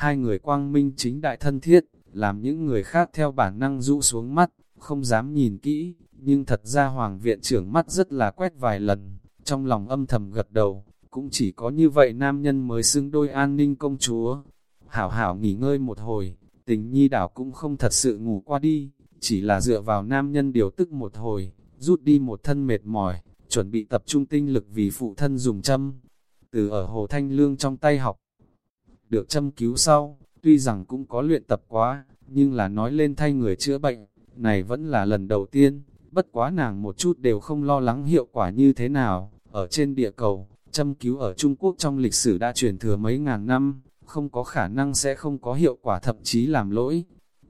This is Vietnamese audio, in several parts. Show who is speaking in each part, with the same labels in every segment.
Speaker 1: Hai người quang minh chính đại thân thiết, làm những người khác theo bản năng rũ xuống mắt, không dám nhìn kỹ, nhưng thật ra hoàng viện trưởng mắt rất là quét vài lần, trong lòng âm thầm gật đầu, cũng chỉ có như vậy nam nhân mới xứng đôi an ninh công chúa. Hảo hảo nghỉ ngơi một hồi, tình nhi đảo cũng không thật sự ngủ qua đi, chỉ là dựa vào nam nhân điều tức một hồi, rút đi một thân mệt mỏi, chuẩn bị tập trung tinh lực vì phụ thân dùng châm. Từ ở Hồ Thanh Lương trong tay học, được châm cứu sau, tuy rằng cũng có luyện tập quá, nhưng là nói lên thay người chữa bệnh, này vẫn là lần đầu tiên, bất quá nàng một chút đều không lo lắng hiệu quả như thế nào, ở trên địa cầu, châm cứu ở Trung Quốc trong lịch sử đã truyền thừa mấy ngàn năm, không có khả năng sẽ không có hiệu quả thậm chí làm lỗi.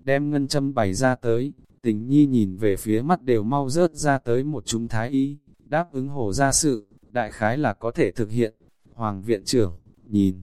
Speaker 1: Đem ngân châm bày ra tới, tình nhi nhìn về phía mắt đều mau rớt ra tới một chúng thái y, đáp ứng hồ ra sự, đại khái là có thể thực hiện. Hoàng viện trưởng, nhìn,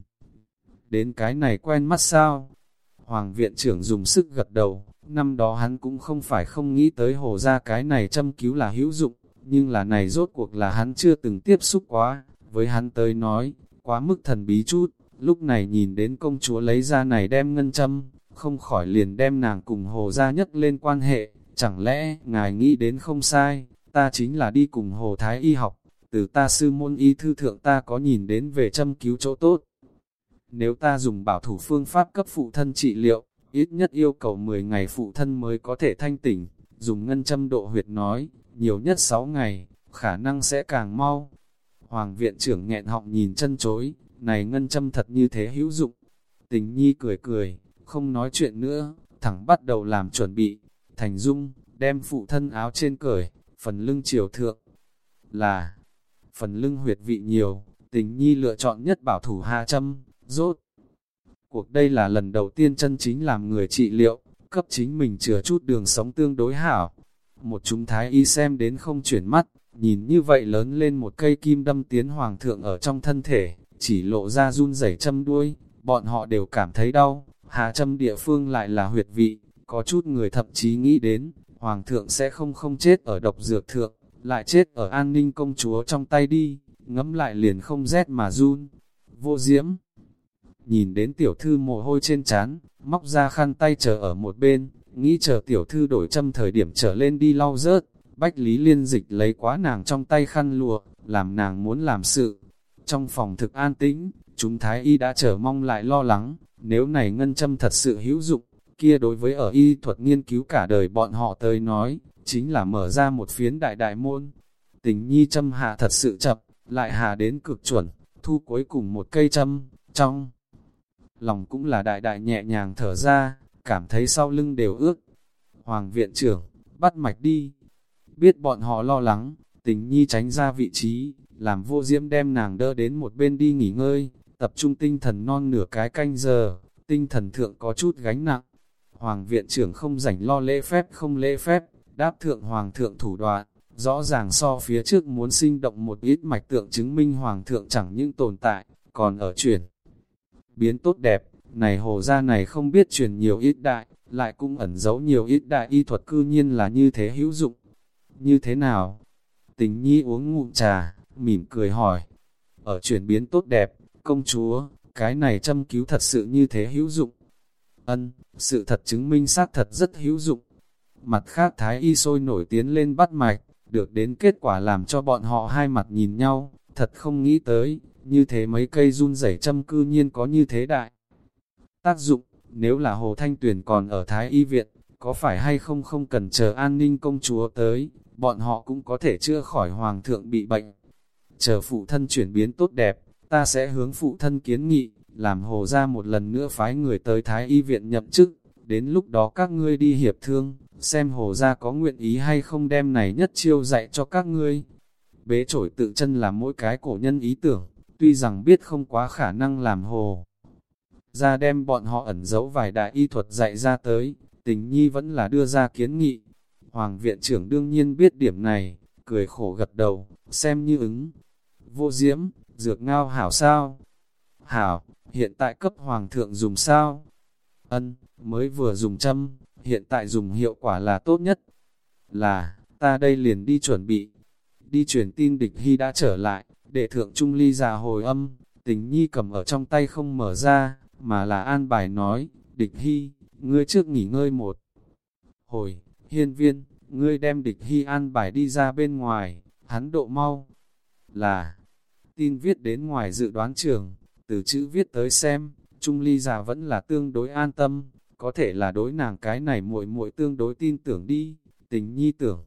Speaker 1: đến cái này quen mắt sao? Hoàng viện trưởng dùng sức gật đầu, năm đó hắn cũng không phải không nghĩ tới hồ ra cái này châm cứu là hữu dụng, nhưng là này rốt cuộc là hắn chưa từng tiếp xúc quá, với hắn tới nói, quá mức thần bí chút, lúc này nhìn đến công chúa lấy ra này đem ngân châm, không khỏi liền đem nàng cùng hồ ra nhất lên quan hệ, chẳng lẽ ngài nghĩ đến không sai, ta chính là đi cùng hồ thái y học, từ ta sư môn y thư thượng ta có nhìn đến về châm cứu chỗ tốt. Nếu ta dùng bảo thủ phương pháp cấp phụ thân trị liệu, ít nhất yêu cầu 10 ngày phụ thân mới có thể thanh tỉnh, dùng ngân châm độ huyệt nói, nhiều nhất 6 ngày, khả năng sẽ càng mau. Hoàng viện trưởng nghẹn họng nhìn chân chối, này ngân châm thật như thế hữu dụng. Tình nhi cười cười, không nói chuyện nữa, thẳng bắt đầu làm chuẩn bị. Thành Dung, đem phụ thân áo trên cởi, phần lưng chiều thượng. Là, phần lưng huyệt vị nhiều, tình nhi lựa chọn nhất bảo thủ hạ châm, rốt. Cuộc đây là lần đầu tiên chân chính làm người trị liệu, cấp chính mình chừa chút đường sống tương đối hảo. Một chúng thái y xem đến không chuyển mắt, nhìn như vậy lớn lên một cây kim đâm tiến hoàng thượng ở trong thân thể, chỉ lộ ra run rẩy châm đuôi, bọn họ đều cảm thấy đau, hạ châm địa phương lại là huyệt vị, có chút người thậm chí nghĩ đến, hoàng thượng sẽ không không chết ở độc dược thượng, lại chết ở an ninh công chúa trong tay đi, ngấm lại liền không rét mà run. Vô diễm, nhìn đến tiểu thư mồ hôi trên chán, móc ra khăn tay chờ ở một bên, nghĩ chờ tiểu thư đổi châm thời điểm trở lên đi lau rớt, bách lý liên dịch lấy quá nàng trong tay khăn lụa, làm nàng muốn làm sự. Trong phòng thực an tĩnh, chúng thái y đã chờ mong lại lo lắng, nếu này ngân châm thật sự hữu dụng, kia đối với ở y thuật nghiên cứu cả đời bọn họ tới nói, chính là mở ra một phiến đại đại môn. Tình nhi châm hạ thật sự chậm, lại hạ đến cực chuẩn, thu cuối cùng một cây châm, trong lòng cũng là đại đại nhẹ nhàng thở ra, cảm thấy sau lưng đều ướt. Hoàng viện trưởng, bắt mạch đi. Biết bọn họ lo lắng, tình nhi tránh ra vị trí, làm vô diễm đem nàng đỡ đến một bên đi nghỉ ngơi, tập trung tinh thần non nửa cái canh giờ, tinh thần thượng có chút gánh nặng. Hoàng viện trưởng không rảnh lo lễ phép không lễ phép, đáp thượng hoàng thượng thủ đoạn, rõ ràng so phía trước muốn sinh động một ít mạch tượng chứng minh hoàng thượng chẳng những tồn tại, còn ở chuyển. Biến tốt đẹp, này hồ gia này không biết truyền nhiều ít đại, lại cũng ẩn giấu nhiều ít đại y thuật cư nhiên là như thế hữu dụng. Như thế nào? Tình nhi uống ngụm trà, mỉm cười hỏi. Ở chuyển biến tốt đẹp, công chúa, cái này châm cứu thật sự như thế hữu dụng. Ân, sự thật chứng minh xác thật rất hữu dụng. Mặt khác thái y sôi nổi tiến lên bắt mạch, được đến kết quả làm cho bọn họ hai mặt nhìn nhau, thật không nghĩ tới, như thế mấy cây run rẩy châm cư nhiên có như thế đại. Tác dụng, nếu là Hồ Thanh Tuyền còn ở Thái Y Viện, có phải hay không không cần chờ an ninh công chúa tới, bọn họ cũng có thể chữa khỏi hoàng thượng bị bệnh. Chờ phụ thân chuyển biến tốt đẹp, ta sẽ hướng phụ thân kiến nghị, làm hồ ra một lần nữa phái người tới Thái Y Viện nhậm chức, đến lúc đó các ngươi đi hiệp thương, xem hồ ra có nguyện ý hay không đem này nhất chiêu dạy cho các ngươi. Bế trổi tự chân là mỗi cái cổ nhân ý tưởng, tuy rằng biết không quá khả năng làm hồ. Ra đem bọn họ ẩn giấu vài đại y thuật dạy ra tới, tình nhi vẫn là đưa ra kiến nghị. Hoàng viện trưởng đương nhiên biết điểm này, cười khổ gật đầu, xem như ứng. Vô diễm, dược ngao hảo sao? Hảo, hiện tại cấp hoàng thượng dùng sao? Ân, mới vừa dùng châm, hiện tại dùng hiệu quả là tốt nhất. Là, ta đây liền đi chuẩn bị. Đi truyền tin địch hy đã trở lại, để thượng trung ly già hồi âm, tình nhi cầm ở trong tay không mở ra, mà là an bài nói, địch hy, ngươi trước nghỉ ngơi một. Hồi, hiên viên, ngươi đem địch hy an bài đi ra bên ngoài, hắn độ mau, là tin viết đến ngoài dự đoán trường, từ chữ viết tới xem, Trung Ly già vẫn là tương đối an tâm, có thể là đối nàng cái này muội muội tương đối tin tưởng đi, tình nhi tưởng.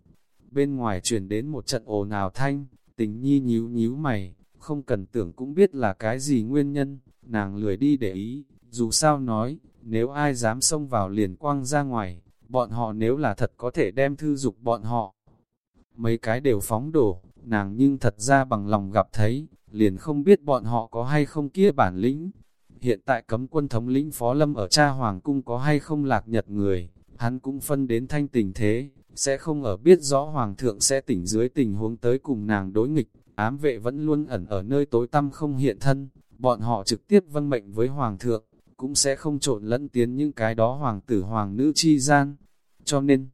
Speaker 1: Bên ngoài truyền đến một trận ồn ào thanh, tình nhi nhíu nhíu mày, không cần tưởng cũng biết là cái gì nguyên nhân, nàng lười đi để ý, dù sao nói, nếu ai dám xông vào liền quang ra ngoài, bọn họ nếu là thật có thể đem thư dục bọn họ. Mấy cái đều phóng đổ, nàng nhưng thật ra bằng lòng gặp thấy, liền không biết bọn họ có hay không kia bản lĩnh. Hiện tại cấm quân thống lĩnh Phó Lâm ở cha Hoàng Cung có hay không lạc nhật người, hắn cũng phân đến thanh tình thế, sẽ không ở biết rõ Hoàng thượng sẽ tỉnh dưới tình huống tới cùng nàng đối nghịch, ám vệ vẫn luôn ẩn ở nơi tối tăm không hiện thân, bọn họ trực tiếp vâng mệnh với Hoàng thượng, cũng sẽ không trộn lẫn tiến những cái đó Hoàng tử Hoàng nữ chi gian. Cho nên,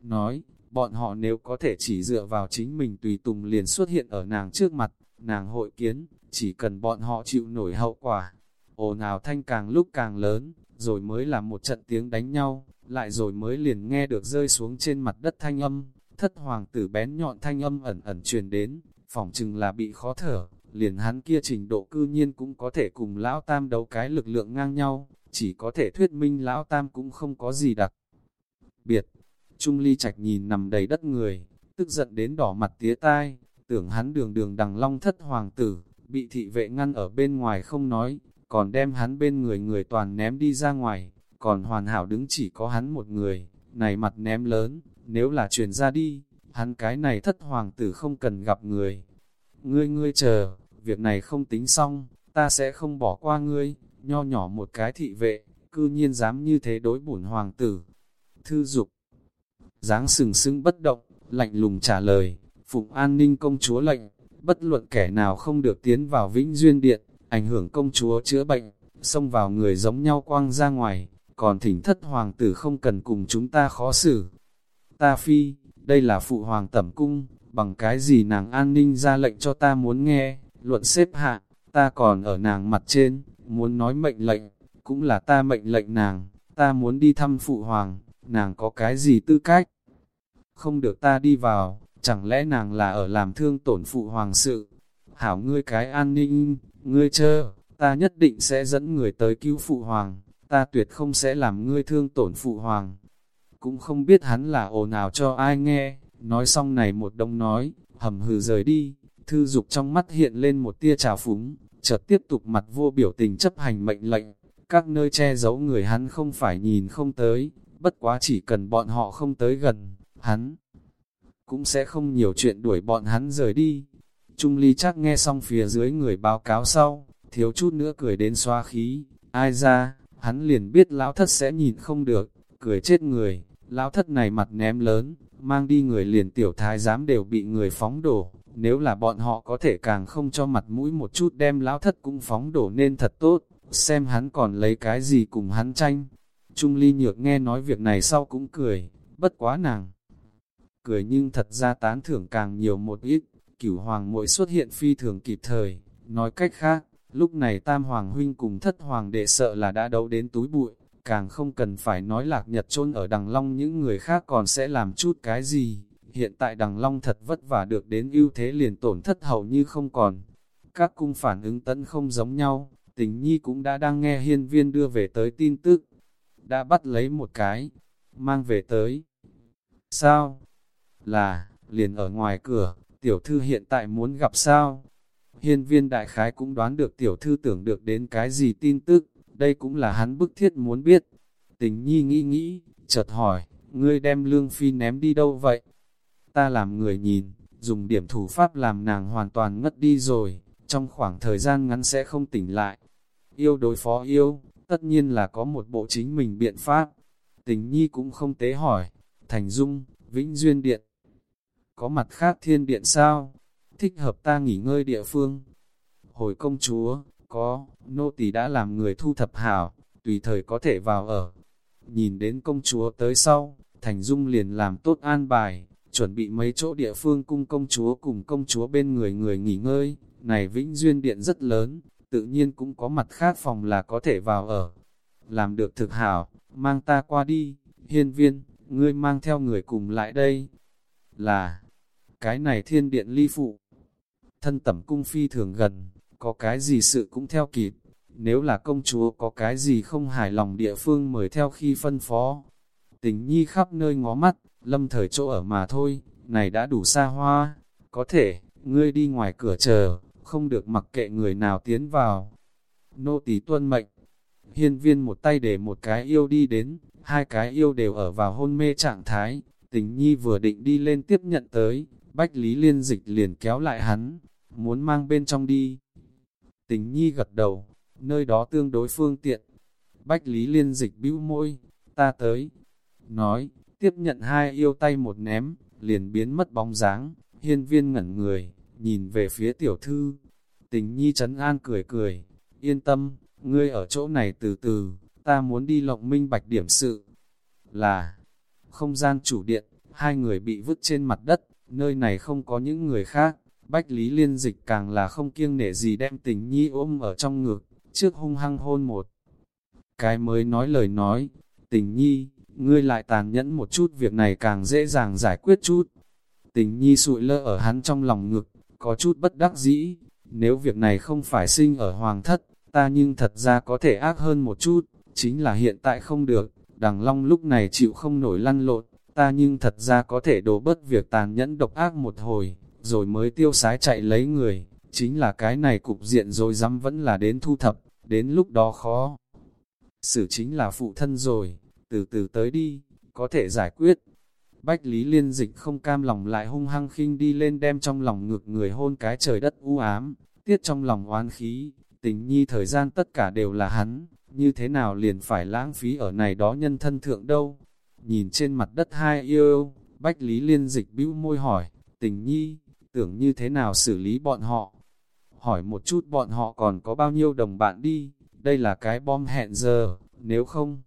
Speaker 1: nói, bọn họ nếu có thể chỉ dựa vào chính mình tùy tùng liền xuất hiện ở nàng trước mặt, nàng hội kiến, chỉ cần bọn họ chịu nổi hậu quả. ồn nào thanh càng lúc càng lớn, rồi mới là một trận tiếng đánh nhau, lại rồi mới liền nghe được rơi xuống trên mặt đất thanh âm, thất hoàng tử bén nhọn thanh âm ẩn ẩn truyền đến, phỏng chừng là bị khó thở, liền hắn kia trình độ cư nhiên cũng có thể cùng lão tam đấu cái lực lượng ngang nhau, chỉ có thể thuyết minh lão tam cũng không có gì đặc biệt. Trung ly trạch nhìn nằm đầy đất người, tức giận đến đỏ mặt tía tai, tưởng hắn đường đường đằng long thất hoàng tử, bị thị vệ ngăn ở bên ngoài không nói, còn đem hắn bên người người toàn ném đi ra ngoài, còn hoàn hảo đứng chỉ có hắn một người, này mặt ném lớn, nếu là truyền ra đi, hắn cái này thất hoàng tử không cần gặp người. Ngươi ngươi chờ, việc này không tính xong, ta sẽ không bỏ qua ngươi, nho nhỏ một cái thị vệ, cư nhiên dám như thế đối bổn hoàng tử. Thư dục, dáng sừng sững bất động, lạnh lùng trả lời, phụng an ninh công chúa lệnh, bất luận kẻ nào không được tiến vào vĩnh duyên điện, ảnh hưởng công chúa chữa bệnh, xông vào người giống nhau quang ra ngoài, còn thỉnh thất hoàng tử không cần cùng chúng ta khó xử. Ta phi, đây là phụ hoàng tẩm cung, bằng cái gì nàng an ninh ra lệnh cho ta muốn nghe, luận xếp hạ, ta còn ở nàng mặt trên, muốn nói mệnh lệnh, cũng là ta mệnh lệnh nàng, ta muốn đi thăm phụ hoàng, nàng có cái gì tư cách? Không được ta đi vào, chẳng lẽ nàng là ở làm thương tổn phụ hoàng sự? Hảo ngươi cái an ninh, ngươi chơ, ta nhất định sẽ dẫn người tới cứu phụ hoàng, ta tuyệt không sẽ làm ngươi thương tổn phụ hoàng. Cũng không biết hắn là ồn nào cho ai nghe, nói xong này một đông nói, hầm hừ rời đi, thư dục trong mắt hiện lên một tia trào phúng, chợt tiếp tục mặt vô biểu tình chấp hành mệnh lệnh, các nơi che giấu người hắn không phải nhìn không tới, bất quá chỉ cần bọn họ không tới gần, hắn cũng sẽ không nhiều chuyện đuổi bọn hắn rời đi. Trung ly chắc nghe xong phía dưới người báo cáo sau, thiếu chút nữa cười đến xoa khí, ai ra, hắn liền biết lão thất sẽ nhìn không được, cười chết người, lão thất này mặt ném lớn, mang đi người liền tiểu thái giám đều bị người phóng đổ, nếu là bọn họ có thể càng không cho mặt mũi một chút đem lão thất cũng phóng đổ nên thật tốt, xem hắn còn lấy cái gì cùng hắn tranh. Trung ly nhược nghe nói việc này sau cũng cười, bất quá nàng. Cười nhưng thật ra tán thưởng càng nhiều một ít, cửu hoàng muội xuất hiện phi thường kịp thời, nói cách khác, lúc này tam hoàng huynh cùng thất hoàng đệ sợ là đã đấu đến túi bụi, càng không cần phải nói lạc nhật chôn ở đằng long những người khác còn sẽ làm chút cái gì, hiện tại đằng long thật vất vả được đến ưu thế liền tổn thất hầu như không còn. Các cung phản ứng tấn không giống nhau, tình nhi cũng đã đang nghe hiên viên đưa về tới tin tức, đã bắt lấy một cái, mang về tới. Sao? Là, liền ở ngoài cửa, tiểu thư hiện tại muốn gặp sao? Hiên viên đại khái cũng đoán được tiểu thư tưởng được đến cái gì tin tức, đây cũng là hắn bức thiết muốn biết. Tình nhi nghĩ nghĩ, chợt hỏi, ngươi đem lương phi ném đi đâu vậy? Ta làm người nhìn, dùng điểm thủ pháp làm nàng hoàn toàn ngất đi rồi, trong khoảng thời gian ngắn sẽ không tỉnh lại. Yêu đối phó yêu, tất nhiên là có một bộ chính mình biện pháp. Tình nhi cũng không tế hỏi, Thành Dung, Vĩnh Duyên Điện. Có mặt khác thiên điện sao? Thích hợp ta nghỉ ngơi địa phương. Hồi công chúa, có, nô tỳ đã làm người thu thập hảo, tùy thời có thể vào ở. Nhìn đến công chúa tới sau, Thành Dung liền làm tốt an bài, chuẩn bị mấy chỗ địa phương cung công chúa cùng công chúa bên người người nghỉ ngơi. Này Vĩnh Duyên Điện rất lớn, tự nhiên cũng có mặt khác phòng là có thể vào ở. Làm được thực hảo, mang ta qua đi, hiên viên, ngươi mang theo người cùng lại đây. Là, cái này thiên điện ly phụ, thân tẩm cung phi thường gần, có cái gì sự cũng theo kịp. Nếu là công chúa có cái gì không hài lòng địa phương mời theo khi phân phó. Tình nhi khắp nơi ngó mắt, lâm thời chỗ ở mà thôi, này đã đủ xa hoa. Có thể, ngươi đi ngoài cửa chờ, không được mặc kệ người nào tiến vào. Nô tỳ tuân mệnh, hiên viên một tay để một cái yêu đi đến, hai cái yêu đều ở vào hôn mê trạng thái. Tình nhi vừa định đi lên tiếp nhận tới, Bách Lý Liên Dịch liền kéo lại hắn, muốn mang bên trong đi. Tình nhi gật đầu, nơi đó tương đối phương tiện. Bách Lý Liên Dịch bĩu môi, ta tới. Nói, tiếp nhận hai yêu tay một ném, liền biến mất bóng dáng, hiên viên ngẩn người, nhìn về phía tiểu thư. Tình nhi trấn an cười cười, yên tâm, ngươi ở chỗ này từ từ, ta muốn đi lộng minh bạch điểm sự. Là, không gian chủ điện, hai người bị vứt trên mặt đất, nơi này không có những người khác. Bách Lý Liên Dịch càng là không kiêng nể gì đem tình nhi ôm ở trong ngực, trước hung hăng hôn một. Cái mới nói lời nói, tình nhi, ngươi lại tàn nhẫn một chút việc này càng dễ dàng giải quyết chút. Tình nhi sụi lơ ở hắn trong lòng ngực, có chút bất đắc dĩ, nếu việc này không phải sinh ở hoàng thất, ta nhưng thật ra có thể ác hơn một chút, chính là hiện tại không được, đằng long lúc này chịu không nổi lăn lộn, ta nhưng thật ra có thể đổ bớt việc tàn nhẫn độc ác một hồi, rồi mới tiêu sái chạy lấy người, chính là cái này cục diện rồi dám vẫn là đến thu thập, đến lúc đó khó. Xử chính là phụ thân rồi, từ từ tới đi, có thể giải quyết. Bách Lý Liên Dịch không cam lòng lại hung hăng khinh đi lên đem trong lòng ngực người hôn cái trời đất u ám, tiết trong lòng oan khí, tình nhi thời gian tất cả đều là hắn, như thế nào liền phải lãng phí ở này đó nhân thân thượng đâu. Nhìn trên mặt đất hai yêu, Bách Lý Liên Dịch bĩu môi hỏi, tình nhi, tưởng như thế nào xử lý bọn họ. Hỏi một chút bọn họ còn có bao nhiêu đồng bạn đi, đây là cái bom hẹn giờ, nếu không,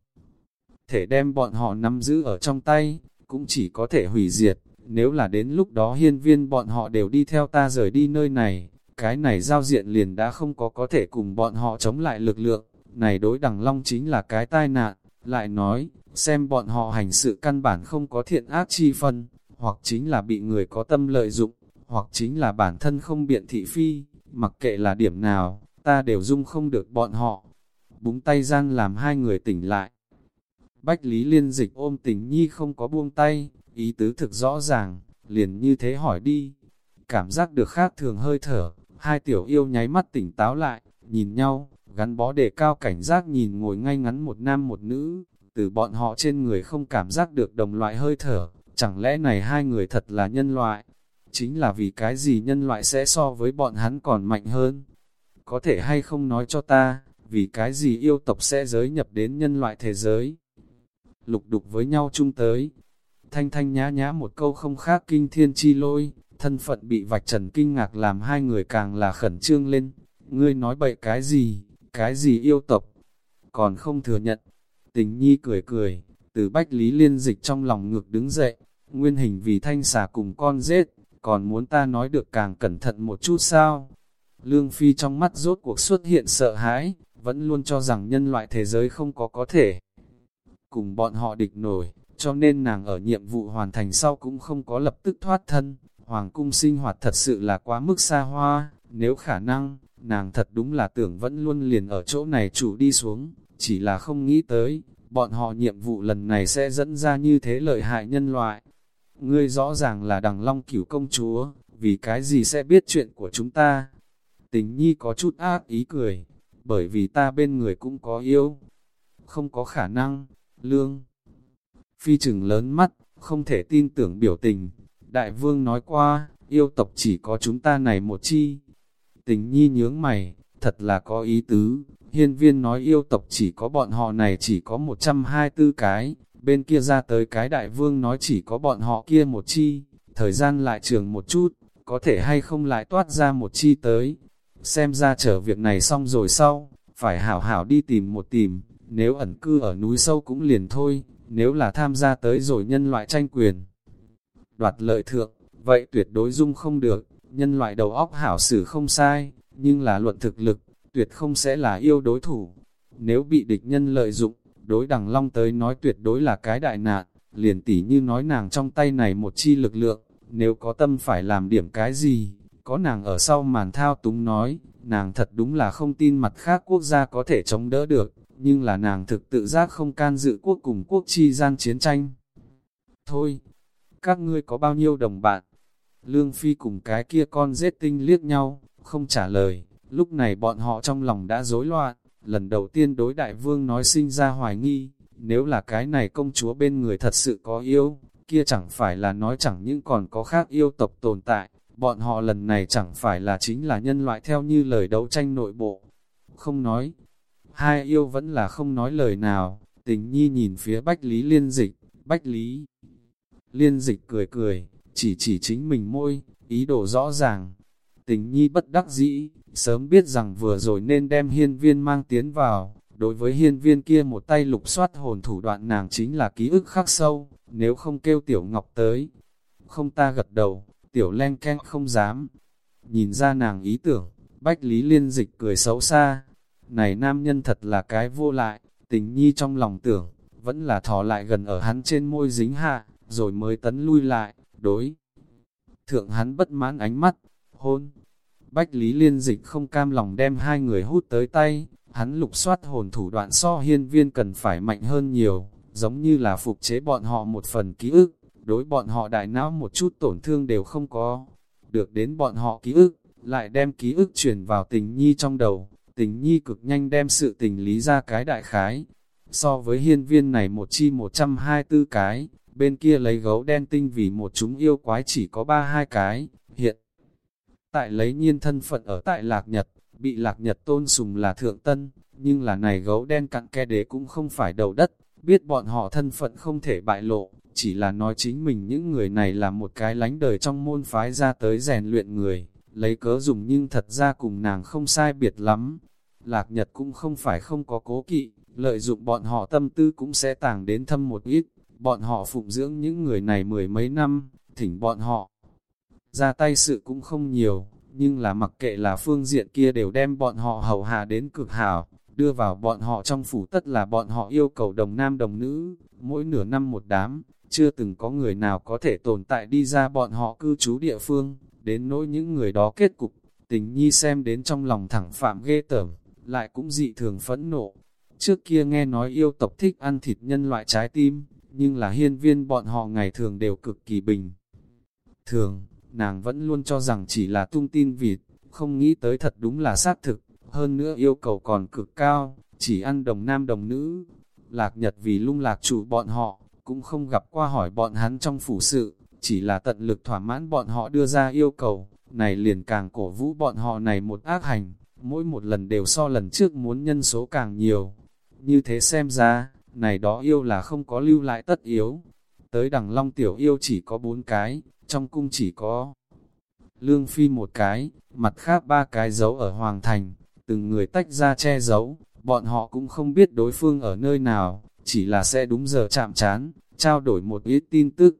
Speaker 1: thể đem bọn họ nắm giữ ở trong tay, cũng chỉ có thể hủy diệt, nếu là đến lúc đó hiên viên bọn họ đều đi theo ta rời đi nơi này, cái này giao diện liền đã không có có thể cùng bọn họ chống lại lực lượng, này đối đằng long chính là cái tai nạn, lại nói, xem bọn họ hành sự căn bản không có thiện ác chi phân, hoặc chính là bị người có tâm lợi dụng, hoặc chính là bản thân không biện thị phi, mặc kệ là điểm nào, ta đều dung không được bọn họ. Búng tay gian làm hai người tỉnh lại. Bách Lý Liên Dịch ôm tình nhi không có buông tay, ý tứ thực rõ ràng, liền như thế hỏi đi. Cảm giác được khác thường hơi thở, hai tiểu yêu nháy mắt tỉnh táo lại, nhìn nhau, gắn bó để cao cảnh giác nhìn ngồi ngay ngắn một nam một nữ, từ bọn họ trên người không cảm giác được đồng loại hơi thở, chẳng lẽ này hai người thật là nhân loại? Chính là vì cái gì nhân loại sẽ so với bọn hắn còn mạnh hơn? Có thể hay không nói cho ta, vì cái gì yêu tộc sẽ giới nhập đến nhân loại thế giới? Lục đục với nhau chung tới. Thanh thanh nhã nhã một câu không khác kinh thiên chi lôi, thân phận bị vạch trần kinh ngạc làm hai người càng là khẩn trương lên. Ngươi nói bậy cái gì, cái gì yêu tộc? Còn không thừa nhận. Tình nhi cười cười, từ bách lý liên dịch trong lòng ngược đứng dậy, nguyên hình vì thanh xà cùng con rết, còn muốn ta nói được càng cẩn thận một chút sao? Lương Phi trong mắt rốt cuộc xuất hiện sợ hãi, vẫn luôn cho rằng nhân loại thế giới không có có thể. Cùng bọn họ địch nổi, cho nên nàng ở nhiệm vụ hoàn thành sau cũng không có lập tức thoát thân. Hoàng cung sinh hoạt thật sự là quá mức xa hoa, nếu khả năng, nàng thật đúng là tưởng vẫn luôn liền ở chỗ này chủ đi xuống, chỉ là không nghĩ tới, bọn họ nhiệm vụ lần này sẽ dẫn ra như thế lợi hại nhân loại. Ngươi rõ ràng là đằng long cửu công chúa, vì cái gì sẽ biết chuyện của chúng ta? Tình nhi có chút ác ý cười, bởi vì ta bên người cũng có yêu. Không có khả năng, lương. Phi trừng lớn mắt, không thể tin tưởng biểu tình. Đại vương nói qua, yêu tộc chỉ có chúng ta này một chi. Tình nhi nhướng mày, thật là có ý tứ. Hiên viên nói yêu tộc chỉ có bọn họ này chỉ có 124 cái, bên kia ra tới cái đại vương nói chỉ có bọn họ kia một chi, thời gian lại trường một chút, có thể hay không lại toát ra một chi tới. Xem ra trở việc này xong rồi sau, phải hảo hảo đi tìm một tìm, nếu ẩn cư ở núi sâu cũng liền thôi, nếu là tham gia tới rồi nhân loại tranh quyền. Đoạt lợi thượng, vậy tuyệt đối dung không được, nhân loại đầu óc hảo xử không sai, nhưng là luận thực lực, tuyệt không sẽ là yêu đối thủ. Nếu bị địch nhân lợi dụng, đối đằng long tới nói tuyệt đối là cái đại nạn, liền tỉ như nói nàng trong tay này một chi lực lượng, nếu có tâm phải làm điểm cái gì, có nàng ở sau màn thao túng nói, nàng thật đúng là không tin mặt khác quốc gia có thể chống đỡ được, nhưng là nàng thực tự giác không can dự quốc cùng quốc chi gian chiến tranh. Thôi, các ngươi có bao nhiêu đồng bạn? Lương Phi cùng cái kia con dết tinh liếc nhau, không trả lời, lúc này bọn họ trong lòng đã rối loạn, lần đầu tiên đối đại vương nói sinh ra hoài nghi, nếu là cái này công chúa bên người thật sự có yêu, kia chẳng phải là nói chẳng những còn có khác yêu tộc tồn tại, bọn họ lần này chẳng phải là chính là nhân loại theo như lời đấu tranh nội bộ. Không nói, hai yêu vẫn là không nói lời nào, tình nhi nhìn phía Bách Lý Liên Dịch, Bách Lý Liên Dịch cười cười, chỉ chỉ chính mình môi, ý đồ rõ ràng. Tình nhi bất đắc dĩ, sớm biết rằng vừa rồi nên đem hiên viên mang tiến vào, đối với hiên viên kia một tay lục soát hồn thủ đoạn nàng chính là ký ức khắc sâu, nếu không kêu tiểu ngọc tới. Không ta gật đầu, tiểu len ken không dám. Nhìn ra nàng ý tưởng, bách lý liên dịch cười xấu xa. Này nam nhân thật là cái vô lại, tình nhi trong lòng tưởng, vẫn là thò lại gần ở hắn trên môi dính hạ, rồi mới tấn lui lại, đối. Thượng hắn bất mãn ánh mắt, hôn. Bách Lý Liên Dịch không cam lòng đem hai người hút tới tay, hắn lục soát hồn thủ đoạn so hiên viên cần phải mạnh hơn nhiều, giống như là phục chế bọn họ một phần ký ức, đối bọn họ đại não một chút tổn thương đều không có. Được đến bọn họ ký ức, lại đem ký ức truyền vào tình nhi trong đầu, tình nhi cực nhanh đem sự tình lý ra cái đại khái. So với hiên viên này một chi 124 cái, bên kia lấy gấu đen tinh vì một chúng yêu quái chỉ có ba hai cái, tại lấy nhiên thân phận ở tại Lạc Nhật, bị Lạc Nhật tôn sùng là thượng tân, nhưng là này gấu đen cặn ke đế cũng không phải đầu đất, biết bọn họ thân phận không thể bại lộ, chỉ là nói chính mình những người này là một cái lánh đời trong môn phái ra tới rèn luyện người, lấy cớ dùng nhưng thật ra cùng nàng không sai biệt lắm. Lạc Nhật cũng không phải không có cố kỵ, lợi dụng bọn họ tâm tư cũng sẽ tàng đến thâm một ít, bọn họ phụng dưỡng những người này mười mấy năm, thỉnh bọn họ. Ra tay sự cũng không nhiều, nhưng là mặc kệ là phương diện kia đều đem bọn họ hầu hạ đến cực hảo, đưa vào bọn họ trong phủ tất là bọn họ yêu cầu đồng nam đồng nữ, mỗi nửa năm một đám, chưa từng có người nào có thể tồn tại đi ra bọn họ cư trú địa phương, đến nỗi những người đó kết cục, tình nhi xem đến trong lòng thẳng phạm ghê tởm, lại cũng dị thường phẫn nộ. Trước kia nghe nói yêu tộc thích ăn thịt nhân loại trái tim, nhưng là hiên viên bọn họ ngày thường đều cực kỳ bình. Thường, nàng vẫn luôn cho rằng chỉ là tung tin vịt, không nghĩ tới thật đúng là xác thực, hơn nữa yêu cầu còn cực cao, chỉ ăn đồng nam đồng nữ. Lạc Nhật vì lung lạc chủ bọn họ, cũng không gặp qua hỏi bọn hắn trong phủ sự, chỉ là tận lực thỏa mãn bọn họ đưa ra yêu cầu, này liền càng cổ vũ bọn họ này một ác hành, mỗi một lần đều so lần trước muốn nhân số càng nhiều. Như thế xem ra, này đó yêu là không có lưu lại tất yếu. Tới đằng long tiểu yêu chỉ có bốn cái, trong cung chỉ có lương phi một cái, mặt khác ba cái giấu ở hoàng thành, từng người tách ra che giấu, bọn họ cũng không biết đối phương ở nơi nào, chỉ là sẽ đúng giờ chạm chán, trao đổi một ít tin tức.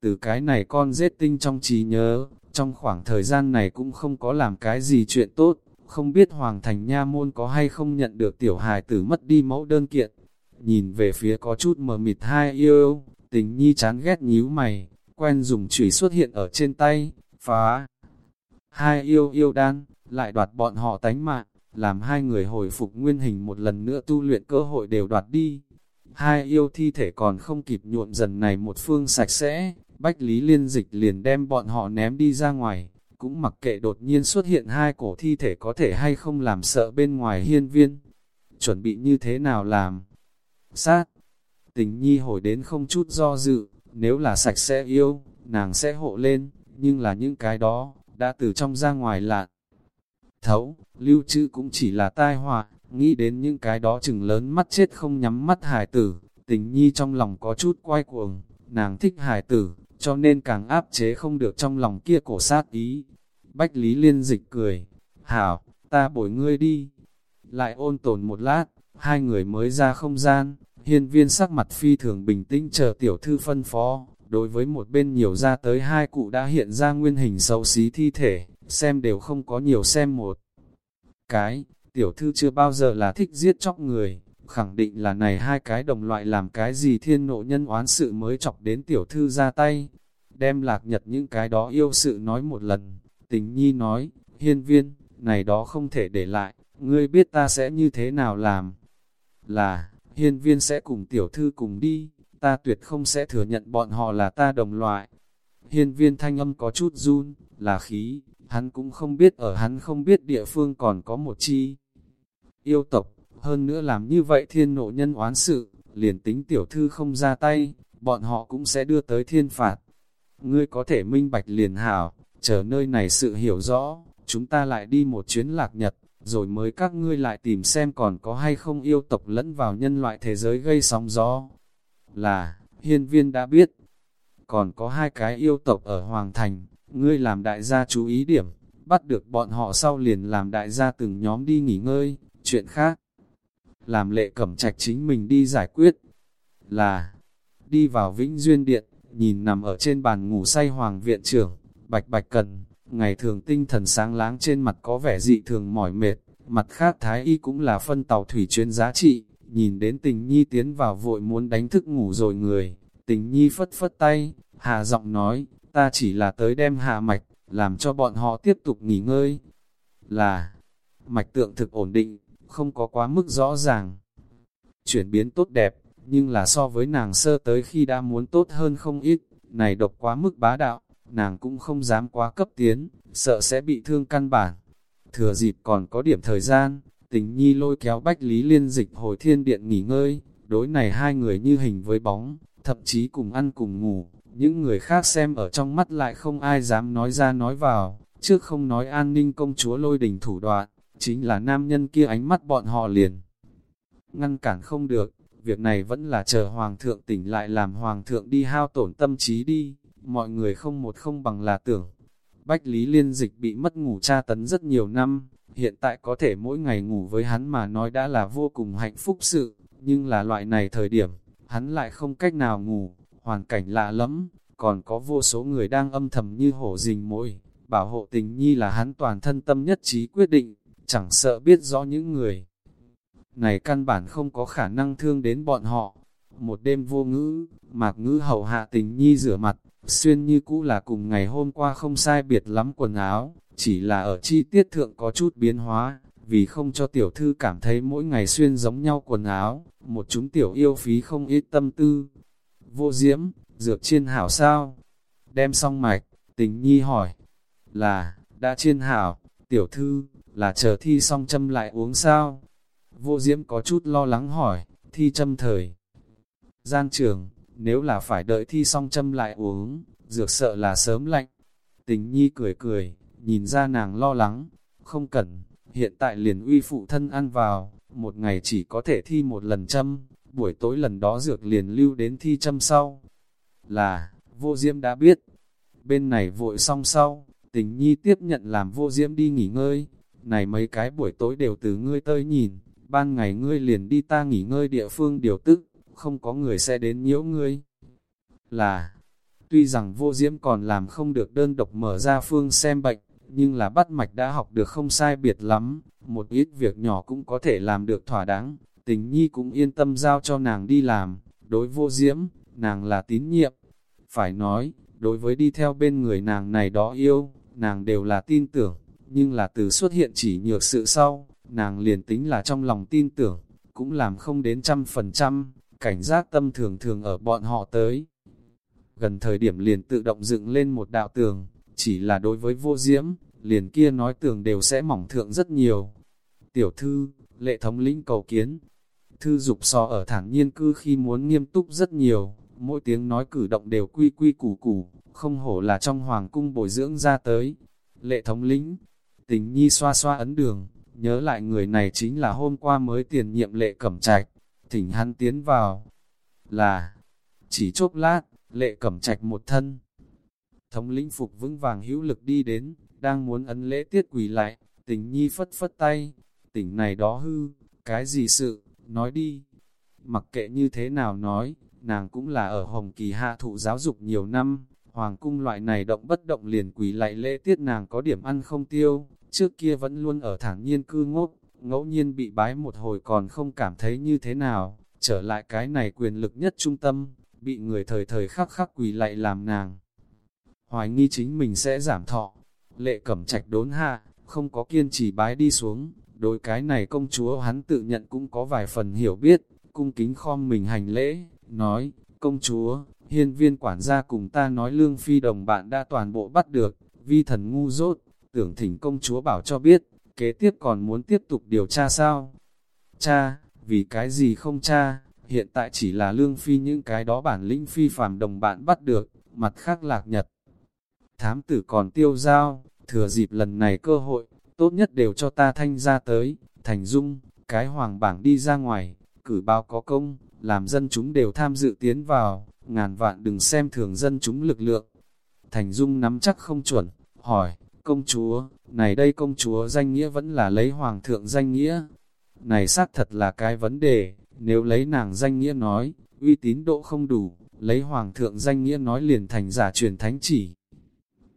Speaker 1: Từ cái này con giết tinh trong trí nhớ, trong khoảng thời gian này cũng không có làm cái gì chuyện tốt, không biết Hoàng Thành Nha Môn có hay không nhận được tiểu hài tử mất đi mẫu đơn kiện. Nhìn về phía có chút mờ mịt hai yêu, tình nhi chán ghét nhíu mày, quen dùng chủy xuất hiện ở trên tay, phá. Hai yêu yêu đan, lại đoạt bọn họ tánh mạng, làm hai người hồi phục nguyên hình một lần nữa tu luyện cơ hội đều đoạt đi. Hai yêu thi thể còn không kịp nhuộm dần này một phương sạch sẽ, Bách Lý Liên Dịch liền đem bọn họ ném đi ra ngoài, cũng mặc kệ đột nhiên xuất hiện hai cổ thi thể có thể hay không làm sợ bên ngoài hiên viên. Chuẩn bị như thế nào làm? Sát! Tình nhi hồi đến không chút do dự, nếu là sạch sẽ yêu, nàng sẽ hộ lên, nhưng là những cái đó, đã từ trong ra ngoài lạn. Thấu, lưu trữ cũng chỉ là tai họa, nghĩ đến những cái đó chừng lớn mắt chết không nhắm mắt hài tử, tình nhi trong lòng có chút quay cuồng, nàng thích hài tử, cho nên càng áp chế không được trong lòng kia cổ sát ý. Bách Lý Liên dịch cười, hảo, ta bồi ngươi đi. Lại ôn tồn một lát, hai người mới ra không gian, hiên viên sắc mặt phi thường bình tĩnh chờ tiểu thư phân phó. Đối với một bên nhiều ra tới hai cụ đã hiện ra nguyên hình xấu xí thi thể, xem đều không có nhiều xem một cái, tiểu thư chưa bao giờ là thích giết chóc người, khẳng định là này hai cái đồng loại làm cái gì thiên nộ nhân oán sự mới chọc đến tiểu thư ra tay. Đem lạc nhật những cái đó yêu sự nói một lần, tình nhi nói, hiên viên, này đó không thể để lại, ngươi biết ta sẽ như thế nào làm. Là, hiên viên sẽ cùng tiểu thư cùng đi, ta tuyệt không sẽ thừa nhận bọn họ là ta đồng loại. Hiên viên thanh âm có chút run, là khí, hắn cũng không biết ở hắn không biết địa phương còn có một chi. Yêu tộc, hơn nữa làm như vậy thiên nộ nhân oán sự, liền tính tiểu thư không ra tay, bọn họ cũng sẽ đưa tới thiên phạt. Ngươi có thể minh bạch liền hảo, chờ nơi này sự hiểu rõ, chúng ta lại đi một chuyến lạc nhật, rồi mới các ngươi lại tìm xem còn có hay không yêu tộc lẫn vào nhân loại thế giới gây sóng gió. Là, hiên viên đã biết, còn có hai cái yêu tộc ở Hoàng Thành, ngươi làm đại gia chú ý điểm, bắt được bọn họ sau liền làm đại gia từng nhóm đi nghỉ ngơi, chuyện khác. Làm lệ cẩm trạch chính mình đi giải quyết, là đi vào Vĩnh Duyên Điện, nhìn nằm ở trên bàn ngủ say Hoàng Viện trưởng, bạch bạch cần, ngày thường tinh thần sáng láng trên mặt có vẻ dị thường mỏi mệt, mặt khác Thái Y cũng là phân tàu thủy chuyên giá trị, nhìn đến tình nhi tiến vào vội muốn đánh thức ngủ rồi người, tình nhi phất phất tay, hạ giọng nói, ta chỉ là tới đem hạ mạch, làm cho bọn họ tiếp tục nghỉ ngơi. Là, mạch tượng thực ổn định, không có quá mức rõ ràng. Chuyển biến tốt đẹp, nhưng là so với nàng sơ tới khi đã muốn tốt hơn không ít, này độc quá mức bá đạo, nàng cũng không dám quá cấp tiến, sợ sẽ bị thương căn bản. Thừa dịp còn có điểm thời gian, tình nhi lôi kéo Bách Lý Liên dịch hồi thiên điện nghỉ ngơi, đối này hai người như hình với bóng, thậm chí cùng ăn cùng ngủ, những người khác xem ở trong mắt lại không ai dám nói ra nói vào, trước không nói an ninh công chúa lôi đình thủ đoạn, chính là nam nhân kia ánh mắt bọn họ liền. Ngăn cản không được, việc này vẫn là chờ hoàng thượng tỉnh lại làm hoàng thượng đi hao tổn tâm trí đi, mọi người không một không bằng là tưởng. Bách Lý Liên Dịch bị mất ngủ tra tấn rất nhiều năm, hiện tại có thể mỗi ngày ngủ với hắn mà nói đã là vô cùng hạnh phúc sự, nhưng là loại này thời điểm, hắn lại không cách nào ngủ, hoàn cảnh lạ lắm, còn có vô số người đang âm thầm như hổ rình mồi, bảo hộ tình nhi là hắn toàn thân tâm nhất trí quyết định, chẳng sợ biết rõ những người. Này căn bản không có khả năng thương đến bọn họ. Một đêm vô ngữ, mạc ngữ hậu hạ tình nhi rửa mặt, xuyên như cũ là cùng ngày hôm qua không sai biệt lắm quần áo, chỉ là ở chi tiết thượng có chút biến hóa, vì không cho tiểu thư cảm thấy mỗi ngày xuyên giống nhau quần áo, một chúng tiểu yêu phí không ít tâm tư. Vô diễm, dược chiên hảo sao? Đem xong mạch, tình nhi hỏi, là, đã chiên hảo, tiểu thư, là chờ thi xong châm lại uống sao? Vô diễm có chút lo lắng hỏi, thi châm thời. Gian trường, nếu là phải đợi thi xong châm lại uống, dược sợ là sớm lạnh. Tình nhi cười cười, nhìn ra nàng lo lắng, không cần, hiện tại liền uy phụ thân ăn vào, một ngày chỉ có thể thi một lần châm, buổi tối lần đó dược liền lưu đến thi châm sau. Là, vô diễm đã biết, bên này vội xong sau, tình nhi tiếp nhận làm vô diễm đi nghỉ ngơi, này mấy cái buổi tối đều từ ngươi tới nhìn, ban ngày ngươi liền đi ta nghỉ ngơi địa phương điều tức, không có người sẽ đến nhiễu ngươi. Là, tuy rằng vô diễm còn làm không được đơn độc mở ra phương xem bệnh, nhưng là bắt mạch đã học được không sai biệt lắm, một ít việc nhỏ cũng có thể làm được thỏa đáng, tình nhi cũng yên tâm giao cho nàng đi làm, đối vô diễm, nàng là tín nhiệm. Phải nói, đối với đi theo bên người nàng này đó yêu, nàng đều là tin tưởng, nhưng là từ xuất hiện chỉ nhược sự sau, nàng liền tính là trong lòng tin tưởng, cũng làm không đến trăm phần trăm, cảnh giác tâm thường thường ở bọn họ tới. Gần thời điểm liền tự động dựng lên một đạo tường, chỉ là đối với vô diễm, liền kia nói tường đều sẽ mỏng thượng rất nhiều. Tiểu thư, lệ thống lĩnh cầu kiến, thư dục so ở thản nhiên cư khi muốn nghiêm túc rất nhiều, mỗi tiếng nói cử động đều quy quy củ củ, không hổ là trong hoàng cung bồi dưỡng ra tới. Lệ thống lĩnh, tình nhi xoa xoa ấn đường, nhớ lại người này chính là hôm qua mới tiền nhiệm lệ cẩm trạch, thỉnh hắn tiến vào, là, chỉ chốc lát, lệ cẩm trạch một thân. Thống lĩnh phục vững vàng hữu lực đi đến, đang muốn ấn lễ tiết quỳ lại, tình nhi phất phất tay, tỉnh này đó hư, cái gì sự, nói đi. Mặc kệ như thế nào nói, nàng cũng là ở Hồng Kỳ hạ thụ giáo dục nhiều năm, hoàng cung loại này động bất động liền quỳ lại lễ tiết nàng có điểm ăn không tiêu, trước kia vẫn luôn ở thẳng nhiên cư ngốc, ngẫu nhiên bị bái một hồi còn không cảm thấy như thế nào, trở lại cái này quyền lực nhất trung tâm, bị người thời thời khắc khắc quỳ lại làm nàng. Hoài nghi chính mình sẽ giảm thọ, lệ cẩm trạch đốn hạ, không có kiên trì bái đi xuống, đối cái này công chúa hắn tự nhận cũng có vài phần hiểu biết, cung kính khom mình hành lễ, nói, công chúa, hiên viên quản gia cùng ta nói lương phi đồng bạn đã toàn bộ bắt được, vi thần ngu dốt, tưởng thỉnh công chúa bảo cho biết, kế tiếp còn muốn tiếp tục điều tra sao? Cha, vì cái gì không cha, hiện tại chỉ là lương phi những cái đó bản lĩnh phi phàm đồng bạn bắt được, mặt khác lạc nhật. Thám tử còn tiêu giao, thừa dịp lần này cơ hội, tốt nhất đều cho ta thanh ra tới, thành dung, cái hoàng bảng đi ra ngoài, cử báo có công, làm dân chúng đều tham dự tiến vào, ngàn vạn đừng xem thường dân chúng lực lượng. Thành dung nắm chắc không chuẩn, hỏi, công chúa, này đây công chúa danh nghĩa vẫn là lấy hoàng thượng danh nghĩa. Này xác thật là cái vấn đề, nếu lấy nàng danh nghĩa nói, uy tín độ không đủ, lấy hoàng thượng danh nghĩa nói liền thành giả truyền thánh chỉ.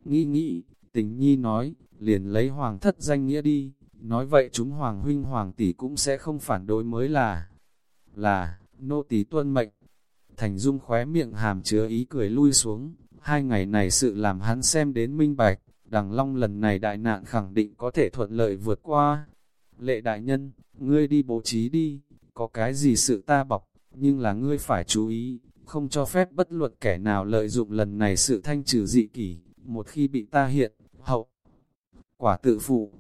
Speaker 1: Nghĩ nghĩ, tình nhi nói, liền lấy hoàng thất danh nghĩa đi, nói vậy chúng hoàng huynh hoàng tỷ cũng sẽ không phản đối mới là, là, nô tỳ tuân mệnh. Thành Dung khóe miệng hàm chứa ý cười lui xuống, hai ngày này sự làm hắn xem đến minh bạch, đằng long lần này đại nạn khẳng định có thể thuận lợi vượt qua. Lệ đại nhân, ngươi đi bố trí đi, có cái gì sự ta bọc, nhưng là ngươi phải chú ý, không cho phép bất luận kẻ nào lợi dụng lần này sự thanh trừ dị kỷ, một khi bị ta hiện, hậu. Quả tự phụ,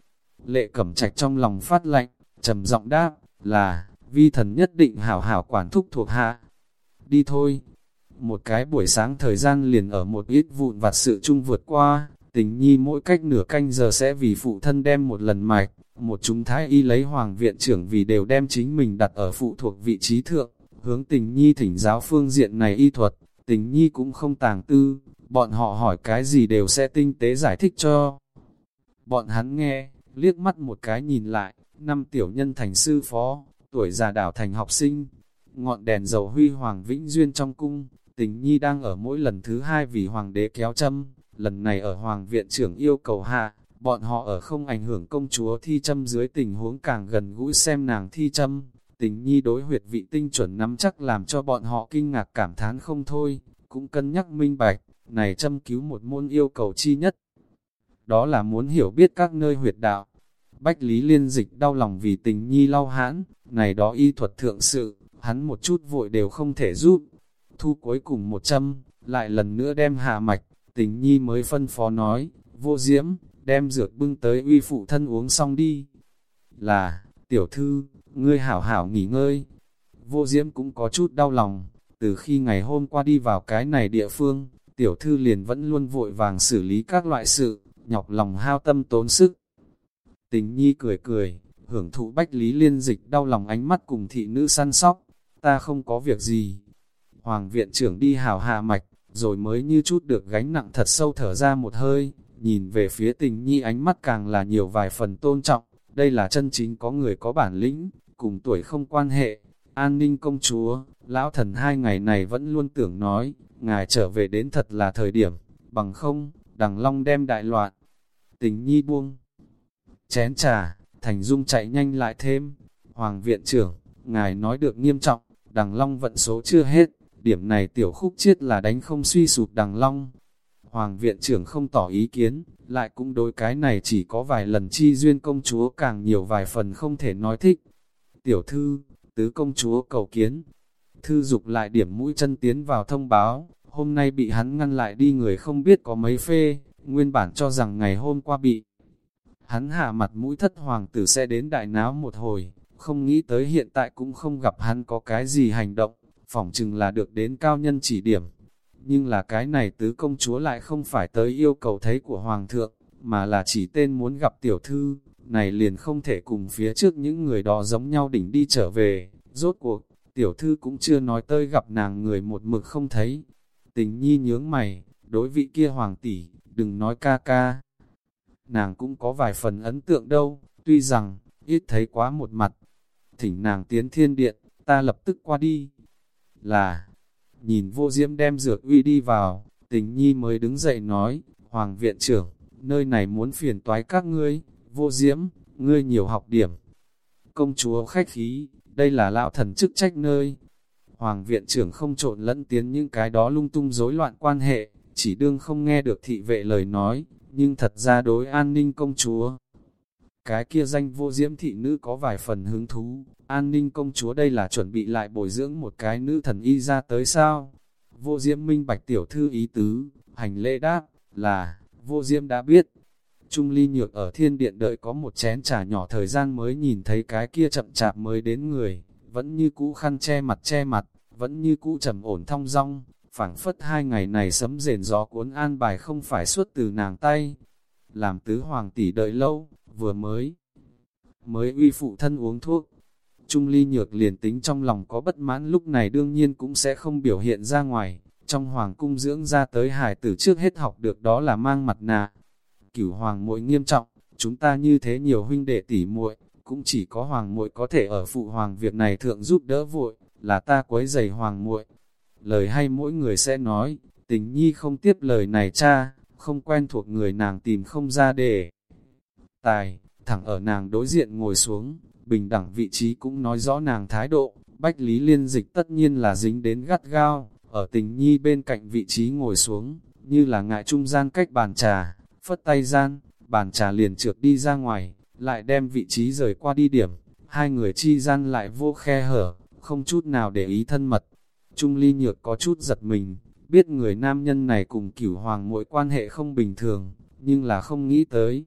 Speaker 1: lệ cẩm trạch trong lòng phát lạnh, trầm giọng đáp, là, vi thần nhất định hảo hảo quản thúc thuộc hạ. Đi thôi. Một cái buổi sáng thời gian liền ở một ít vụn vặt sự chung vượt qua, tình nhi mỗi cách nửa canh giờ sẽ vì phụ thân đem một lần mạch, một chúng thái y lấy hoàng viện trưởng vì đều đem chính mình đặt ở phụ thuộc vị trí thượng, hướng tình nhi thỉnh giáo phương diện này y thuật, tình nhi cũng không tàng tư, bọn họ hỏi cái gì đều sẽ tinh tế giải thích cho. Bọn hắn nghe, liếc mắt một cái nhìn lại, năm tiểu nhân thành sư phó, tuổi già đảo thành học sinh, ngọn đèn dầu huy hoàng vĩnh duyên trong cung, tình nhi đang ở mỗi lần thứ hai vì hoàng đế kéo châm, lần này ở hoàng viện trưởng yêu cầu hạ, bọn họ ở không ảnh hưởng công chúa thi châm dưới tình huống càng gần gũi xem nàng thi châm, tình nhi đối huyệt vị tinh chuẩn nắm chắc làm cho bọn họ kinh ngạc cảm thán không thôi, cũng cân nhắc minh bạch, này châm cứu một môn yêu cầu chi nhất. Đó là muốn hiểu biết các nơi huyệt đạo. Bách Lý Liên Dịch đau lòng vì tình nhi lau hãn, này đó y thuật thượng sự, hắn một chút vội đều không thể giúp. Thu cuối cùng một châm, lại lần nữa đem hạ mạch, tình nhi mới phân phó nói, vô diễm, đem dược bưng tới uy phụ thân uống xong đi. Là, tiểu thư, ngươi hảo hảo nghỉ ngơi. Vô diễm cũng có chút đau lòng, từ khi ngày hôm qua đi vào cái này địa phương, tiểu thư liền vẫn luôn vội vàng xử lý các loại sự, nhọc lòng hao tâm tốn sức. Tình nhi cười cười, hưởng thụ bách lý liên dịch đau lòng ánh mắt cùng thị nữ săn sóc, ta không có việc gì. Hoàng viện trưởng đi hảo hạ mạch, rồi mới như chút được gánh nặng thật sâu thở ra một hơi, nhìn về phía tình nhi ánh mắt càng là nhiều vài phần tôn trọng, đây là chân chính có người có bản lĩnh, cùng tuổi không quan hệ. An ninh công chúa, lão thần hai ngày này vẫn luôn tưởng nói, ngài trở về đến thật là thời điểm, bằng không, đằng long đem đại loạn. Tình nhi buông, chén trà, thành dung chạy nhanh lại thêm, hoàng viện trưởng, ngài nói được nghiêm trọng, đằng long vận số chưa hết, điểm này tiểu khúc chiết là đánh không suy sụp đằng long. Hoàng viện trưởng không tỏ ý kiến, lại cũng đối cái này chỉ có vài lần chi duyên công chúa càng nhiều vài phần không thể nói thích. Tiểu thư, tứ công chúa cầu kiến, thư dục lại điểm mũi chân tiến vào thông báo, hôm nay bị hắn ngăn lại đi người không biết có mấy phê, nguyên bản cho rằng ngày hôm qua bị. Hắn hạ mặt mũi thất hoàng tử sẽ đến đại náo một hồi, không nghĩ tới hiện tại cũng không gặp hắn có cái gì hành động, phỏng chừng là được đến cao nhân chỉ điểm. Nhưng là cái này tứ công chúa lại không phải tới yêu cầu thấy của hoàng thượng, mà là chỉ tên muốn gặp tiểu thư, này liền không thể cùng phía trước những người đó giống nhau đỉnh đi trở về, rốt cuộc, tiểu thư cũng chưa nói tới gặp nàng người một mực không thấy. Tình nhi nhướng mày, đối vị kia hoàng tỷ, đừng nói ca ca. Nàng cũng có vài phần ấn tượng đâu, tuy rằng, ít thấy quá một mặt. Thỉnh nàng tiến thiên điện, ta lập tức qua đi. Là, nhìn vô diễm đem dược uy đi vào, tình nhi mới đứng dậy nói, Hoàng viện trưởng, nơi này muốn phiền toái các ngươi, vô diễm, ngươi nhiều học điểm. Công chúa khách khí, đây là lão thần chức trách nơi. Hoàng viện trưởng không trộn lẫn tiến những cái đó lung tung rối loạn quan hệ, chỉ đương không nghe được thị vệ lời nói, nhưng thật ra đối an ninh công chúa. Cái kia danh vô diễm thị nữ có vài phần hứng thú, an ninh công chúa đây là chuẩn bị lại bồi dưỡng một cái nữ thần y ra tới sao? Vô diễm minh bạch tiểu thư ý tứ, hành lễ đáp, là, vô diễm đã biết. Trung ly nhược ở thiên điện đợi có một chén trà nhỏ thời gian mới nhìn thấy cái kia chậm chạp mới đến người, vẫn như cũ khăn che mặt che mặt, vẫn như cũ trầm ổn thong dong, phảng phất hai ngày này sấm rền gió cuốn an bài không phải suốt từ nàng tay. Làm tứ hoàng tỷ đợi lâu, vừa mới, mới uy phụ thân uống thuốc. Trung ly nhược liền tính trong lòng có bất mãn lúc này đương nhiên cũng sẽ không biểu hiện ra ngoài. Trong hoàng cung dưỡng ra tới hải tử trước hết học được đó là mang mặt nạ. Cửu hoàng muội nghiêm trọng, chúng ta như thế nhiều huynh đệ tỷ muội cũng chỉ có hoàng muội có thể ở phụ hoàng việc này thượng giúp đỡ vội, là ta quấy giày hoàng muội. Lời hay mỗi người sẽ nói, tình nhi không tiếp lời này cha, không quen thuộc người nàng tìm không ra để. Tài, thẳng ở nàng đối diện ngồi xuống, bình đẳng vị trí cũng nói rõ nàng thái độ, bách lý liên dịch tất nhiên là dính đến gắt gao, ở tình nhi bên cạnh vị trí ngồi xuống, như là ngại trung gian cách bàn trà, phất tay gian, bàn trà liền trượt đi ra ngoài, lại đem vị trí rời qua đi điểm, hai người chi gian lại vô khe hở, không chút nào để ý thân mật. Trung ly nhược có chút giật mình, biết người nam nhân này cùng cửu hoàng mỗi quan hệ không bình thường, nhưng là không nghĩ tới.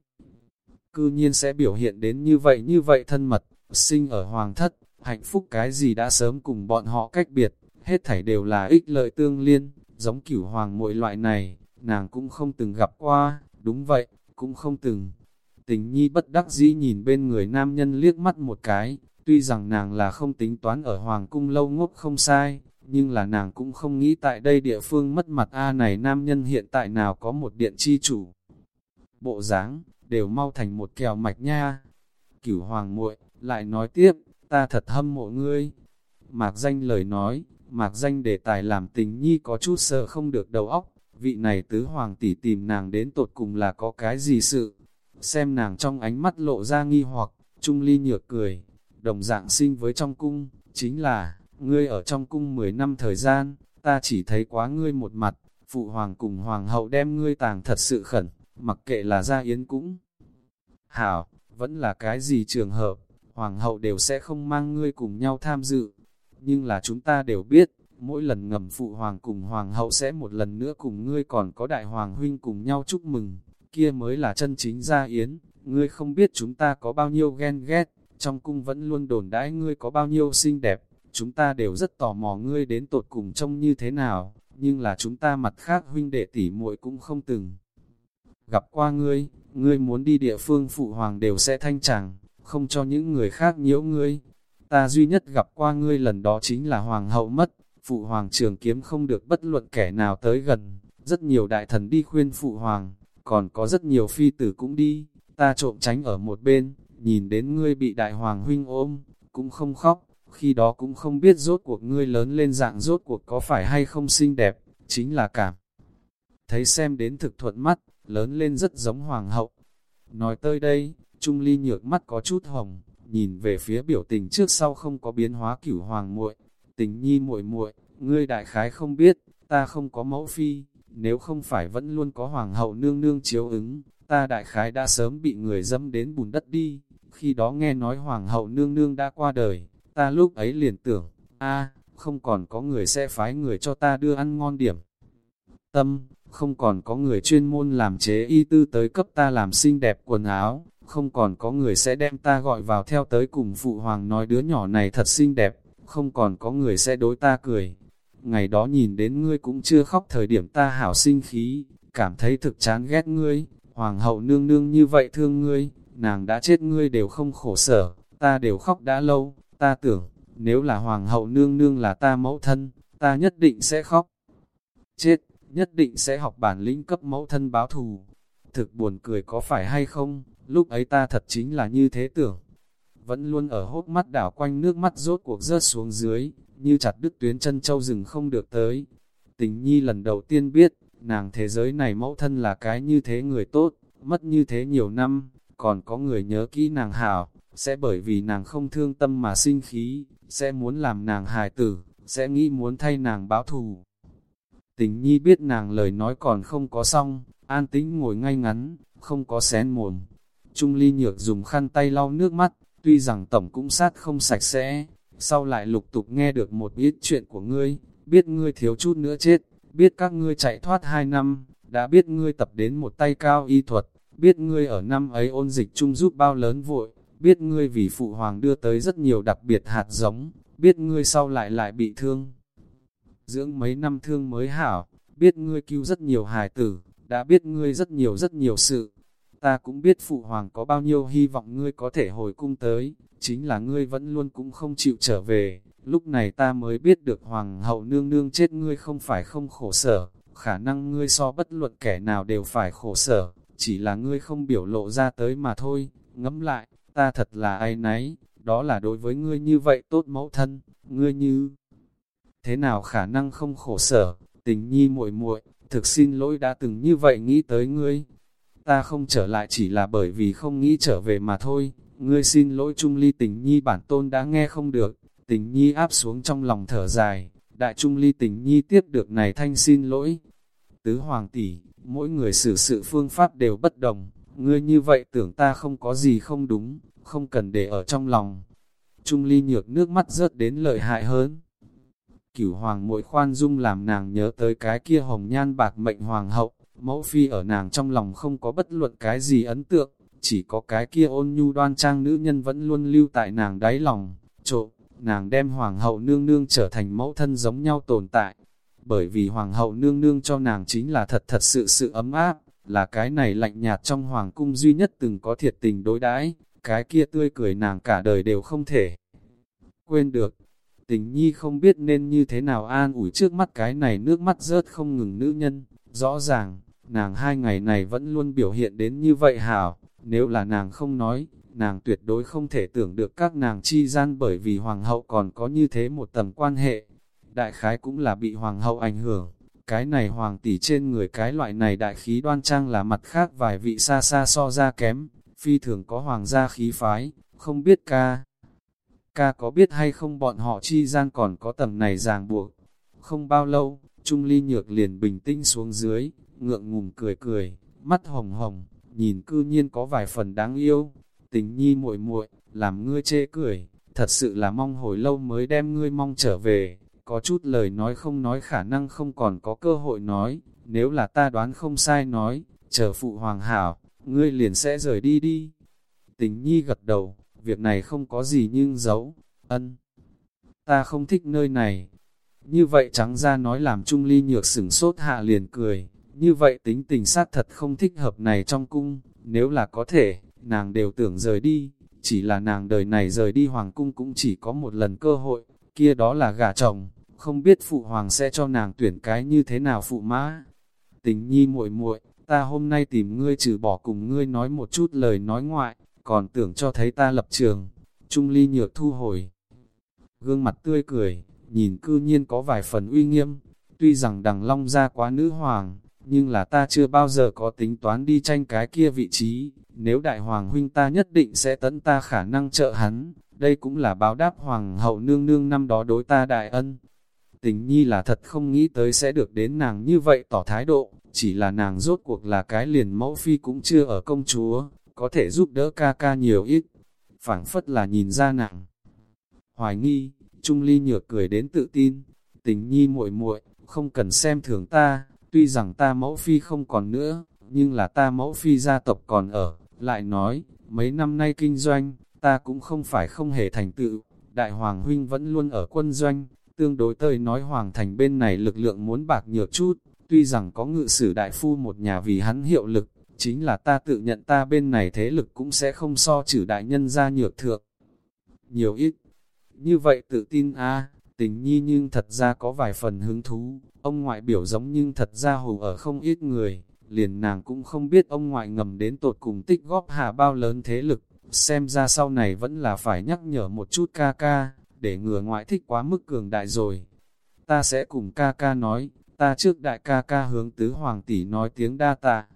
Speaker 1: Cư nhiên sẽ biểu hiện đến như vậy như vậy thân mật, sinh ở hoàng thất, hạnh phúc cái gì đã sớm cùng bọn họ cách biệt, hết thảy đều là ích lợi tương liên, giống cửu hoàng mỗi loại này, nàng cũng không từng gặp qua, đúng vậy, cũng không từng. Tình nhi bất đắc dĩ nhìn bên người nam nhân liếc mắt một cái, tuy rằng nàng là không tính toán ở hoàng cung lâu ngốc không sai, nhưng là nàng cũng không nghĩ tại đây địa phương mất mặt A này nam nhân hiện tại nào có một điện chi chủ. Bộ dáng đều mau thành một kèo mạch nha. Cửu hoàng muội lại nói tiếp, ta thật hâm mộ ngươi. Mạc danh lời nói, mạc danh đề tài làm tình nhi có chút sợ không được đầu óc, vị này tứ hoàng tỷ tìm nàng đến tột cùng là có cái gì sự. Xem nàng trong ánh mắt lộ ra nghi hoặc, trung ly nhược cười, đồng dạng sinh với trong cung, chính là, ngươi ở trong cung 10 năm thời gian, ta chỉ thấy quá ngươi một mặt, phụ hoàng cùng hoàng hậu đem ngươi tàng thật sự khẩn, mặc kệ là gia yến cũng. Hảo, vẫn là cái gì trường hợp, hoàng hậu đều sẽ không mang ngươi cùng nhau tham dự, nhưng là chúng ta đều biết, mỗi lần ngầm phụ hoàng cùng hoàng hậu sẽ một lần nữa cùng ngươi còn có đại hoàng huynh cùng nhau chúc mừng, kia mới là chân chính gia yến, ngươi không biết chúng ta có bao nhiêu ghen ghét, trong cung vẫn luôn đồn đãi ngươi có bao nhiêu xinh đẹp, chúng ta đều rất tò mò ngươi đến tột cùng trông như thế nào, nhưng là chúng ta mặt khác huynh đệ tỷ muội cũng không từng. Gặp qua ngươi, ngươi muốn đi địa phương phụ hoàng đều sẽ thanh chẳng, không cho những người khác nhiễu ngươi. Ta duy nhất gặp qua ngươi lần đó chính là hoàng hậu mất, phụ hoàng trường kiếm không được bất luận kẻ nào tới gần, rất nhiều đại thần đi khuyên phụ hoàng, còn có rất nhiều phi tử cũng đi, ta trộm tránh ở một bên, nhìn đến ngươi bị đại hoàng huynh ôm, cũng không khóc, khi đó cũng không biết rốt cuộc ngươi lớn lên dạng rốt cuộc có phải hay không xinh đẹp, chính là cảm. Thấy xem đến thực thuận mắt, lớn lên rất giống hoàng hậu. Nói tới đây, Trung Ly nhược mắt có chút hồng, nhìn về phía biểu tình trước sau không có biến hóa cửu hoàng muội, tình nhi muội muội, ngươi đại khái không biết, ta không có mẫu phi, nếu không phải vẫn luôn có hoàng hậu nương nương chiếu ứng, ta đại khái đã sớm bị người dâm đến bùn đất đi, khi đó nghe nói hoàng hậu nương nương đã qua đời, ta lúc ấy liền tưởng, a không còn có người sẽ phái người cho ta đưa ăn ngon điểm. Tâm, không còn có người chuyên môn làm chế y tư tới cấp ta làm xinh đẹp quần áo, không còn có người sẽ đem ta gọi vào theo tới cùng phụ hoàng nói đứa nhỏ này thật xinh đẹp, không còn có người sẽ đối ta cười. Ngày đó nhìn đến ngươi cũng chưa khóc thời điểm ta hảo sinh khí, cảm thấy thực chán ghét ngươi, hoàng hậu nương nương như vậy thương ngươi, nàng đã chết ngươi đều không khổ sở, ta đều khóc đã lâu, ta tưởng, nếu là hoàng hậu nương nương là ta mẫu thân, ta nhất định sẽ khóc. Chết, nhất định sẽ học bản lĩnh cấp mẫu thân báo thù. Thực buồn cười có phải hay không, lúc ấy ta thật chính là như thế tưởng. Vẫn luôn ở hốt mắt đảo quanh nước mắt rốt cuộc rớt xuống dưới, như chặt đứt tuyến chân châu rừng không được tới. Tình nhi lần đầu tiên biết, nàng thế giới này mẫu thân là cái như thế người tốt, mất như thế nhiều năm, còn có người nhớ kỹ nàng hảo, sẽ bởi vì nàng không thương tâm mà sinh khí, sẽ muốn làm nàng hài tử, sẽ nghĩ muốn thay nàng báo thù. Tình nhi biết nàng lời nói còn không có xong, an tĩnh ngồi ngay ngắn, không có xén mồm. Trung ly nhược dùng khăn tay lau nước mắt, tuy rằng tổng cũng sát không sạch sẽ, sau lại lục tục nghe được một ít chuyện của ngươi, biết ngươi thiếu chút nữa chết, biết các ngươi chạy thoát hai năm, đã biết ngươi tập đến một tay cao y thuật, biết ngươi ở năm ấy ôn dịch chung giúp bao lớn vội, biết ngươi vì phụ hoàng đưa tới rất nhiều đặc biệt hạt giống, biết ngươi sau lại lại bị thương. Dưỡng mấy năm thương mới hảo, biết ngươi cứu rất nhiều hài tử, đã biết ngươi rất nhiều rất nhiều sự. Ta cũng biết phụ hoàng có bao nhiêu hy vọng ngươi có thể hồi cung tới, chính là ngươi vẫn luôn cũng không chịu trở về. Lúc này ta mới biết được hoàng hậu nương nương chết ngươi không phải không khổ sở, khả năng ngươi so bất luận kẻ nào đều phải khổ sở, chỉ là ngươi không biểu lộ ra tới mà thôi, ngẫm lại, ta thật là ai nấy, đó là đối với ngươi như vậy tốt mẫu thân, ngươi như thế nào khả năng không khổ sở, tình nhi muội muội, thực xin lỗi đã từng như vậy nghĩ tới ngươi. Ta không trở lại chỉ là bởi vì không nghĩ trở về mà thôi, ngươi xin lỗi trung ly tình nhi bản tôn đã nghe không được, tình nhi áp xuống trong lòng thở dài, đại trung ly tình nhi tiếp được này thanh xin lỗi. Tứ hoàng tỷ, mỗi người xử sự phương pháp đều bất đồng, ngươi như vậy tưởng ta không có gì không đúng, không cần để ở trong lòng. Trung ly nhược nước mắt rớt đến lợi hại hơn. Cửu hoàng mỗi khoan dung làm nàng nhớ tới cái kia hồng nhan bạc mệnh hoàng hậu, mẫu phi ở nàng trong lòng không có bất luận cái gì ấn tượng, chỉ có cái kia ôn nhu đoan trang nữ nhân vẫn luôn lưu tại nàng đáy lòng, trộm, nàng đem hoàng hậu nương nương trở thành mẫu thân giống nhau tồn tại, bởi vì hoàng hậu nương nương cho nàng chính là thật thật sự sự ấm áp, là cái này lạnh nhạt trong hoàng cung duy nhất từng có thiệt tình đối đãi, cái kia tươi cười nàng cả đời đều không thể quên được. Tình nhi không biết nên như thế nào an ủi trước mắt cái này nước mắt rớt không ngừng nữ nhân, rõ ràng, nàng hai ngày này vẫn luôn biểu hiện đến như vậy hảo, nếu là nàng không nói, nàng tuyệt đối không thể tưởng được các nàng chi gian bởi vì hoàng hậu còn có như thế một tầm quan hệ. Đại khái cũng là bị hoàng hậu ảnh hưởng, cái này hoàng tỷ trên người cái loại này đại khí đoan trang là mặt khác vài vị xa xa so ra kém, phi thường có hoàng gia khí phái, không biết ca. Ca có biết hay không bọn họ chi gian còn có tầm này ràng buộc. Không bao lâu, Trung Ly Nhược liền bình tĩnh xuống dưới, ngượng ngùng cười cười, mắt hồng hồng, nhìn cư nhiên có vài phần đáng yêu. Tình nhi muội muội làm ngươi chê cười, thật sự là mong hồi lâu mới đem ngươi mong trở về. Có chút lời nói không nói khả năng không còn có cơ hội nói, nếu là ta đoán không sai nói, chờ phụ hoàng hảo, ngươi liền sẽ rời đi đi. Tình nhi gật đầu, việc này không có gì nhưng giấu, ân. Ta không thích nơi này. Như vậy trắng ra nói làm Trung Ly nhược sửng sốt hạ liền cười, như vậy tính tình sát thật không thích hợp này trong cung, nếu là có thể, nàng đều tưởng rời đi, chỉ là nàng đời này rời đi hoàng cung cũng chỉ có một lần cơ hội, kia đó là gả chồng, không biết phụ hoàng sẽ cho nàng tuyển cái như thế nào phụ mã. Tình nhi muội muội, ta hôm nay tìm ngươi trừ bỏ cùng ngươi nói một chút lời nói ngoại, còn tưởng cho thấy ta lập trường. Trung ly nhược thu hồi. Gương mặt tươi cười, nhìn cư nhiên có vài phần uy nghiêm. Tuy rằng đằng long ra quá nữ hoàng, nhưng là ta chưa bao giờ có tính toán đi tranh cái kia vị trí. Nếu đại hoàng huynh ta nhất định sẽ tấn ta khả năng trợ hắn. Đây cũng là báo đáp hoàng hậu nương nương năm đó đối ta đại ân. Tình nhi là thật không nghĩ tới sẽ được đến nàng như vậy tỏ thái độ, chỉ là nàng rốt cuộc là cái liền mẫu phi cũng chưa ở công chúa, có thể giúp đỡ ca ca nhiều ít, phảng phất là nhìn ra nặng. Hoài nghi, Trung Ly nhược cười đến tự tin, tình nhi muội muội không cần xem thường ta, tuy rằng ta mẫu phi không còn nữa, nhưng là ta mẫu phi gia tộc còn ở, lại nói, mấy năm nay kinh doanh, ta cũng không phải không hề thành tựu, đại hoàng huynh vẫn luôn ở quân doanh, tương đối tơi nói hoàng thành bên này lực lượng muốn bạc nhược chút, tuy rằng có ngự sử đại phu một nhà vì hắn hiệu lực, chính là ta tự nhận ta bên này thế lực cũng sẽ không so trừ đại nhân ra nhược thượng. Nhiều ít, như vậy tự tin a à, tình nhi nhưng thật ra có vài phần hứng thú, ông ngoại biểu giống nhưng thật ra hù ở không ít người, liền nàng cũng không biết ông ngoại ngầm đến tột cùng tích góp hạ bao lớn thế lực, xem ra sau này vẫn là phải nhắc nhở một chút ca ca, để ngừa ngoại thích quá mức cường đại rồi. Ta sẽ cùng ca ca nói, ta trước đại ca ca hướng tứ hoàng tỷ nói tiếng đa tạ,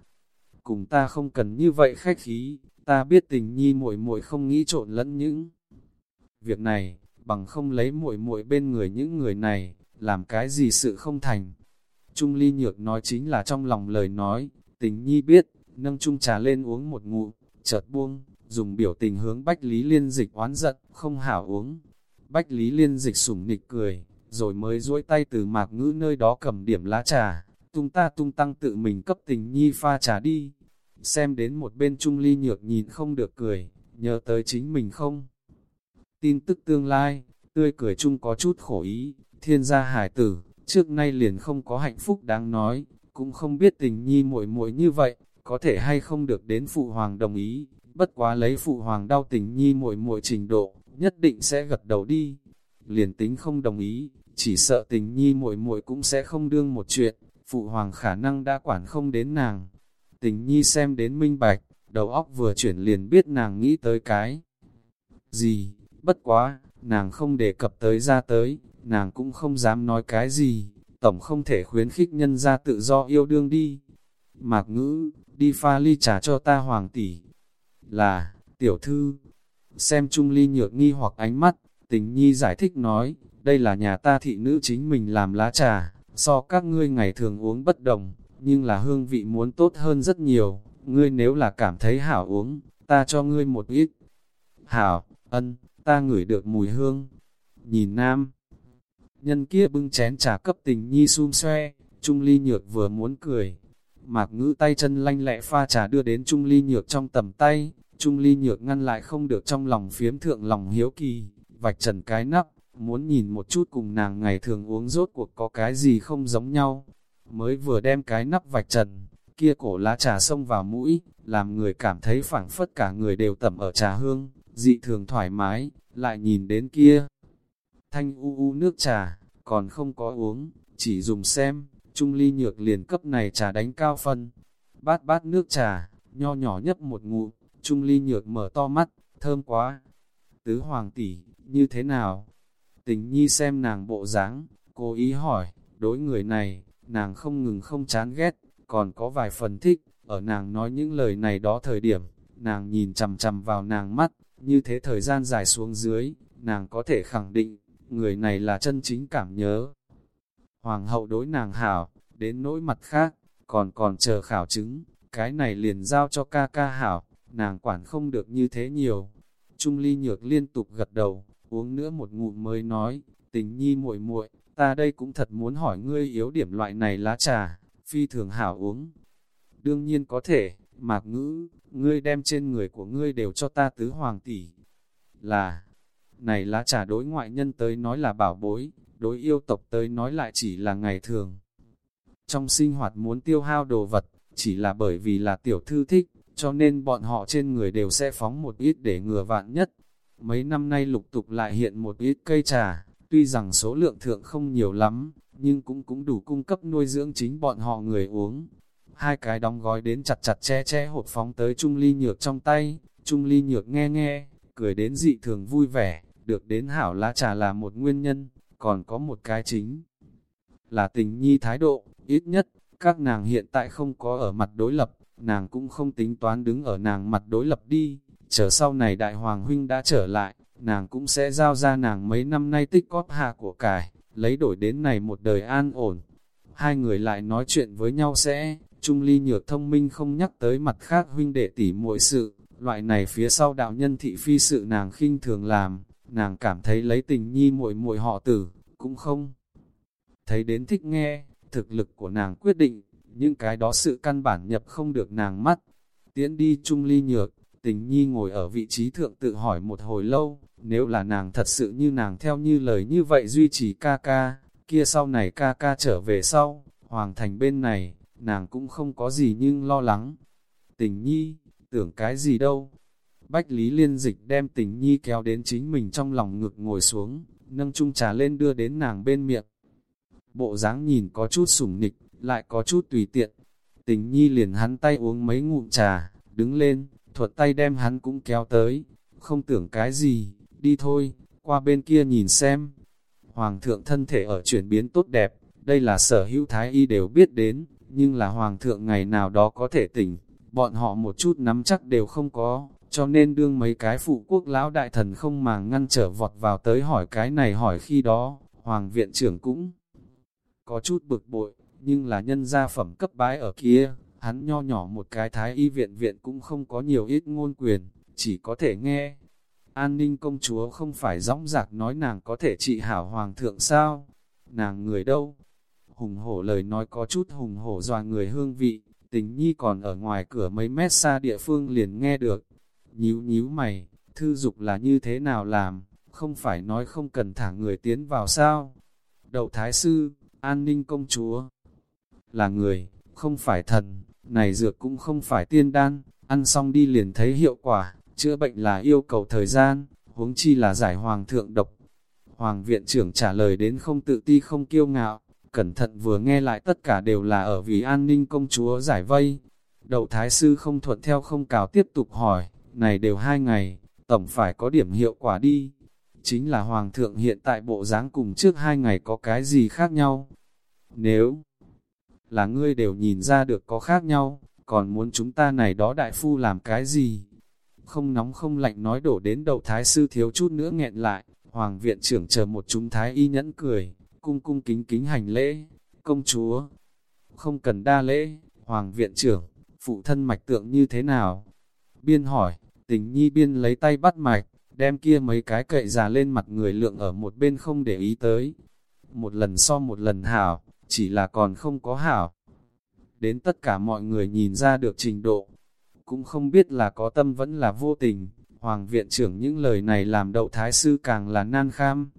Speaker 1: cùng ta không cần như vậy khách khí, ta biết tình nhi muội muội không nghĩ trộn lẫn những việc này, bằng không lấy muội muội bên người những người này, làm cái gì sự không thành. Trung ly nhược nói chính là trong lòng lời nói, tình nhi biết, nâng chung trà lên uống một ngụm, chợt buông, dùng biểu tình hướng Bách Lý Liên Dịch oán giận, không hảo uống. Bách Lý Liên Dịch sủng nịch cười, rồi mới duỗi tay từ mạc ngữ nơi đó cầm điểm lá trà, tung ta tung tăng tự mình cấp tình nhi pha trà đi. Xem đến một bên Trung Ly Nhược nhìn không được cười, nhớ tới chính mình không. Tin tức tương lai, tươi cười chung có chút khổ ý, thiên gia hải tử, trước nay liền không có hạnh phúc đáng nói, cũng không biết tình nhi muội muội như vậy, có thể hay không được đến phụ hoàng đồng ý, bất quá lấy phụ hoàng đau tình nhi muội muội trình độ, nhất định sẽ gật đầu đi. Liền tính không đồng ý, chỉ sợ tình nhi muội muội cũng sẽ không đương một chuyện, phụ hoàng khả năng đã quản không đến nàng. Tình nhi xem đến minh bạch, đầu óc vừa chuyển liền biết nàng nghĩ tới cái gì, bất quá, nàng không đề cập tới ra tới, nàng cũng không dám nói cái gì, tổng không thể khuyến khích nhân ra tự do yêu đương đi. Mạc ngữ, đi pha ly trà cho ta hoàng tỷ. Là, tiểu thư, xem Trung Ly nhược nghi hoặc ánh mắt, tình nhi giải thích nói, đây là nhà ta thị nữ chính mình làm lá trà, so các ngươi ngày thường uống bất đồng, nhưng là hương vị muốn tốt hơn rất nhiều, ngươi nếu là cảm thấy hảo uống, ta cho ngươi một ít. Hảo, ân, ta ngửi được mùi hương. Nhìn nam, nhân kia bưng chén trà cấp tình nhi sum xoe, Trung Ly Nhược vừa muốn cười. Mạc ngữ tay chân lanh lẹ pha trà đưa đến Trung Ly Nhược trong tầm tay, Trung Ly Nhược ngăn lại không được trong lòng phiếm thượng lòng hiếu kỳ, vạch trần cái nắp, muốn nhìn một chút cùng nàng ngày thường uống rốt cuộc có cái gì không giống nhau. Mới vừa đem cái nắp vạch trần, kia cổ lá trà xông vào mũi, làm người cảm thấy phảng phất cả người đều tẩm ở trà hương, dị thường thoải mái, lại nhìn đến kia. Thanh u u nước trà, còn không có uống, chỉ dùng xem, trung ly nhược liền cấp này trà đánh cao phân. Bát bát nước trà, nho nhỏ nhấp một ngụ trung ly nhược mở to mắt, thơm quá. Tứ hoàng tỷ, như thế nào? Tình nhi xem nàng bộ dáng, cố ý hỏi, đối người này, nàng không ngừng không chán ghét, còn có vài phần thích, ở nàng nói những lời này đó thời điểm, nàng nhìn chầm chầm vào nàng mắt, như thế thời gian dài xuống dưới, nàng có thể khẳng định, người này là chân chính cảm nhớ. Hoàng hậu đối nàng hảo, đến nỗi mặt khác, còn còn chờ khảo chứng, cái này liền giao cho ca ca hảo, nàng quản không được như thế nhiều. Trung ly nhược liên tục gật đầu, uống nữa một ngụm mới nói, tình nhi muội muội, ta đây cũng thật muốn hỏi ngươi yếu điểm loại này lá trà, phi thường hảo uống. Đương nhiên có thể, mạc ngữ, ngươi đem trên người của ngươi đều cho ta tứ hoàng tỷ. Là, này lá trà đối ngoại nhân tới nói là bảo bối, đối yêu tộc tới nói lại chỉ là ngày thường. Trong sinh hoạt muốn tiêu hao đồ vật, chỉ là bởi vì là tiểu thư thích, cho nên bọn họ trên người đều sẽ phóng một ít để ngừa vạn nhất. Mấy năm nay lục tục lại hiện một ít cây trà, tuy rằng số lượng thượng không nhiều lắm, nhưng cũng cũng đủ cung cấp nuôi dưỡng chính bọn họ người uống. Hai cái đóng gói đến chặt chặt che che hộp phóng tới Trung Ly Nhược trong tay, Trung Ly Nhược nghe nghe, cười đến dị thường vui vẻ, được đến hảo lá trà là một nguyên nhân, còn có một cái chính. Là tình nhi thái độ, ít nhất, các nàng hiện tại không có ở mặt đối lập, nàng cũng không tính toán đứng ở nàng mặt đối lập đi, chờ sau này đại hoàng huynh đã trở lại, nàng cũng sẽ giao ra nàng mấy năm nay tích cóp hạ của cải, lấy đổi đến này một đời an ổn. Hai người lại nói chuyện với nhau sẽ, Trung Ly nhược thông minh không nhắc tới mặt khác huynh đệ tỉ muội sự, loại này phía sau đạo nhân thị phi sự nàng khinh thường làm, nàng cảm thấy lấy tình nhi muội muội họ tử, cũng không. Thấy đến thích nghe, thực lực của nàng quyết định, những cái đó sự căn bản nhập không được nàng mắt. Tiễn đi Trung Ly nhược, tình nhi ngồi ở vị trí thượng tự hỏi một hồi lâu, nếu là nàng thật sự như nàng theo như lời như vậy duy trì ca ca, kia sau này ca ca trở về sau, hoàng thành bên này, nàng cũng không có gì nhưng lo lắng. Tình nhi, tưởng cái gì đâu. Bách Lý Liên Dịch đem tình nhi kéo đến chính mình trong lòng ngực ngồi xuống, nâng chung trà lên đưa đến nàng bên miệng. Bộ dáng nhìn có chút sủng nịch, lại có chút tùy tiện. Tình nhi liền hắn tay uống mấy ngụm trà, đứng lên, thuật tay đem hắn cũng kéo tới. Không tưởng cái gì, đi thôi, qua bên kia nhìn xem. Hoàng thượng thân thể ở chuyển biến tốt đẹp, đây là sở hữu thái y đều biết đến, nhưng là hoàng thượng ngày nào đó có thể tỉnh, bọn họ một chút nắm chắc đều không có, cho nên đương mấy cái phụ quốc lão đại thần không mà ngăn trở vọt vào tới hỏi cái này hỏi khi đó, hoàng viện trưởng cũng có chút bực bội, nhưng là nhân gia phẩm cấp bái ở kia, hắn nho nhỏ một cái thái y viện viện cũng không có nhiều ít ngôn quyền, chỉ có thể nghe. An ninh công chúa không phải dõng dạc nói nàng có thể trị hảo hoàng thượng sao? Nàng người đâu? Hùng hổ lời nói có chút hùng hổ dòa người hương vị, tình nhi còn ở ngoài cửa mấy mét xa địa phương liền nghe được. Nhíu nhíu mày, thư dục là như thế nào làm, không phải nói không cần thả người tiến vào sao? Đậu thái sư, an ninh công chúa, là người, không phải thần, này dược cũng không phải tiên đan, ăn xong đi liền thấy hiệu quả, chữa bệnh là yêu cầu thời gian, huống chi là giải hoàng thượng độc. Hoàng viện trưởng trả lời đến không tự ti không kiêu ngạo, cẩn thận vừa nghe lại tất cả đều là ở vì an ninh công chúa giải vây. Đậu thái sư không thuận theo không cào tiếp tục hỏi, này đều hai ngày, tổng phải có điểm hiệu quả đi. Chính là hoàng thượng hiện tại bộ dáng cùng trước hai ngày có cái gì khác nhau. Nếu là ngươi đều nhìn ra được có khác nhau, còn muốn chúng ta này đó đại phu làm cái gì? Không nóng không lạnh nói đổ đến đầu thái sư thiếu chút nữa nghẹn lại, hoàng viện trưởng chờ một chúng thái y nhẫn cười, cung cung kính kính hành lễ, công chúa. Không cần đa lễ, hoàng viện trưởng, phụ thân mạch tượng như thế nào? Biên hỏi, tình nhi biên lấy tay bắt mạch, đem kia mấy cái cậy già lên mặt người lượng ở một bên không để ý tới. Một lần so một lần hảo, chỉ là còn không có hảo. Đến tất cả mọi người nhìn ra được trình độ, cũng không biết là có tâm vẫn là vô tình. Hoàng viện trưởng những lời này làm đậu thái sư càng là nan kham.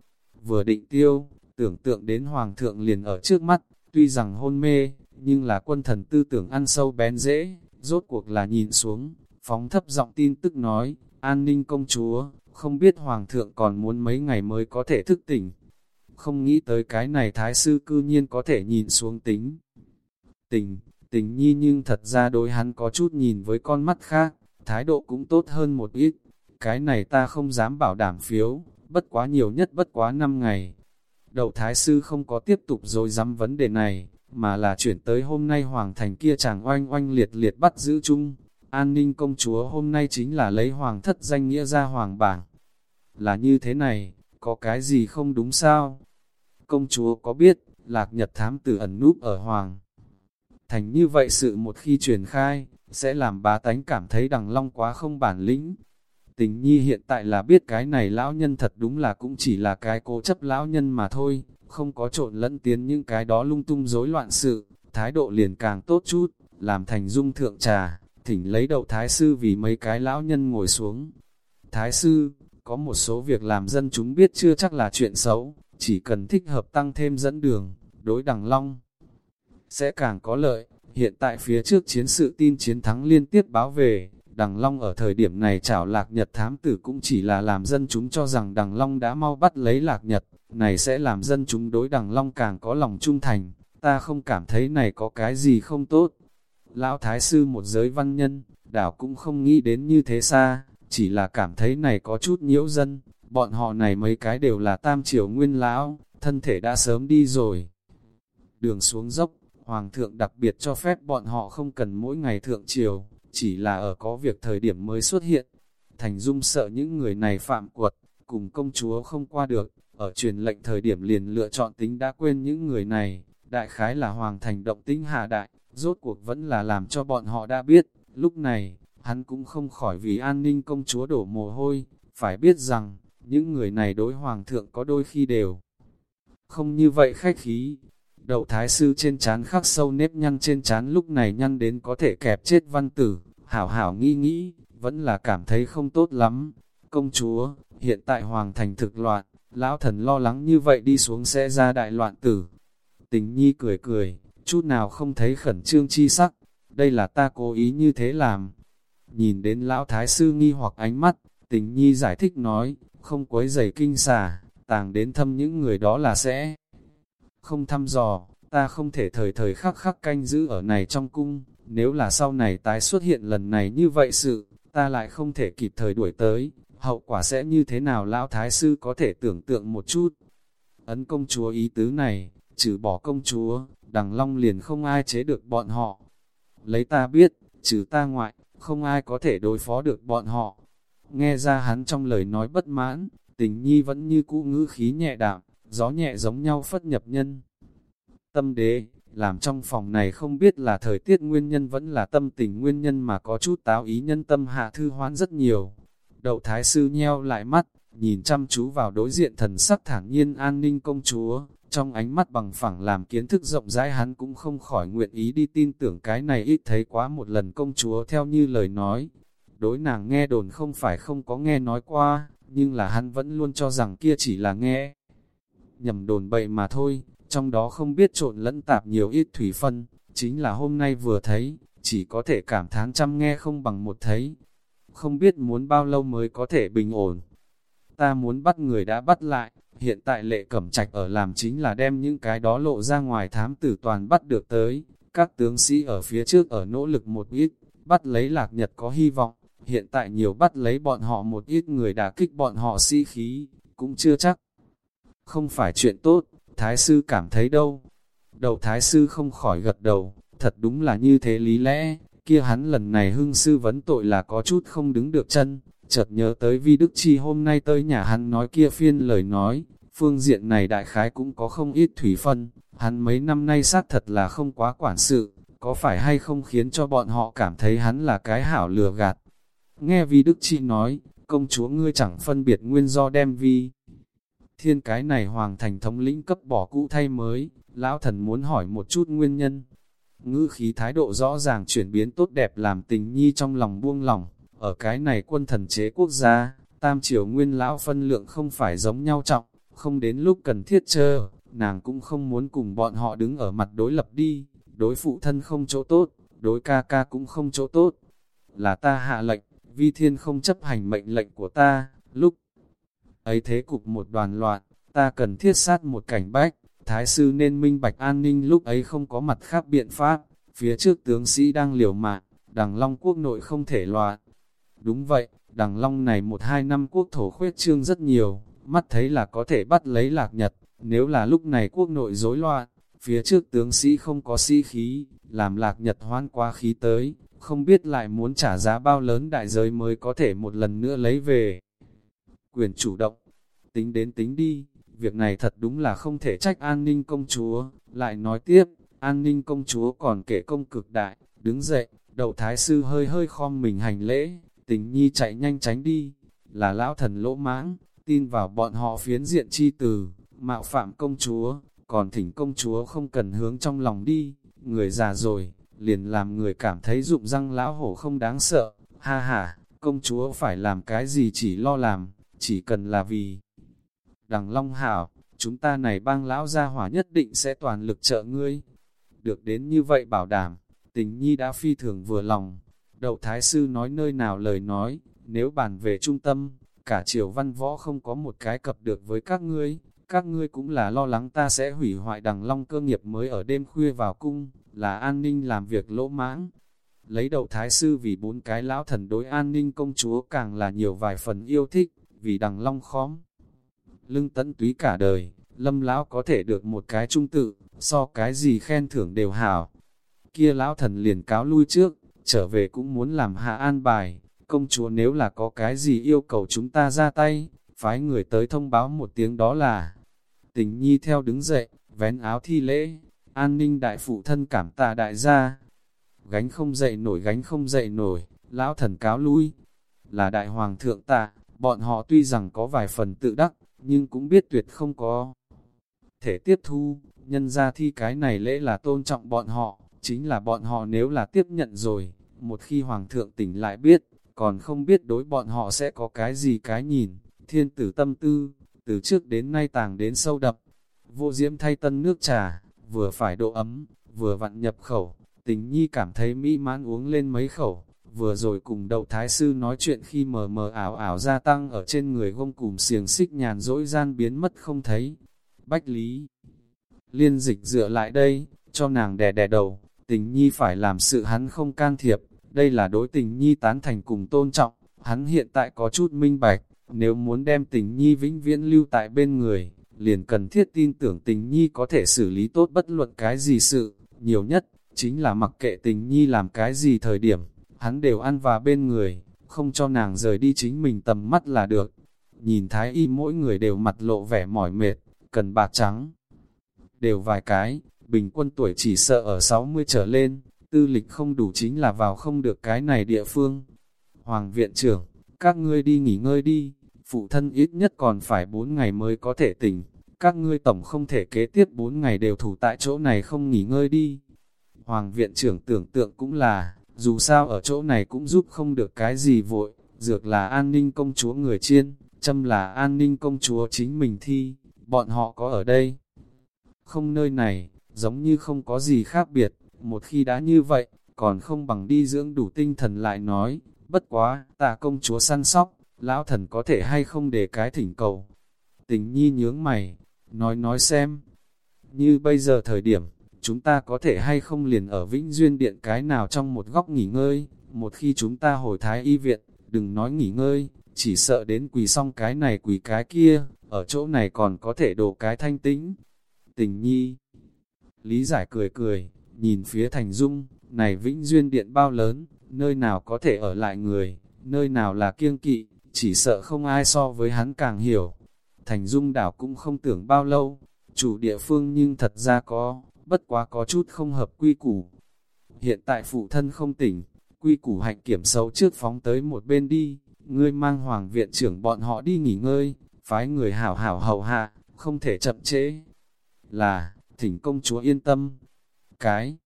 Speaker 1: Vừa định tiêu, tưởng tượng đến hoàng thượng liền ở trước mắt, tuy rằng hôn mê, nhưng là quân thần tư tưởng ăn sâu bén dễ, rốt cuộc là nhìn xuống, phóng thấp giọng tin tức nói, an ninh công chúa, không biết hoàng thượng còn muốn mấy ngày mới có thể thức tỉnh. Không nghĩ tới cái này thái sư cư nhiên có thể nhìn xuống tính. Tình, tình nhi nhưng thật ra đối hắn có chút nhìn với con mắt khác, thái độ cũng tốt hơn một ít. Cái này ta không dám bảo đảm phiếu, bất quá nhiều nhất bất quá 5 ngày. Đậu thái sư không có tiếp tục rồi dám vấn đề này, mà là chuyển tới hôm nay hoàng thành kia chàng oanh oanh liệt liệt bắt giữ chung. An ninh công chúa hôm nay chính là lấy hoàng thất danh nghĩa ra hoàng bảng. Là như thế này, có cái gì không đúng sao? Công chúa có biết, lạc nhật thám tử ẩn núp ở hoàng. Thành như vậy sự một khi truyền khai, sẽ làm bá tánh cảm thấy đằng long quá không bản lĩnh. Tình nhi hiện tại là biết cái này lão nhân thật đúng là cũng chỉ là cái cố chấp lão nhân mà thôi, không có trộn lẫn tiến những cái đó lung tung rối loạn sự, thái độ liền càng tốt chút, làm thành dung thượng trà, thỉnh lấy đậu thái sư vì mấy cái lão nhân ngồi xuống. Thái sư, có một số việc làm dân chúng biết chưa chắc là chuyện xấu, chỉ cần thích hợp tăng thêm dẫn đường, đối đằng long sẽ càng có lợi. Hiện tại phía trước chiến sự tin chiến thắng liên tiếp báo về, Đằng Long ở thời điểm này chảo lạc nhật thám tử cũng chỉ là làm dân chúng cho rằng Đằng Long đã mau bắt lấy lạc nhật, này sẽ làm dân chúng đối Đằng Long càng có lòng trung thành, ta không cảm thấy này có cái gì không tốt. Lão Thái Sư một giới văn nhân, đảo cũng không nghĩ đến như thế xa, chỉ là cảm thấy này có chút nhiễu dân, bọn họ này mấy cái đều là tam triều nguyên lão, thân thể đã sớm đi rồi. Đường xuống dốc, Hoàng thượng đặc biệt cho phép bọn họ không cần mỗi ngày thượng triều, chỉ là ở có việc thời điểm mới xuất hiện. Thành Dung sợ những người này phạm quật, cùng công chúa không qua được, ở truyền lệnh thời điểm liền lựa chọn tính đã quên những người này, đại khái là Hoàng Thành động tính hạ đại, rốt cuộc vẫn là làm cho bọn họ đã biết, lúc này, hắn cũng không khỏi vì an ninh công chúa đổ mồ hôi, phải biết rằng, những người này đối Hoàng thượng có đôi khi đều không như vậy khách khí, Đậu thái sư trên chán khắc sâu nếp nhăn trên chán lúc này nhăn đến có thể kẹp chết văn tử, hảo hảo nghĩ nghĩ, vẫn là cảm thấy không tốt lắm. Công chúa, hiện tại hoàng thành thực loạn, lão thần lo lắng như vậy đi xuống sẽ ra đại loạn tử. Tình nhi cười cười, chút nào không thấy khẩn trương chi sắc, đây là ta cố ý như thế làm. Nhìn đến lão thái sư nghi hoặc ánh mắt, tình nhi giải thích nói, không quấy giày kinh xà, tàng đến thâm những người đó là sẽ không thăm dò, ta không thể thời thời khắc khắc canh giữ ở này trong cung, nếu là sau này tái xuất hiện lần này như vậy sự, ta lại không thể kịp thời đuổi tới, hậu quả sẽ như thế nào lão thái sư có thể tưởng tượng một chút. Ấn công chúa ý tứ này, trừ bỏ công chúa, đằng long liền không ai chế được bọn họ. Lấy ta biết, trừ ta ngoại, không ai có thể đối phó được bọn họ. nghe ra hắn trong lời nói bất mãn, tình nhi vẫn như cũ ngữ khí nhẹ đạm, gió nhẹ giống nhau phất nhập nhân. Tâm đế, làm trong phòng này không biết là thời tiết nguyên nhân vẫn là tâm tình nguyên nhân mà có chút táo ý nhân tâm hạ thư hoán rất nhiều. Đậu thái sư nheo lại mắt, nhìn chăm chú vào đối diện thần sắc thản nhiên an ninh công chúa, trong ánh mắt bằng phẳng làm kiến thức rộng rãi hắn cũng không khỏi nguyện ý đi tin tưởng cái này ít thấy quá một lần công chúa theo như lời nói. Đối nàng nghe đồn không phải không có nghe nói qua, nhưng là hắn vẫn luôn cho rằng kia chỉ là nghe. Nhầm đồn bậy mà thôi, trong đó không biết trộn lẫn tạp nhiều ít thủy phân, chính là hôm nay vừa thấy, chỉ có thể cảm thán trăm nghe không bằng một thấy. Không biết muốn bao lâu mới có thể bình ổn. Ta muốn bắt người đã bắt lại, hiện tại lệ cẩm trạch ở làm chính là đem những cái đó lộ ra ngoài thám tử toàn bắt được tới. Các tướng sĩ ở phía trước ở nỗ lực một ít, bắt lấy lạc nhật có hy vọng, hiện tại nhiều bắt lấy bọn họ một ít người đã kích bọn họ sĩ khí, cũng chưa chắc. Không phải chuyện tốt, Thái sư cảm thấy đâu. Đầu Thái sư không khỏi gật đầu, thật đúng là như thế lý lẽ, kia hắn lần này hưng sư vấn tội là có chút không đứng được chân, chợt nhớ tới vi đức chi hôm nay tới nhà hắn nói kia phiên lời nói, phương diện này đại khái cũng có không ít thủy phân, hắn mấy năm nay xác thật là không quá quản sự, có phải hay không khiến cho bọn họ cảm thấy hắn là cái hảo lừa gạt. Nghe vi đức chi nói, công chúa ngươi chẳng phân biệt nguyên do đem vi thiên cái này hoàng thành thống lĩnh cấp bỏ cũ thay mới, lão thần muốn hỏi một chút nguyên nhân. Ngữ khí thái độ rõ ràng chuyển biến tốt đẹp làm tình nhi trong lòng buông lòng, ở cái này quân thần chế quốc gia, tam triều nguyên lão phân lượng không phải giống nhau trọng, không đến lúc cần thiết chờ, nàng cũng không muốn cùng bọn họ đứng ở mặt đối lập đi, đối phụ thân không chỗ tốt, đối ca ca cũng không chỗ tốt. Là ta hạ lệnh, vi thiên không chấp hành mệnh lệnh của ta, lúc ấy thế cục một đoàn loạn, ta cần thiết sát một cảnh bách, thái sư nên minh bạch an ninh lúc ấy không có mặt khác biện pháp, phía trước tướng sĩ đang liều mạng, đằng long quốc nội không thể loạn. Đúng vậy, đằng long này một hai năm quốc thổ khuyết trương rất nhiều, mắt thấy là có thể bắt lấy lạc nhật, nếu là lúc này quốc nội rối loạn, phía trước tướng sĩ không có sĩ khí, làm lạc nhật hoan quá khí tới, không biết lại muốn trả giá bao lớn đại giới mới có thể một lần nữa lấy về quyền chủ động. Tính đến tính đi, việc này thật đúng là không thể trách an ninh công chúa. Lại nói tiếp, an ninh công chúa còn kể công cực đại, đứng dậy, đậu thái sư hơi hơi khom mình hành lễ, tình nhi chạy nhanh tránh đi, là lão thần lỗ mãng, tin vào bọn họ phiến diện chi từ, mạo phạm công chúa, còn thỉnh công chúa không cần hướng trong lòng đi, người già rồi, liền làm người cảm thấy dụng răng lão hổ không đáng sợ, ha ha, công chúa phải làm cái gì chỉ lo làm, chỉ cần là vì đằng Long Hảo, chúng ta này bang lão gia hỏa nhất định sẽ toàn lực trợ ngươi. Được đến như vậy bảo đảm, tình nhi đã phi thường vừa lòng. Đậu Thái Sư nói nơi nào lời nói, nếu bàn về trung tâm, cả triều văn võ không có một cái cập được với các ngươi, các ngươi cũng là lo lắng ta sẽ hủy hoại đằng long cơ nghiệp mới ở đêm khuya vào cung, là an ninh làm việc lỗ mãng. Lấy đậu thái sư vì bốn cái lão thần đối an ninh công chúa càng là nhiều vài phần yêu thích, vì đằng long khóm. Lưng tấn túy cả đời, lâm lão có thể được một cái trung tự, so cái gì khen thưởng đều hảo. Kia lão thần liền cáo lui trước, trở về cũng muốn làm hạ an bài, công chúa nếu là có cái gì yêu cầu chúng ta ra tay, phái người tới thông báo một tiếng đó là. Tình nhi theo đứng dậy, vén áo thi lễ, an ninh đại phụ thân cảm tạ đại gia. Gánh không dậy nổi gánh không dậy nổi, lão thần cáo lui, là đại hoàng thượng tạ, Bọn họ tuy rằng có vài phần tự đắc, nhưng cũng biết tuyệt không có thể tiếp thu, nhân ra thi cái này lễ là tôn trọng bọn họ, chính là bọn họ nếu là tiếp nhận rồi, một khi hoàng thượng tỉnh lại biết, còn không biết đối bọn họ sẽ có cái gì cái nhìn, thiên tử tâm tư, từ trước đến nay tàng đến sâu đậm, vô diễm thay tân nước trà, vừa phải độ ấm, vừa vặn nhập khẩu, tình nhi cảm thấy mỹ mãn uống lên mấy khẩu, vừa rồi cùng đậu thái sư nói chuyện khi mờ mờ ảo ảo gia tăng ở trên người gông cùm xiềng xích nhàn dỗi gian biến mất không thấy. Bách Lý Liên dịch dựa lại đây, cho nàng đè đè đầu, tình nhi phải làm sự hắn không can thiệp, đây là đối tình nhi tán thành cùng tôn trọng, hắn hiện tại có chút minh bạch, nếu muốn đem tình nhi vĩnh viễn lưu tại bên người, liền cần thiết tin tưởng tình nhi có thể xử lý tốt bất luận cái gì sự, nhiều nhất, chính là mặc kệ tình nhi làm cái gì thời điểm, hắn đều ăn và bên người, không cho nàng rời đi chính mình tầm mắt là được. Nhìn thái y mỗi người đều mặt lộ vẻ mỏi mệt, cần bạc trắng. Đều vài cái, bình quân tuổi chỉ sợ ở 60 trở lên, tư lịch không đủ chính là vào không được cái này địa phương. Hoàng viện trưởng, các ngươi đi nghỉ ngơi đi, phụ thân ít nhất còn phải 4 ngày mới có thể tỉnh, các ngươi tổng không thể kế tiếp 4 ngày đều thủ tại chỗ này không nghỉ ngơi đi. Hoàng viện trưởng tưởng tượng cũng là, dù sao ở chỗ này cũng giúp không được cái gì vội, dược là an ninh công chúa người chiên, châm là an ninh công chúa chính mình thi, bọn họ có ở đây. Không nơi này, giống như không có gì khác biệt, một khi đã như vậy, còn không bằng đi dưỡng đủ tinh thần lại nói, bất quá, tạ công chúa săn sóc, lão thần có thể hay không để cái thỉnh cầu. Tình nhi nhướng mày, nói nói xem, như bây giờ thời điểm, chúng ta có thể hay không liền ở Vĩnh Duyên Điện cái nào trong một góc nghỉ ngơi, một khi chúng ta hồi thái y viện, đừng nói nghỉ ngơi, chỉ sợ đến quỳ xong cái này quỳ cái kia, ở chỗ này còn có thể đổ cái thanh tĩnh. Tình nhi, lý giải cười cười, nhìn phía thành dung, này Vĩnh Duyên Điện bao lớn, nơi nào có thể ở lại người, nơi nào là kiêng kỵ, chỉ sợ không ai so với hắn càng hiểu. Thành dung đảo cũng không tưởng bao lâu, chủ địa phương nhưng thật ra có, bất quá có chút không hợp quy củ. Hiện tại phụ thân không tỉnh, quy củ hạnh kiểm xấu trước phóng tới một bên đi, ngươi mang hoàng viện trưởng bọn họ đi nghỉ ngơi, phái người hảo hảo hầu hạ, không thể chậm trễ. Là, thỉnh công chúa yên tâm. Cái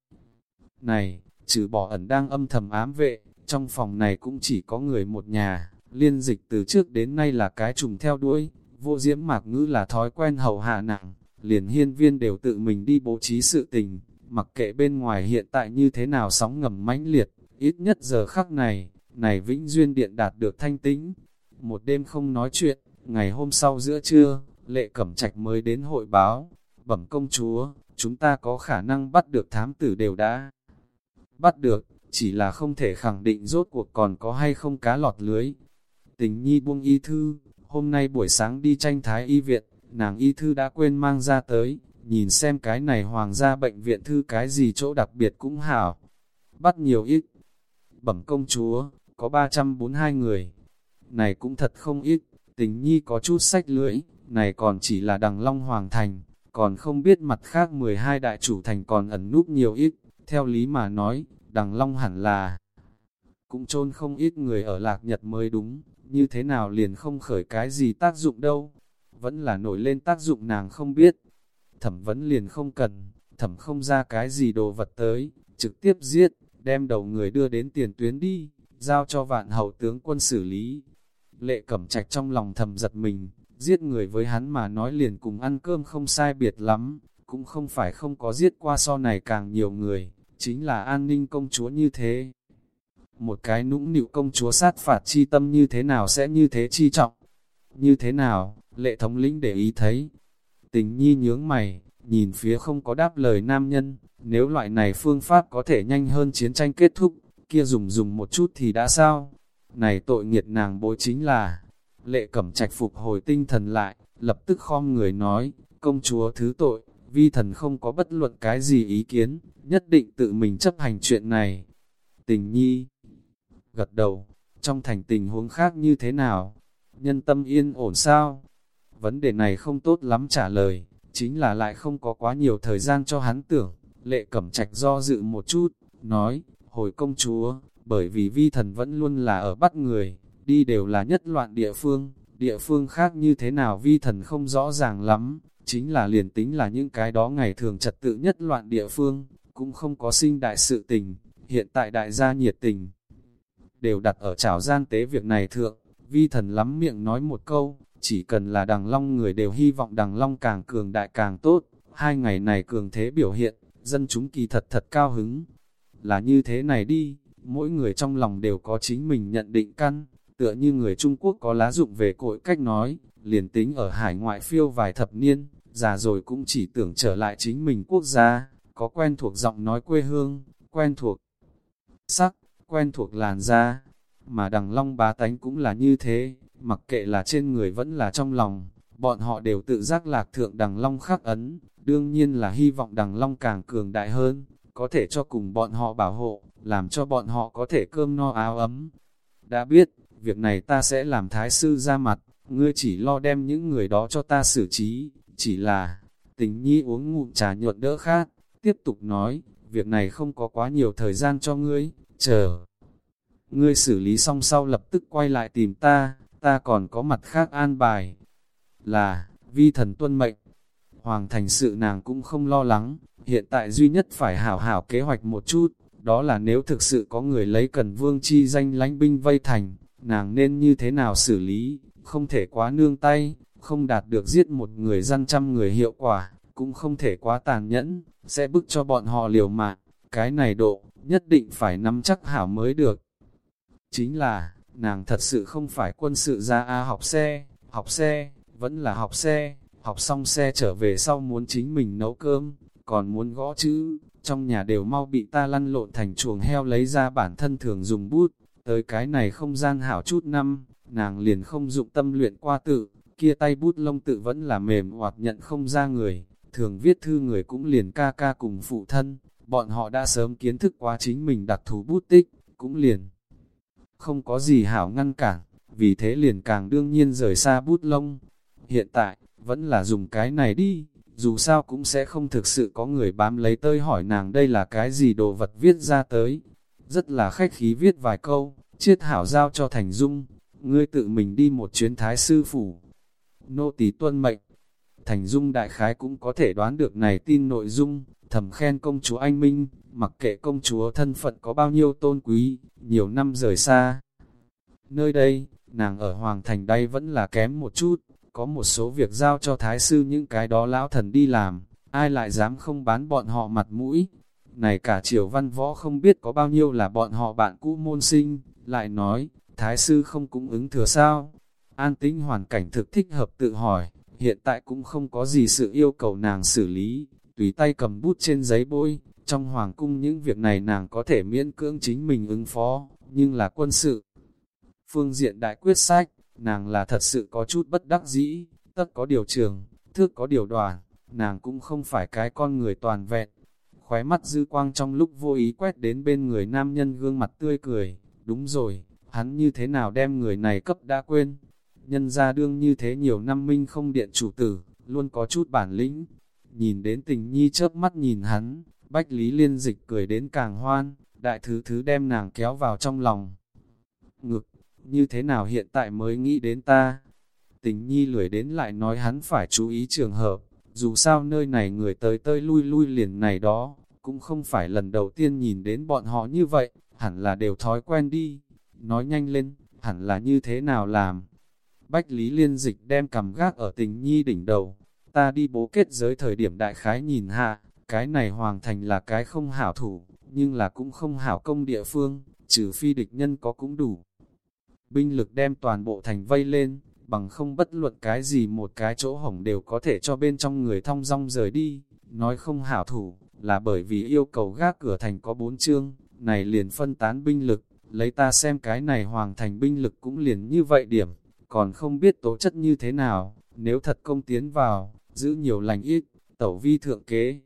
Speaker 1: này, trừ bỏ ẩn đang âm thầm ám vệ, trong phòng này cũng chỉ có người một nhà, liên dịch từ trước đến nay là cái trùng theo đuôi, vô diễm mạc ngữ là thói quen hầu hạ nặng, liền hiên viên đều tự mình đi bố trí sự tình, mặc kệ bên ngoài hiện tại như thế nào sóng ngầm mãnh liệt, ít nhất giờ khắc này, này vĩnh duyên điện đạt được thanh tĩnh. Một đêm không nói chuyện, ngày hôm sau giữa trưa, lệ cẩm trạch mới đến hội báo, bẩm công chúa, chúng ta có khả năng bắt được thám tử đều đã bắt được, chỉ là không thể khẳng định rốt cuộc còn có hay không cá lọt lưới. Tình nhi buông y thư, hôm nay buổi sáng đi tranh thái y viện, nàng y thư đã quên mang ra tới, nhìn xem cái này hoàng gia bệnh viện thư cái gì chỗ đặc biệt cũng hảo. Bắt nhiều ít. Bẩm công chúa, có 342 người. Này cũng thật không ít, tình nhi có chút sách lưỡi, này còn chỉ là đằng long hoàng thành, còn không biết mặt khác 12 đại chủ thành còn ẩn núp nhiều ít. Theo lý mà nói, đằng long hẳn là cũng chôn không ít người ở lạc nhật mới đúng, như thế nào liền không khởi cái gì tác dụng đâu vẫn là nổi lên tác dụng nàng không biết. Thẩm vấn liền không cần, thẩm không ra cái gì đồ vật tới, trực tiếp giết, đem đầu người đưa đến tiền tuyến đi, giao cho vạn hậu tướng quân xử lý. Lệ cẩm trạch trong lòng thầm giật mình, giết người với hắn mà nói liền cùng ăn cơm không sai biệt lắm, cũng không phải không có giết qua so này càng nhiều người, chính là an ninh công chúa như thế. Một cái nũng nịu công chúa sát phạt chi tâm như thế nào sẽ như thế chi trọng? Như thế nào, lệ thống lĩnh để ý thấy. Tình nhi nhướng mày, nhìn phía không có đáp lời nam nhân, nếu loại này phương pháp có thể nhanh hơn chiến tranh kết thúc, kia dùng dùng một chút thì đã sao? Này tội nghiệt nàng bối chính là, lệ cẩm trạch phục hồi tinh thần lại, lập tức khom người nói, công chúa thứ tội, vi thần không có bất luận cái gì ý kiến, nhất định tự mình chấp hành chuyện này. Tình nhi gật đầu, trong thành tình huống khác như thế nào? Nhân tâm yên ổn sao? Vấn đề này không tốt lắm trả lời, chính là lại không có quá nhiều thời gian cho hắn tưởng. Lệ cẩm trạch do dự một chút, nói, hồi công chúa, bởi vì vi thần vẫn luôn là ở bắt người, đi đều là nhất loạn địa phương, địa phương khác như thế nào vi thần không rõ ràng lắm, chính là liền tính là những cái đó ngày thường trật tự nhất loạn địa phương, cũng không có sinh đại sự tình, hiện tại đại gia nhiệt tình, đều đặt ở trảo gian tế việc này thượng, vi thần lắm miệng nói một câu, chỉ cần là đằng long người đều hy vọng đằng long càng cường đại càng tốt, hai ngày này cường thế biểu hiện, dân chúng kỳ thật thật cao hứng. Là như thế này đi, mỗi người trong lòng đều có chính mình nhận định căn, tựa như người Trung Quốc có lá dụng về cội cách nói, liền tính ở hải ngoại phiêu vài thập niên, già rồi cũng chỉ tưởng trở lại chính mình quốc gia, có quen thuộc giọng nói quê hương, quen thuộc sắc, quen thuộc làn da, mà đằng long bá tánh cũng là như thế, mặc kệ là trên người vẫn là trong lòng, bọn họ đều tự giác lạc thượng đằng long khắc ấn, đương nhiên là hy vọng đằng long càng cường đại hơn, có thể cho cùng bọn họ bảo hộ, làm cho bọn họ có thể cơm no áo ấm. đã biết, việc này ta sẽ làm thái sư ra mặt, ngươi chỉ lo đem những người đó cho ta xử trí, chỉ là, tình nhi uống ngụm trà nhuận đỡ khát, tiếp tục nói, việc này không có quá nhiều thời gian cho ngươi, chờ. Ngươi xử lý xong sau lập tức quay lại tìm ta, ta còn có mặt khác an bài. Là, vi thần tuân mệnh, hoàng thành sự nàng cũng không lo lắng, hiện tại duy nhất phải hảo hảo kế hoạch một chút, đó là nếu thực sự có người lấy cần vương chi danh lánh binh vây thành, nàng nên như thế nào xử lý, không thể quá nương tay, không đạt được giết một người dân trăm người hiệu quả, cũng không thể quá tàn nhẫn, sẽ bức cho bọn họ liều mạng, cái này độ, nhất định phải nắm chắc hảo mới được. Chính là, nàng thật sự không phải quân sự ra A học xe, học xe, vẫn là học xe, học xong xe trở về sau muốn chính mình nấu cơm, còn muốn gõ chữ, trong nhà đều mau bị ta lăn lộn thành chuồng heo lấy ra bản thân thường dùng bút, tới cái này không gian hảo chút năm, nàng liền không dụng tâm luyện qua tự, kia tay bút lông tự vẫn là mềm hoặc nhận không ra người, thường viết thư người cũng liền ca ca cùng phụ thân, bọn họ đã sớm kiến thức quá chính mình đặc thù bút tích, cũng liền không có gì hảo ngăn cản, vì thế liền càng đương nhiên rời xa bút lông. Hiện tại, vẫn là dùng cái này đi, dù sao cũng sẽ không thực sự có người bám lấy tơi hỏi nàng đây là cái gì đồ vật viết ra tới. Rất là khách khí viết vài câu, chiết hảo giao cho Thành Dung, ngươi tự mình đi một chuyến thái sư phủ. Nô tỳ tuân mệnh, Thành Dung đại khái cũng có thể đoán được này tin nội dung, thầm khen công chúa anh Minh, mặc kệ công chúa thân phận có bao nhiêu tôn quý, nhiều năm rời xa. Nơi đây, nàng ở Hoàng Thành đây vẫn là kém một chút, có một số việc giao cho thái sư những cái đó lão thần đi làm, ai lại dám không bán bọn họ mặt mũi. Này cả triều văn võ không biết có bao nhiêu là bọn họ bạn cũ môn sinh, lại nói, thái sư không cũng ứng thừa sao. An tính hoàn cảnh thực thích hợp tự hỏi, hiện tại cũng không có gì sự yêu cầu nàng xử lý, tùy tay cầm bút trên giấy bôi, trong hoàng cung những việc này nàng có thể miễn cưỡng chính mình ứng phó, nhưng là quân sự. Phương diện đại quyết sách, nàng là thật sự có chút bất đắc dĩ, tất có điều trường, thước có điều đoàn, nàng cũng không phải cái con người toàn vẹn. Khóe mắt dư quang trong lúc vô ý quét đến bên người nam nhân gương mặt tươi cười, đúng rồi, hắn như thế nào đem người này cấp đã quên. Nhân ra đương như thế nhiều năm minh không điện chủ tử, luôn có chút bản lĩnh. Nhìn đến tình nhi chớp mắt nhìn hắn, bách lý liên dịch cười đến càng hoan, đại thứ thứ đem nàng kéo vào trong lòng. Ngực, như thế nào hiện tại mới nghĩ đến ta? Tình nhi lười đến lại nói hắn phải chú ý trường hợp, dù sao nơi này người tới tơi lui lui liền này đó, cũng không phải lần đầu tiên nhìn đến bọn họ như vậy, hẳn là đều thói quen đi. Nói nhanh lên, hẳn là như thế nào làm? Bách Lý Liên Dịch đem cầm gác ở tình nhi đỉnh đầu. Ta đi bố kết giới thời điểm đại khái nhìn hạ, cái này hoàng thành là cái không hảo thủ, nhưng là cũng không hảo công địa phương, trừ phi địch nhân có cũng đủ binh lực đem toàn bộ thành vây lên, bằng không bất luận cái gì một cái chỗ hổng đều có thể cho bên trong người thong dong rời đi. Nói không hảo thủ, là bởi vì yêu cầu gác cửa thành có bốn chương, này liền phân tán binh lực, lấy ta xem cái này hoàng thành binh lực cũng liền như vậy điểm, còn không biết tố chất như thế nào, nếu thật công tiến vào, giữ nhiều lành ít, tẩu vi thượng kế.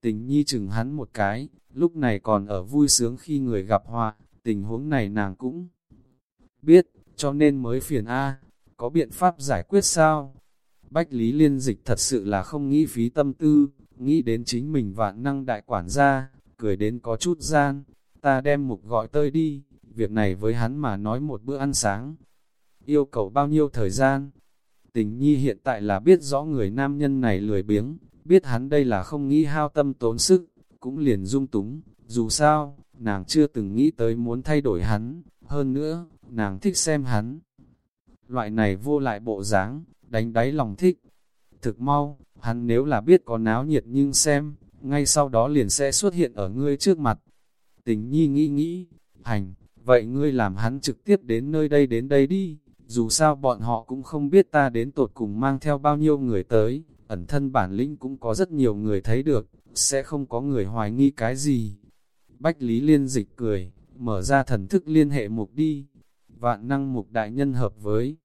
Speaker 1: Tình nhi chừng hắn một cái, lúc này còn ở vui sướng khi người gặp họa, tình huống này nàng cũng biết, cho nên mới phiền A, có biện pháp giải quyết sao? Bách Lý Liên Dịch thật sự là không nghĩ phí tâm tư, nghĩ đến chính mình vạn năng đại quản gia, cười đến có chút gian, ta đem mục gọi tơi đi, việc này với hắn mà nói một bữa ăn sáng. Yêu cầu bao nhiêu thời gian? Tình nhi hiện tại là biết rõ người nam nhân này lười biếng, biết hắn đây là không nghĩ hao tâm tốn sức, cũng liền dung túng, dù sao, nàng chưa từng nghĩ tới muốn thay đổi hắn, hơn nữa, nàng thích xem hắn. Loại này vô lại bộ dáng, đánh đáy lòng thích. Thực mau, hắn nếu là biết có náo nhiệt nhưng xem, ngay sau đó liền sẽ xuất hiện ở ngươi trước mặt. Tình nhi nghĩ nghĩ, hành, vậy ngươi làm hắn trực tiếp đến nơi đây đến đây đi, dù sao bọn họ cũng không biết ta đến tột cùng mang theo bao nhiêu người tới, ẩn thân bản lĩnh cũng có rất nhiều người thấy được, sẽ không có người hoài nghi cái gì. Bách Lý Liên dịch cười, mở ra thần thức liên hệ mục đi, vạn năng mục đại nhân hợp với.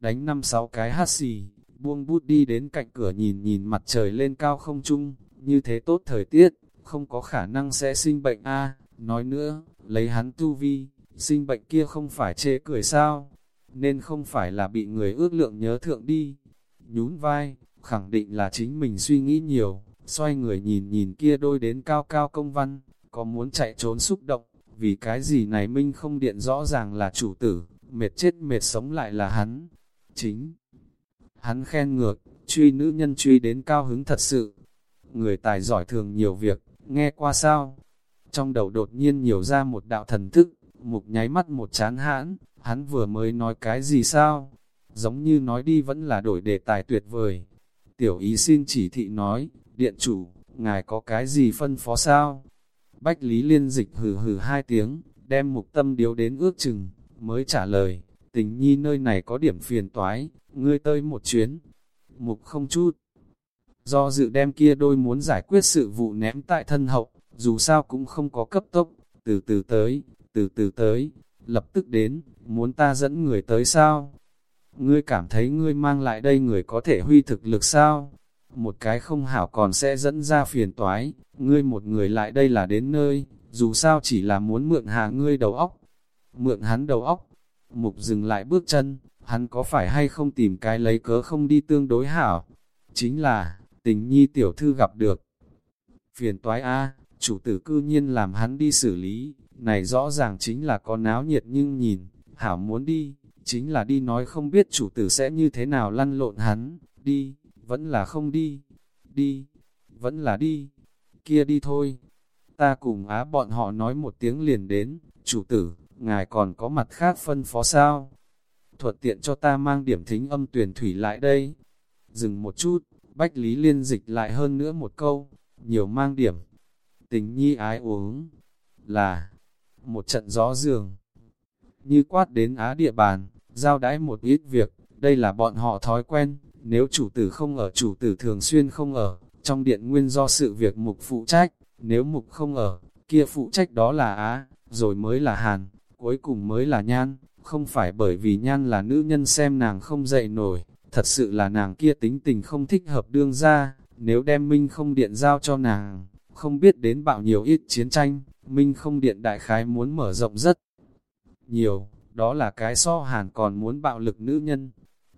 Speaker 1: Đánh năm sáu cái hát xì, buông bút đi đến cạnh cửa nhìn nhìn mặt trời lên cao không trung, như thế tốt thời tiết, không có khả năng sẽ sinh bệnh a nói nữa, lấy hắn tu vi, sinh bệnh kia không phải chê cười sao, nên không phải là bị người ước lượng nhớ thượng đi. Nhún vai, khẳng định là chính mình suy nghĩ nhiều, xoay người nhìn nhìn kia đôi đến cao cao công văn, có muốn chạy trốn xúc động, vì cái gì này minh không điện rõ ràng là chủ tử, mệt chết mệt sống lại là hắn. Chính, hắn khen ngược, truy nữ nhân truy đến cao hứng thật sự. Người tài giỏi thường nhiều việc, nghe qua sao? Trong đầu đột nhiên nhiều ra một đạo thần thức, mục nháy mắt một chán hãn, hắn vừa mới nói cái gì sao? Giống như nói đi vẫn là đổi đề tài tuyệt vời. Tiểu ý xin chỉ thị nói, điện chủ, ngài có cái gì phân phó sao? Bách Lý Liên dịch hừ hừ hai tiếng, đem mục tâm điếu đến ước chừng, mới trả lời, tình nhi nơi này có điểm phiền toái, ngươi tới một chuyến. Mục không chút, do dự đem kia đôi muốn giải quyết sự vụ ném tại thân hậu, dù sao cũng không có cấp tốc, từ từ tới, từ từ tới, lập tức đến, muốn ta dẫn người tới sao? Ngươi cảm thấy ngươi mang lại đây người có thể huy thực lực sao? Một cái không hảo còn sẽ dẫn ra phiền toái, ngươi một người lại đây là đến nơi, dù sao chỉ là muốn mượn hạ ngươi đầu óc. Mượn hắn đầu óc, mục dừng lại bước chân, hắn có phải hay không tìm cái lấy cớ không đi tương đối hảo? Chính là, tình nhi tiểu thư gặp được. Phiền toái A, chủ tử cư nhiên làm hắn đi xử lý, này rõ ràng chính là có náo nhiệt nhưng nhìn, hảo muốn đi, chính là đi nói không biết chủ tử sẽ như thế nào lăn lộn hắn, đi, vẫn là không đi, đi, vẫn là đi, kia đi thôi. Ta cùng á bọn họ nói một tiếng liền đến, chủ tử, ngài còn có mặt khác phân phó sao? Thuật tiện cho ta mang điểm thính âm tuyển thủy lại đây. Dừng một chút, Bách Lý Liên dịch lại hơn nữa một câu, nhiều mang điểm. Tình nhi ái uống, là một trận gió giường. Như quát đến á địa bàn, giao đãi một ít việc, đây là bọn họ thói quen, nếu chủ tử không ở chủ tử thường xuyên không ở, trong điện nguyên do sự việc mục phụ trách, nếu mục không ở, kia phụ trách đó là Á, rồi mới là Hàn, cuối cùng mới là Nhan, không phải bởi vì Nhan là nữ nhân xem nàng không dậy nổi, thật sự là nàng kia tính tình không thích hợp đương ra, nếu đem Minh không điện giao cho nàng, không biết đến bạo nhiều ít chiến tranh, Minh không điện đại khái muốn mở rộng rất nhiều, đó là cái so hàn còn muốn bạo lực nữ nhân.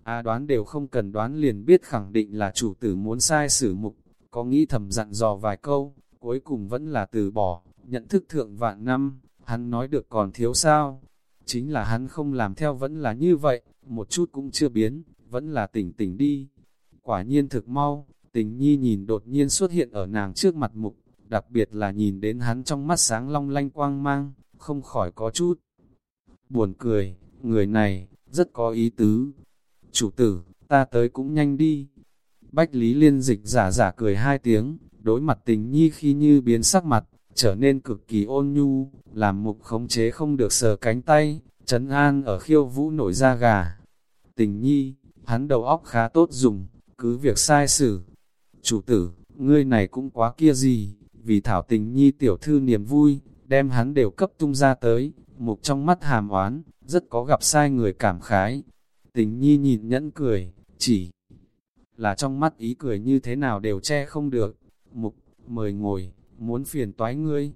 Speaker 1: A đoán đều không cần đoán liền biết khẳng định là chủ tử muốn sai xử mục, có nghĩ thầm dặn dò vài câu, cuối cùng vẫn là từ bỏ, nhận thức thượng vạn năm, hắn nói được còn thiếu sao. Chính là hắn không làm theo vẫn là như vậy, một chút cũng chưa biến, vẫn là tỉnh tỉnh đi. Quả nhiên thực mau, tình nhi nhìn đột nhiên xuất hiện ở nàng trước mặt mục, đặc biệt là nhìn đến hắn trong mắt sáng long lanh quang mang, không khỏi có chút. Buồn cười, người này, rất có ý tứ. Chủ tử, ta tới cũng nhanh đi. Bách Lý Liên dịch giả giả cười hai tiếng, đối mặt tình nhi khi như biến sắc mặt, trở nên cực kỳ ôn nhu, làm mục khống chế không được sờ cánh tay, trấn an ở khiêu vũ nổi da gà. Tình nhi, hắn đầu óc khá tốt dùng, cứ việc sai xử. Chủ tử, ngươi này cũng quá kia gì, vì thảo tình nhi tiểu thư niềm vui, đem hắn đều cấp tung ra tới, mục trong mắt hàm oán, rất có gặp sai người cảm khái. Tình nhi nhìn nhẫn cười, chỉ là trong mắt ý cười như thế nào đều che không được. Mục, mời ngồi, muốn phiền toái ngươi.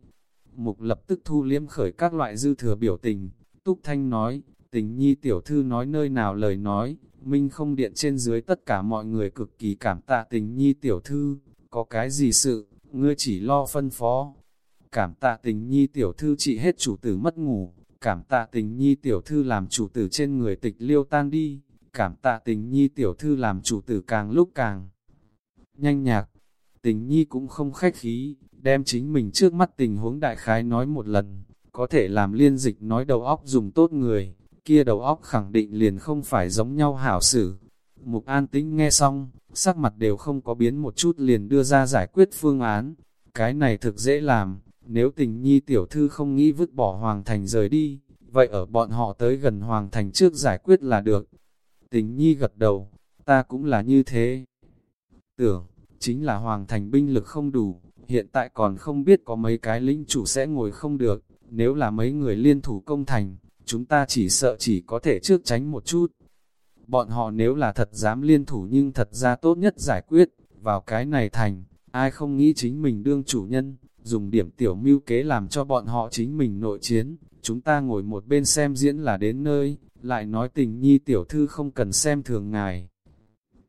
Speaker 1: Mục lập tức thu liếm khởi các loại dư thừa biểu tình. Túc Thanh nói, tình nhi tiểu thư nói nơi nào lời nói, Minh không điện trên dưới tất cả mọi người cực kỳ cảm tạ tình nhi tiểu thư, có cái gì sự, ngươi chỉ lo phân phó. Cảm tạ tình nhi tiểu thư trị hết chủ tử mất ngủ, cảm tạ tình nhi tiểu thư làm chủ tử trên người tịch liêu tan đi, cảm tạ tình nhi tiểu thư làm chủ tử càng lúc càng nhanh nhạc. Tình nhi cũng không khách khí, đem chính mình trước mắt tình huống đại khái nói một lần, có thể làm liên dịch nói đầu óc dùng tốt người, kia đầu óc khẳng định liền không phải giống nhau hảo xử. Mục an tĩnh nghe xong, sắc mặt đều không có biến một chút liền đưa ra giải quyết phương án. Cái này thực dễ làm, nếu tình nhi tiểu thư không nghĩ vứt bỏ Hoàng Thành rời đi, vậy ở bọn họ tới gần Hoàng Thành trước giải quyết là được. Tình nhi gật đầu, ta cũng là như thế. Tưởng, chính là Hoàng Thành binh lực không đủ, hiện tại còn không biết có mấy cái lĩnh chủ sẽ ngồi không được, nếu là mấy người liên thủ công thành, chúng ta chỉ sợ chỉ có thể trước tránh một chút. Bọn họ nếu là thật dám liên thủ nhưng thật ra tốt nhất giải quyết, vào cái này thành, ai không nghĩ chính mình đương chủ nhân, dùng điểm tiểu mưu kế làm cho bọn họ chính mình nội chiến, chúng ta ngồi một bên xem diễn là đến nơi, lại nói tình nhi tiểu thư không cần xem thường ngài.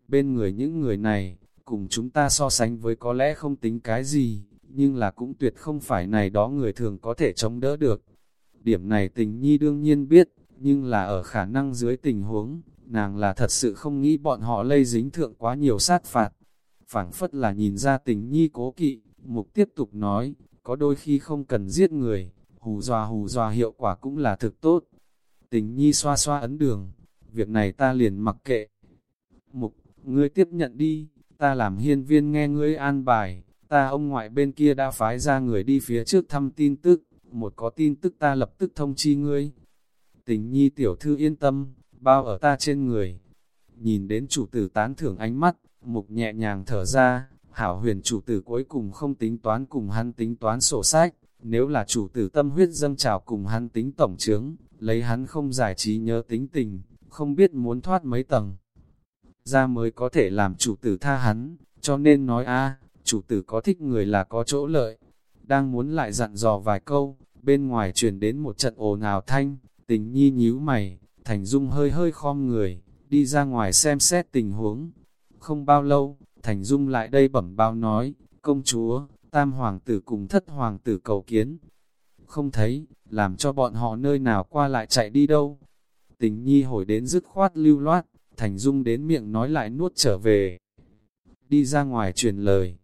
Speaker 1: Bên người những người này, cùng chúng ta so sánh với có lẽ không tính cái gì, nhưng là cũng tuyệt không phải này đó người thường có thể chống đỡ được. Điểm này tình nhi đương nhiên biết, nhưng là ở khả năng dưới tình huống, nàng là thật sự không nghĩ bọn họ lây dính thượng quá nhiều sát phạt. phảng phất là nhìn ra tình nhi cố kỵ, mục tiếp tục nói, có đôi khi không cần giết người, hù dọa hù dọa hiệu quả cũng là thực tốt. Tình nhi xoa xoa ấn đường, việc này ta liền mặc kệ. Mục, ngươi tiếp nhận đi, ta làm hiên viên nghe ngươi an bài, ta ông ngoại bên kia đã phái ra người đi phía trước thăm tin tức, một có tin tức ta lập tức thông chi ngươi. Tình nhi tiểu thư yên tâm, bao ở ta trên người. Nhìn đến chủ tử tán thưởng ánh mắt, mục nhẹ nhàng thở ra, hảo huyền chủ tử cuối cùng không tính toán cùng hắn tính toán sổ sách, nếu là chủ tử tâm huyết dâng trào cùng hắn tính tổng trướng, lấy hắn không giải trí nhớ tính tình, không biết muốn thoát mấy tầng. Ra mới có thể làm chủ tử tha hắn, cho nên nói a chủ tử có thích người là có chỗ lợi. Đang muốn lại dặn dò vài câu, bên ngoài truyền đến một trận ồn ào thanh, tình nhi nhíu mày, Thành Dung hơi hơi khom người, đi ra ngoài xem xét tình huống. Không bao lâu, Thành Dung lại đây bẩm bao nói, công chúa, tam hoàng tử cùng thất hoàng tử cầu kiến. Không thấy, làm cho bọn họ nơi nào qua lại chạy đi đâu. Tình nhi hồi đến dứt khoát lưu loát, Thành Dung đến miệng nói lại nuốt trở về. Đi ra ngoài truyền lời,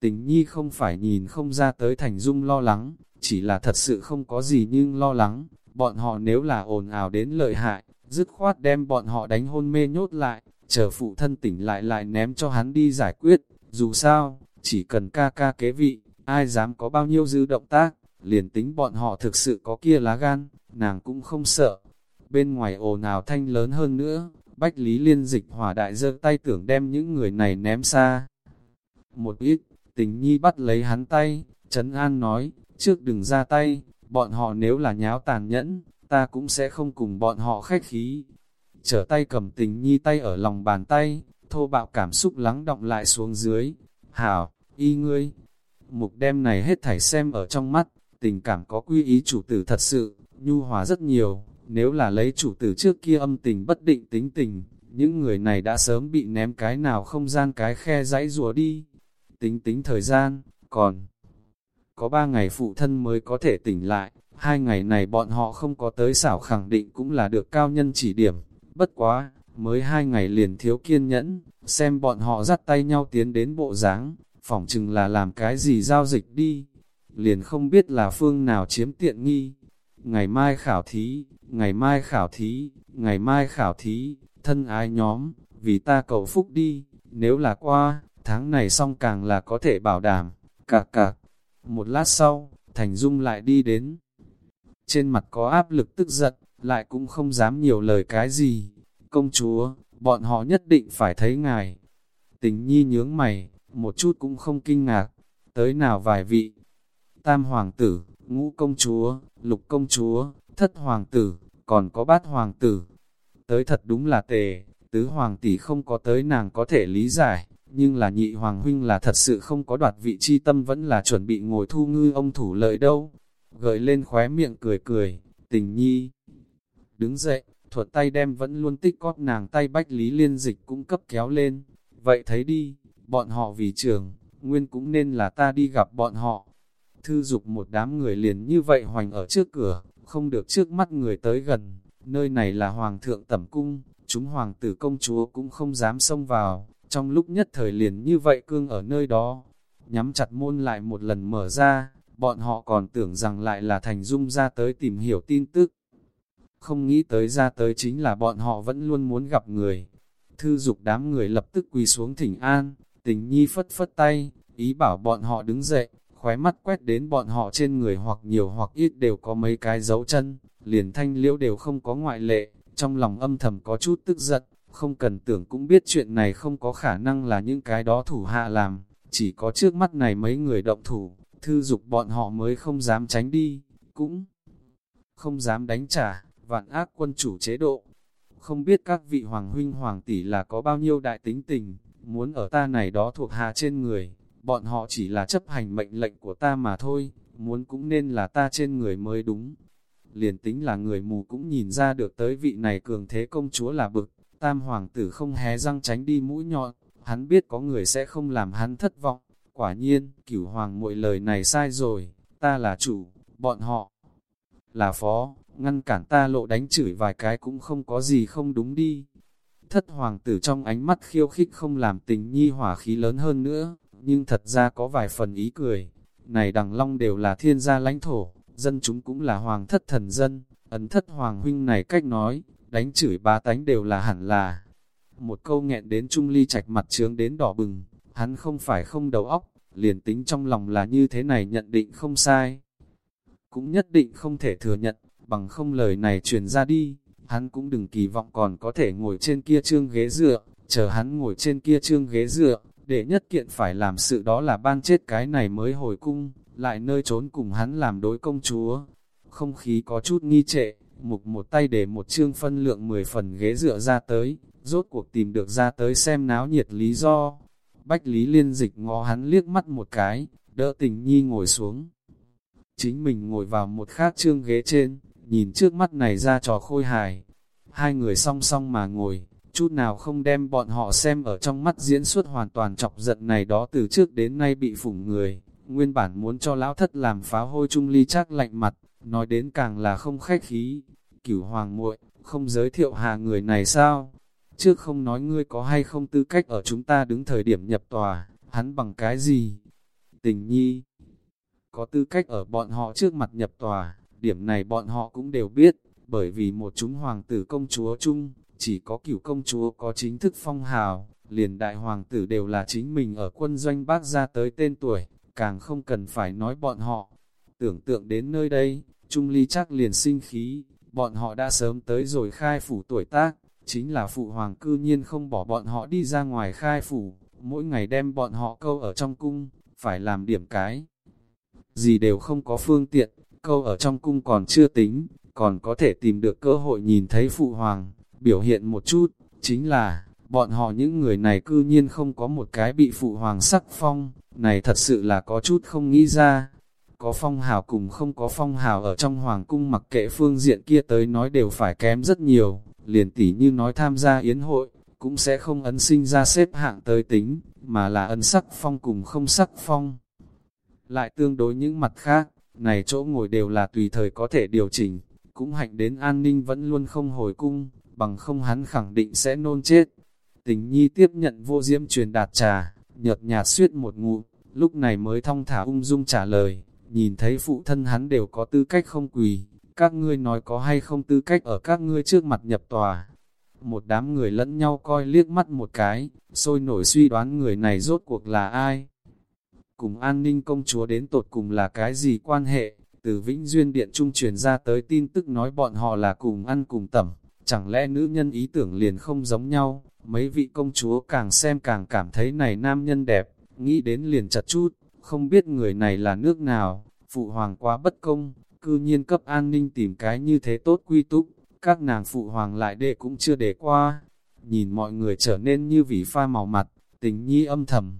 Speaker 1: tình nhi không phải nhìn không ra tới Thành Dung lo lắng, chỉ là thật sự không có gì nhưng lo lắng, bọn họ nếu là ồn ào đến lợi hại, dứt khoát đem bọn họ đánh hôn mê nhốt lại, chờ phụ thân tỉnh lại lại ném cho hắn đi giải quyết, dù sao, chỉ cần ca ca kế vị, ai dám có bao nhiêu dư động tác, liền tính bọn họ thực sự có kia lá gan, nàng cũng không sợ. Bên ngoài ồn ào thanh lớn hơn nữa, Bách Lý Liên dịch hỏa đại giơ tay tưởng đem những người này ném xa. Một ít, tình nhi bắt lấy hắn tay, Trấn An nói, trước đừng ra tay, bọn họ nếu là nháo tàn nhẫn, ta cũng sẽ không cùng bọn họ khách khí. Trở tay cầm tình nhi tay ở lòng bàn tay, thô bạo cảm xúc lắng động lại xuống dưới. Hảo, y ngươi, mục đem này hết thảy xem ở trong mắt, tình cảm có quy ý chủ tử thật sự, nhu hòa rất nhiều, nếu là lấy chủ tử trước kia âm tình bất định tính tình, những người này đã sớm bị ném cái nào không gian cái khe dãy rùa đi. Tính tính thời gian, còn có ba ngày phụ thân mới có thể tỉnh lại, hai ngày này bọn họ không có tới xảo khẳng định cũng là được cao nhân chỉ điểm, bất quá, mới hai ngày liền thiếu kiên nhẫn, xem bọn họ dắt tay nhau tiến đến bộ dáng phỏng chừng là làm cái gì giao dịch đi, liền không biết là phương nào chiếm tiện nghi. Ngày mai khảo thí, ngày mai khảo thí, ngày mai khảo thí, thân ái nhóm, vì ta cầu phúc đi, nếu là qua, tháng này xong càng là có thể bảo đảm, cạc cạc. Một lát sau, Thành Dung lại đi đến. Trên mặt có áp lực tức giận, lại cũng không dám nhiều lời cái gì. Công chúa, bọn họ nhất định phải thấy ngài. Tình nhi nhướng mày, một chút cũng không kinh ngạc. Tới nào vài vị? Tam hoàng tử, ngũ công chúa, lục công chúa, thất hoàng tử, còn có bát hoàng tử. Tới thật đúng là tề, tứ hoàng tỷ không có tới nàng có thể lý giải, nhưng là nhị hoàng huynh là thật sự không có đoạt vị chi tâm vẫn là chuẩn bị ngồi thu ngư ông thủ lợi đâu. Gợi lên khóe miệng cười cười, tình nhi. Đứng dậy, thuật tay đem vẫn luôn tích cóp nàng tay bách lý liên dịch cũng cấp kéo lên. Vậy thấy đi, bọn họ vì trường, nguyên cũng nên là ta đi gặp bọn họ. Thư dục một đám người liền như vậy hoành ở trước cửa, không được trước mắt người tới gần. Nơi này là hoàng thượng tẩm cung, chúng hoàng tử công chúa cũng không dám xông vào, trong lúc nhất thời liền như vậy cương ở nơi đó, nhắm chặt môn lại một lần mở ra, bọn họ còn tưởng rằng lại là Thành Dung ra tới tìm hiểu tin tức. Không nghĩ tới ra tới chính là bọn họ vẫn luôn muốn gặp người. Thư dục đám người lập tức quỳ xuống thỉnh an, tình nhi phất phất tay, ý bảo bọn họ đứng dậy, khóe mắt quét đến bọn họ trên người hoặc nhiều hoặc ít đều có mấy cái dấu chân, liền thanh liễu đều không có ngoại lệ, trong lòng âm thầm có chút tức giận, không cần tưởng cũng biết chuyện này không có khả năng là những cái đó thủ hạ làm, chỉ có trước mắt này mấy người động thủ, thư dục bọn họ mới không dám tránh đi, cũng không dám đánh trả, vạn ác quân chủ chế độ. Không biết các vị hoàng huynh hoàng tỷ là có bao nhiêu đại tính tình, muốn ở ta này đó thuộc hạ trên người, bọn họ chỉ là chấp hành mệnh lệnh của ta mà thôi, muốn cũng nên là ta trên người mới đúng. Liền tính là người mù cũng nhìn ra được tới vị này cường thế công chúa là bực, tam hoàng tử không hé răng tránh đi mũi nhọn, hắn biết có người sẽ không làm hắn thất vọng. Quả nhiên, cửu hoàng muội lời này sai rồi, ta là chủ, bọn họ là phó, ngăn cản ta lộ đánh chửi vài cái cũng không có gì không đúng đi. Thất hoàng tử trong ánh mắt khiêu khích không làm tình nhi hỏa khí lớn hơn nữa, nhưng thật ra có vài phần ý cười. Này đằng long đều là thiên gia lãnh thổ, dân chúng cũng là hoàng thất thần dân, ấn thất hoàng huynh này cách nói, đánh chửi ba tánh đều là hẳn là. Một câu nghẹn đến trung ly chạch mặt trướng đến đỏ bừng, hắn không phải không đầu óc, liền tính trong lòng là như thế này nhận định không sai. Cũng nhất định không thể thừa nhận, bằng không lời này truyền ra đi, hắn cũng đừng kỳ vọng còn có thể ngồi trên kia trương ghế dựa, chờ hắn ngồi trên kia trương ghế dựa, để nhất kiện phải làm sự đó là ban chết cái này mới hồi cung, lại nơi trốn cùng hắn làm đối công chúa. Không khí có chút nghi trệ, mục một tay để một chương phân lượng 10 phần ghế dựa ra tới, rốt cuộc tìm được ra tới xem náo nhiệt lý do. Bách Lý Liên Dịch ngó hắn liếc mắt một cái, đỡ tình nhi ngồi xuống. Chính mình ngồi vào một khác trương ghế trên, nhìn trước mắt này ra trò khôi hài. Hai người song song mà ngồi, chút nào không đem bọn họ xem ở trong mắt diễn xuất hoàn toàn chọc giận này đó từ trước đến nay bị phủng người. Nguyên bản muốn cho lão thất làm phá hôi trung ly chắc lạnh mặt, nói đến càng là không khách khí. Cửu hoàng muội không giới thiệu hà người này sao? Trước không nói ngươi có hay không tư cách ở chúng ta đứng thời điểm nhập tòa, hắn bằng cái gì? Tình nhi, có tư cách ở bọn họ trước mặt nhập tòa, điểm này bọn họ cũng đều biết, bởi vì một chúng hoàng tử công chúa chung, chỉ có cửu công chúa có chính thức phong hào, liền đại hoàng tử đều là chính mình ở quân doanh bác ra tới tên tuổi, càng không cần phải nói bọn họ. Tưởng tượng đến nơi đây, Trung Ly chắc liền sinh khí, bọn họ đã sớm tới rồi khai phủ tuổi tác, chính là phụ hoàng cư nhiên không bỏ bọn họ đi ra ngoài khai phủ, mỗi ngày đem bọn họ câu ở trong cung, phải làm điểm cái. Gì đều không có phương tiện, câu ở trong cung còn chưa tính, còn có thể tìm được cơ hội nhìn thấy phụ hoàng, biểu hiện một chút, chính là, bọn họ những người này cư nhiên không có một cái bị phụ hoàng sắc phong, này thật sự là có chút không nghĩ ra. Có phong hào cùng không có phong hào ở trong hoàng cung mặc kệ phương diện kia tới nói đều phải kém rất nhiều, liền tỉ như nói tham gia yến hội, cũng sẽ không ấn sinh ra xếp hạng tới tính, mà là ấn sắc phong cùng không sắc phong. Lại tương đối những mặt khác, này chỗ ngồi đều là tùy thời có thể điều chỉnh, cũng hạnh đến an ninh vẫn luôn không hồi cung, bằng không hắn khẳng định sẽ nôn chết. Tình nhi tiếp nhận vô diễm truyền đạt trà, nhợt nhạt suyết một ngụ, lúc này mới thong thả ung dung trả lời, nhìn thấy phụ thân hắn đều có tư cách không quỳ, các ngươi nói có hay không tư cách ở các ngươi trước mặt nhập tòa. Một đám người lẫn nhau coi liếc mắt một cái, sôi nổi suy đoán người này rốt cuộc là ai. Cùng an ninh công chúa đến tột cùng là cái gì quan hệ, từ Vĩnh Duyên Điện Trung truyền ra tới tin tức nói bọn họ là cùng ăn cùng tẩm, chẳng lẽ nữ nhân ý tưởng liền không giống nhau, mấy vị công chúa càng xem càng cảm thấy này nam nhân đẹp, nghĩ đến liền chặt chút, không biết người này là nước nào, phụ hoàng quá bất công, cư nhiên cấp an ninh tìm cái như thế tốt quy túc, các nàng phụ hoàng lại đệ cũng chưa để qua, nhìn mọi người trở nên như vị pha màu mặt, tình nhi âm thầm.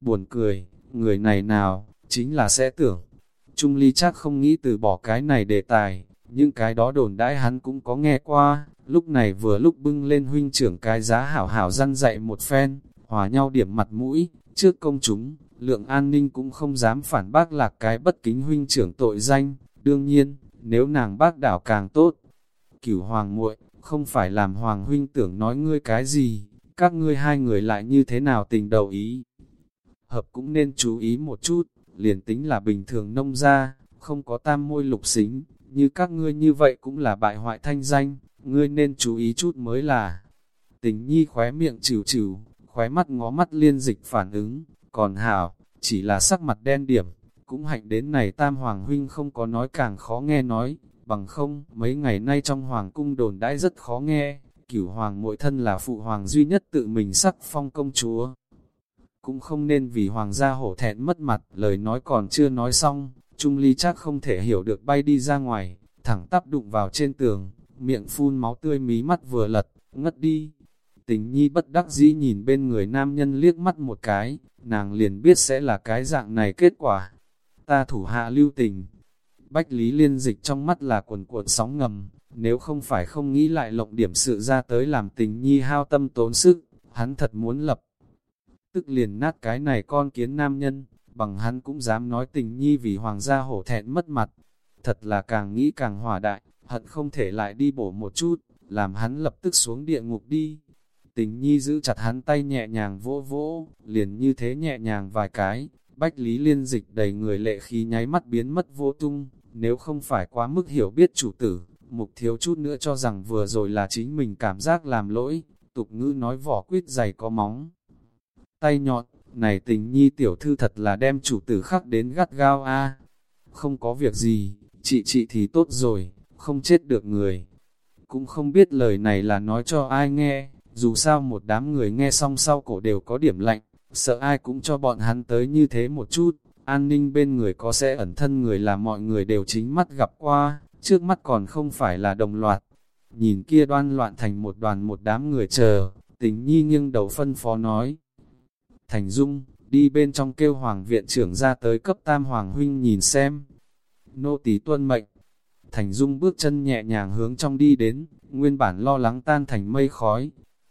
Speaker 1: Buồn cười, người này nào, chính là sẽ tưởng, Trung Ly chắc không nghĩ từ bỏ cái này đề tài, những cái đó đồn đãi hắn cũng có nghe qua, lúc này vừa lúc bưng lên huynh trưởng cái giá hảo hảo răn dạy một phen, hòa nhau điểm mặt mũi, trước công chúng, lượng an ninh cũng không dám phản bác lạc cái bất kính huynh trưởng tội danh, đương nhiên, nếu nàng bác đảo càng tốt. Cửu hoàng muội không phải làm hoàng huynh tưởng nói ngươi cái gì, các ngươi hai người lại như thế nào tình đầu ý. Hợp cũng nên chú ý một chút, liền tính là bình thường nông gia, không có tam môi lục xính, như các ngươi như vậy cũng là bại hoại thanh danh, ngươi nên chú ý chút mới là. Tình nhi khóe miệng chịu chịu, khóe mắt ngó mắt liên dịch phản ứng, còn hảo, chỉ là sắc mặt đen điểm, cũng hạnh đến này tam hoàng huynh không có nói càng khó nghe nói, bằng không, mấy ngày nay trong hoàng cung đồn đãi rất khó nghe, cửu hoàng mỗi thân là phụ hoàng duy nhất tự mình sắc phong công chúa. Cũng không nên vì hoàng gia hổ thẹn mất mặt, lời nói còn chưa nói xong, Trung Ly chắc không thể hiểu được bay đi ra ngoài, thẳng tắp đụng vào trên tường, miệng phun máu tươi mí mắt vừa lật, ngất đi. Tình nhi bất đắc dĩ nhìn bên người nam nhân liếc mắt một cái, nàng liền biết sẽ là cái dạng này kết quả. Ta thủ hạ lưu tình. Bách Lý liên dịch trong mắt là quần cuộn sóng ngầm, nếu không phải không nghĩ lại lộng điểm sự ra tới làm tình nhi hao tâm tốn sức, hắn thật muốn lập. Tức liền nát cái này con kiến nam nhân, bằng hắn cũng dám nói tình nhi vì hoàng gia hổ thẹn mất mặt. Thật là càng nghĩ càng hỏa đại, hận không thể lại đi bổ một chút, làm hắn lập tức xuống địa ngục đi. Tình nhi giữ chặt hắn tay nhẹ nhàng vỗ vỗ, liền như thế nhẹ nhàng vài cái, bách lý liên dịch đầy người lệ khí nháy mắt biến mất vô tung, nếu không phải quá mức hiểu biết chủ tử, mục thiếu chút nữa cho rằng vừa rồi là chính mình cảm giác làm lỗi, tục ngữ nói vỏ quýt dày có móng. Tay nhọn, này tình nhi tiểu thư thật là đem chủ tử khắc đến gắt gao a Không có việc gì, chị chị thì tốt rồi, không chết được người. Cũng không biết lời này là nói cho ai nghe, dù sao một đám người nghe xong sau cổ đều có điểm lạnh, sợ ai cũng cho bọn hắn tới như thế một chút, an ninh bên người có sẽ ẩn thân người là mọi người đều chính mắt gặp qua, trước mắt còn không phải là đồng loạt. Nhìn kia đoan loạn thành một đoàn một đám người chờ, tình nhi nghiêng đầu phân phó nói. Thành Dung, đi bên trong kêu hoàng viện trưởng ra tới cấp tam hoàng huynh nhìn xem. Nô tỳ tuân mệnh. Thành Dung bước chân nhẹ nhàng hướng trong đi đến, nguyên bản lo lắng tan thành mây khói.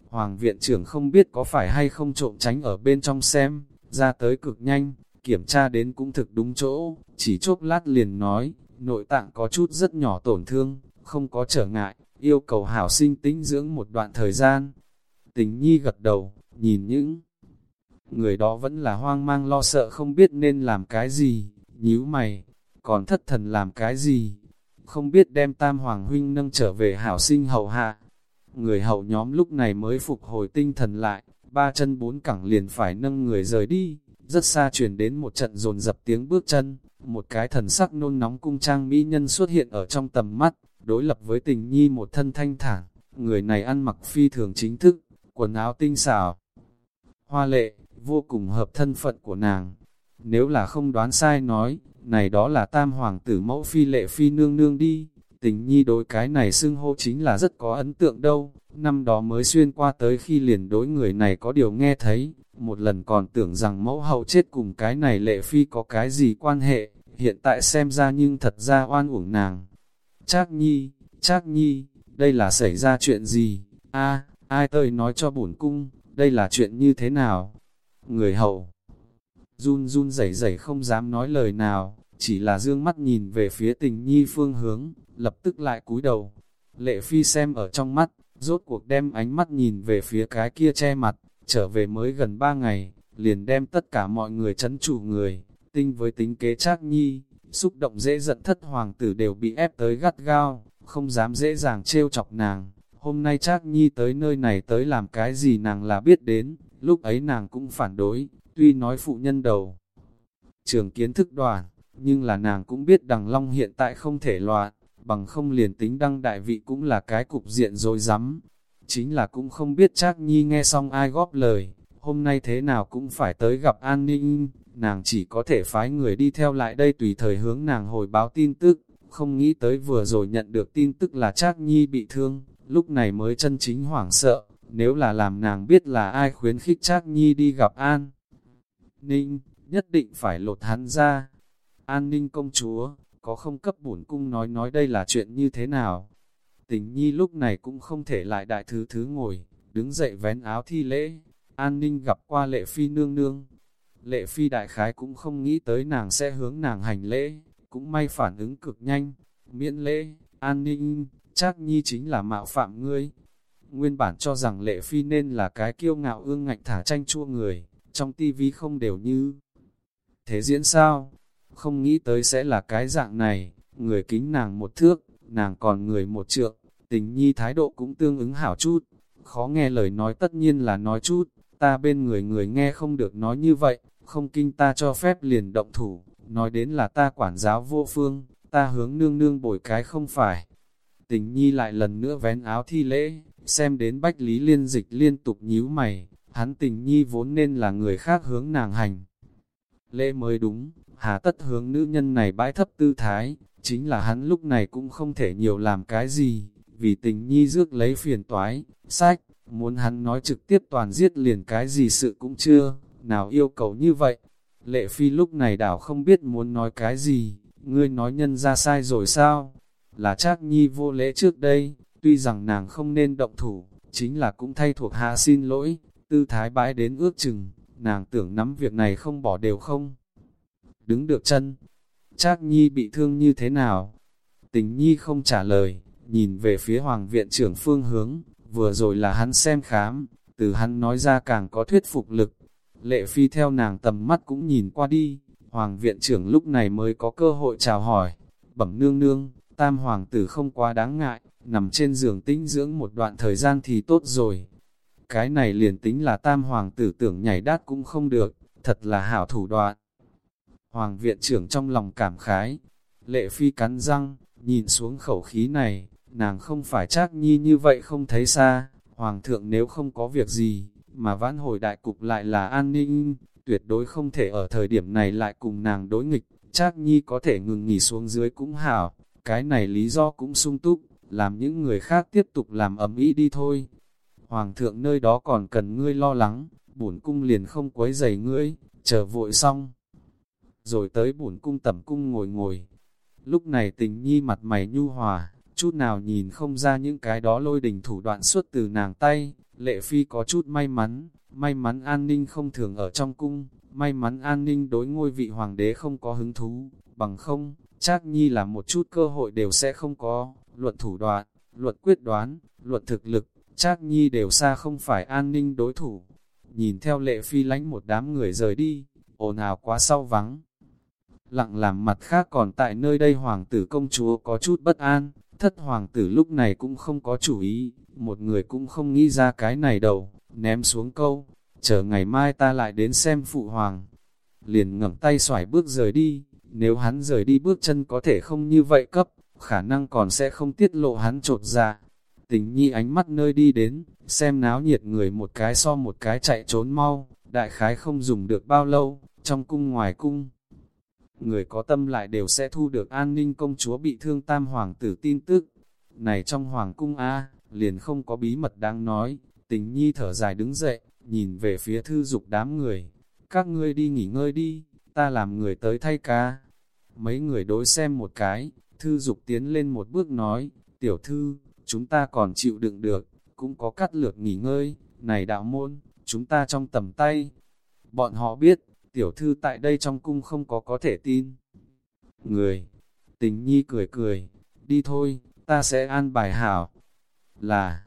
Speaker 1: Hoàng viện trưởng không biết có phải hay không trộm tránh ở bên trong xem, ra tới cực nhanh, kiểm tra đến cũng thực đúng chỗ, chỉ chốc lát liền nói, nội tạng có chút rất nhỏ tổn thương, không có trở ngại, yêu cầu hảo sinh tĩnh dưỡng một đoạn thời gian. Tình nhi gật đầu, nhìn những người đó vẫn là hoang mang lo sợ không biết nên làm cái gì, nhíu mày, còn thất thần làm cái gì, không biết đem tam hoàng huynh nâng trở về hảo sinh hậu hạ. Người hậu nhóm lúc này mới phục hồi tinh thần lại, ba chân bốn cẳng liền phải nâng người rời đi, rất xa chuyển đến một trận dồn dập tiếng bước chân, một cái thần sắc nôn nóng cung trang mỹ nhân xuất hiện ở trong tầm mắt, đối lập với tình nhi một thân thanh thản, người này ăn mặc phi thường chính thức, quần áo tinh xảo, hoa lệ, vô cùng hợp thân phận của nàng. Nếu là không đoán sai nói, này đó là tam hoàng tử mẫu phi lệ phi nương nương đi, tình nhi đối cái này xưng hô chính là rất có ấn tượng đâu, năm đó mới xuyên qua tới khi liền đối người này có điều nghe thấy, một lần còn tưởng rằng mẫu hậu chết cùng cái này lệ phi có cái gì quan hệ, hiện tại xem ra nhưng thật ra oan uổng nàng. Trác nhi, Trác nhi, đây là xảy ra chuyện gì? a ai tơi nói cho bổn cung, đây là chuyện như thế nào? Người hậu, run run rẩy rẩy không dám nói lời nào, chỉ là dương mắt nhìn về phía tình nhi phương hướng, lập tức lại cúi đầu. Lệ phi xem ở trong mắt, rốt cuộc đem ánh mắt nhìn về phía cái kia che mặt, trở về mới gần ba ngày, liền đem tất cả mọi người chấn chủ người, tinh với tính kế trác nhi, xúc động dễ giận thất hoàng tử đều bị ép tới gắt gao, không dám dễ dàng trêu chọc nàng. Hôm nay trác nhi tới nơi này tới làm cái gì nàng là biết đến, lúc ấy nàng cũng phản đối, tuy nói phụ nhân đầu. Trường kiến thức đoàn, nhưng là nàng cũng biết đằng long hiện tại không thể loạn, bằng không liền tính đăng đại vị cũng là cái cục diện rồi rắm. Chính là cũng không biết chắc nhi nghe xong ai góp lời, hôm nay thế nào cũng phải tới gặp an ninh, nàng chỉ có thể phái người đi theo lại đây tùy thời hướng nàng hồi báo tin tức, không nghĩ tới vừa rồi nhận được tin tức là Trác Nhi bị thương, lúc này mới chân chính hoảng sợ, nếu là làm nàng biết là ai khuyến khích Trác Nhi đi gặp An. Ninh, nhất định phải lột hắn ra. An Ninh công chúa, có không cấp bổn cung nói nói đây là chuyện như thế nào? Tình Nhi lúc này cũng không thể lại đại thứ thứ ngồi, đứng dậy vén áo thi lễ. An Ninh gặp qua lệ phi nương nương, Lệ phi đại khái cũng không nghĩ tới nàng sẽ hướng nàng hành lễ, cũng may phản ứng cực nhanh, miễn lễ, an ninh, chắc nhi chính là mạo phạm ngươi. Nguyên bản cho rằng lệ phi nên là cái kiêu ngạo ương ngạnh thả tranh chua người, trong tivi không đều như. Thế diễn sao? Không nghĩ tới sẽ là cái dạng này, người kính nàng một thước, nàng còn người một trượng, tình nhi thái độ cũng tương ứng hảo chút. Khó nghe lời nói tất nhiên là nói chút, ta bên người người nghe không được nói như vậy, không kinh ta cho phép liền động thủ, nói đến là ta quản giáo vô phương, ta hướng nương nương bồi cái không phải. Tình nhi lại lần nữa vén áo thi lễ, xem đến bách lý liên dịch liên tục nhíu mày, hắn tình nhi vốn nên là người khác hướng nàng hành. Lễ mới đúng, hà tất hướng nữ nhân này bãi thấp tư thái, chính là hắn lúc này cũng không thể nhiều làm cái gì, vì tình nhi rước lấy phiền toái, sách, muốn hắn nói trực tiếp toàn giết liền cái gì sự cũng chưa, nào yêu cầu như vậy. Lệ Phi lúc này đảo không biết muốn nói cái gì, ngươi nói nhân ra sai rồi sao? Là Trác Nhi vô lễ trước đây, tuy rằng nàng không nên động thủ, chính là cũng thay thuộc hạ xin lỗi, tư thái bãi đến ước chừng, nàng tưởng nắm việc này không bỏ đều không. Đứng được chân, Trác Nhi bị thương như thế nào? Tình Nhi không trả lời, nhìn về phía Hoàng viện trưởng phương hướng, vừa rồi là hắn xem khám, từ hắn nói ra càng có thuyết phục lực. Lệ Phi theo nàng tầm mắt cũng nhìn qua đi, Hoàng viện trưởng lúc này mới có cơ hội chào hỏi. Bẩm nương nương, tam hoàng tử không quá đáng ngại, nằm trên giường tĩnh dưỡng một đoạn thời gian thì tốt rồi. Cái này liền tính là tam hoàng tử tưởng nhảy đát cũng không được, thật là hảo thủ đoạn. Hoàng viện trưởng trong lòng cảm khái, lệ phi cắn răng, nhìn xuống khẩu khí này, nàng không phải chắc nhi như vậy không thấy xa, hoàng thượng nếu không có việc gì, mà vãn hồi đại cục lại là an ninh, tuyệt đối không thể ở thời điểm này lại cùng nàng đối nghịch, chắc nhi có thể ngừng nghỉ xuống dưới cũng hảo, cái này lý do cũng sung túc, làm những người khác tiếp tục làm ấm ý đi thôi. Hoàng thượng nơi đó còn cần ngươi lo lắng, bổn cung liền không quấy giày ngươi, chờ vội xong. Rồi tới bổn cung tẩm cung ngồi ngồi. Lúc này tình nhi mặt mày nhu hòa, chút nào nhìn không ra những cái đó lôi đình thủ đoạn suốt từ nàng tay. Lệ phi có chút may mắn, may mắn an ninh không thường ở trong cung, may mắn an ninh đối ngôi vị hoàng đế không có hứng thú, bằng không, chắc nhi là một chút cơ hội đều sẽ không có, luận thủ đoạn, luận quyết đoán, luận thực lực, chắc nhi đều xa không phải an ninh đối thủ. Nhìn theo lệ phi lánh một đám người rời đi, ồn ào quá sau vắng. Lặng làm mặt khác còn tại nơi đây hoàng tử công chúa có chút bất an, thất hoàng tử lúc này cũng không có chủ ý, một người cũng không nghĩ ra cái này đâu, ném xuống câu, chờ ngày mai ta lại đến xem phụ hoàng. Liền ngẩng tay xoải bước rời đi, nếu hắn rời đi bước chân có thể không như vậy cấp, khả năng còn sẽ không tiết lộ hắn trột ra. Tình nhi ánh mắt nơi đi đến, xem náo nhiệt người một cái so một cái chạy trốn mau, đại khái không dùng được bao lâu, trong cung ngoài cung. Người có tâm lại đều sẽ thu được an ninh công chúa bị thương tam hoàng tử tin tức. Này trong hoàng cung A, liền không có bí mật đáng nói, tình nhi thở dài đứng dậy, nhìn về phía thư dục đám người. Các ngươi đi nghỉ ngơi đi, ta làm người tới thay ca. Mấy người đối xem một cái, thư dục tiến lên một bước nói, tiểu thư, chúng ta còn chịu đựng được, cũng có cắt lược nghỉ ngơi, này đạo môn, chúng ta trong tầm tay. Bọn họ biết, tiểu thư tại đây trong cung không có có thể tin. Người, tình nhi cười cười, đi thôi, ta sẽ an bài hảo. Là,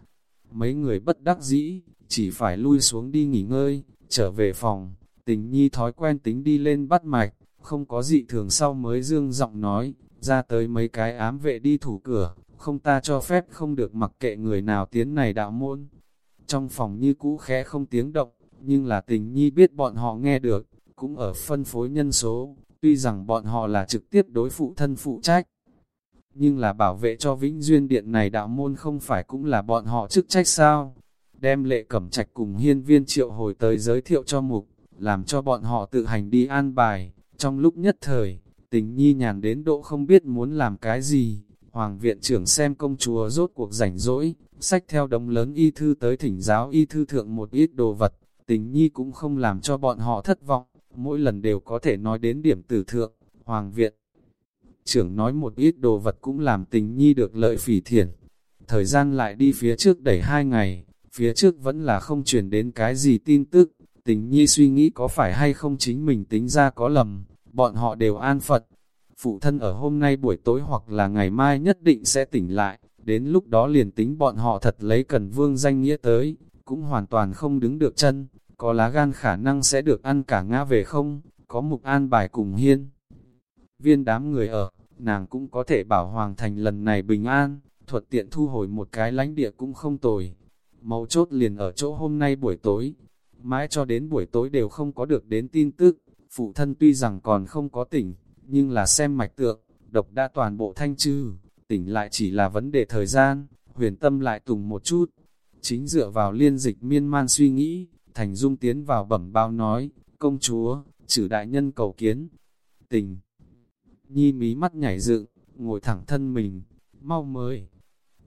Speaker 1: mấy người bất đắc dĩ, chỉ phải lui xuống đi nghỉ ngơi, trở về phòng, tình nhi thói quen tính đi lên bắt mạch, không có gì thường sau mới dương giọng nói, ra tới mấy cái ám vệ đi thủ cửa, không ta cho phép không được mặc kệ người nào tiến này đạo môn. Trong phòng như cũ khẽ không tiếng động, nhưng là tình nhi biết bọn họ nghe được, cũng ở phân phối nhân số, tuy rằng bọn họ là trực tiếp đối phụ thân phụ trách. Nhưng là bảo vệ cho Vĩnh Duyên Điện này đạo môn không phải cũng là bọn họ chức trách sao? Đem lệ cẩm trạch cùng hiên viên triệu hồi tới giới thiệu cho mục, làm cho bọn họ tự hành đi an bài. Trong lúc nhất thời, tình nhi nhàn đến độ không biết muốn làm cái gì. Hoàng viện trưởng xem công chúa rốt cuộc rảnh rỗi, sách theo đống lớn y thư tới thỉnh giáo y thư thượng một ít đồ vật. Tình nhi cũng không làm cho bọn họ thất vọng, mỗi lần đều có thể nói đến điểm tử thượng, hoàng viện. Trưởng nói một ít đồ vật cũng làm tình nhi được lợi phỉ thiện. Thời gian lại đi phía trước đẩy hai ngày, phía trước vẫn là không truyền đến cái gì tin tức. Tình nhi suy nghĩ có phải hay không chính mình tính ra có lầm, bọn họ đều an phận. Phụ thân ở hôm nay buổi tối hoặc là ngày mai nhất định sẽ tỉnh lại, đến lúc đó liền tính bọn họ thật lấy cần vương danh nghĩa tới, cũng hoàn toàn không đứng được chân, có lá gan khả năng sẽ được ăn cả ngã về không, có mục an bài cùng hiên. Viên đám người ở, nàng cũng có thể bảo hoàng thành lần này bình an, thuận tiện thu hồi một cái lánh địa cũng không tồi. Mấu chốt liền ở chỗ hôm nay buổi tối, mãi cho đến buổi tối đều không có được đến tin tức, phụ thân tuy rằng còn không có tỉnh, nhưng là xem mạch tượng, độc đã toàn bộ thanh trừ, tỉnh lại chỉ là vấn đề thời gian, huyền tâm lại tùng một chút. Chính dựa vào liên dịch miên man suy nghĩ, Thành Dung tiến vào bẩm bao nói, công chúa, trừ đại nhân cầu kiến. Tình, nhi mí mắt nhảy dựng, ngồi thẳng thân mình, mau mới.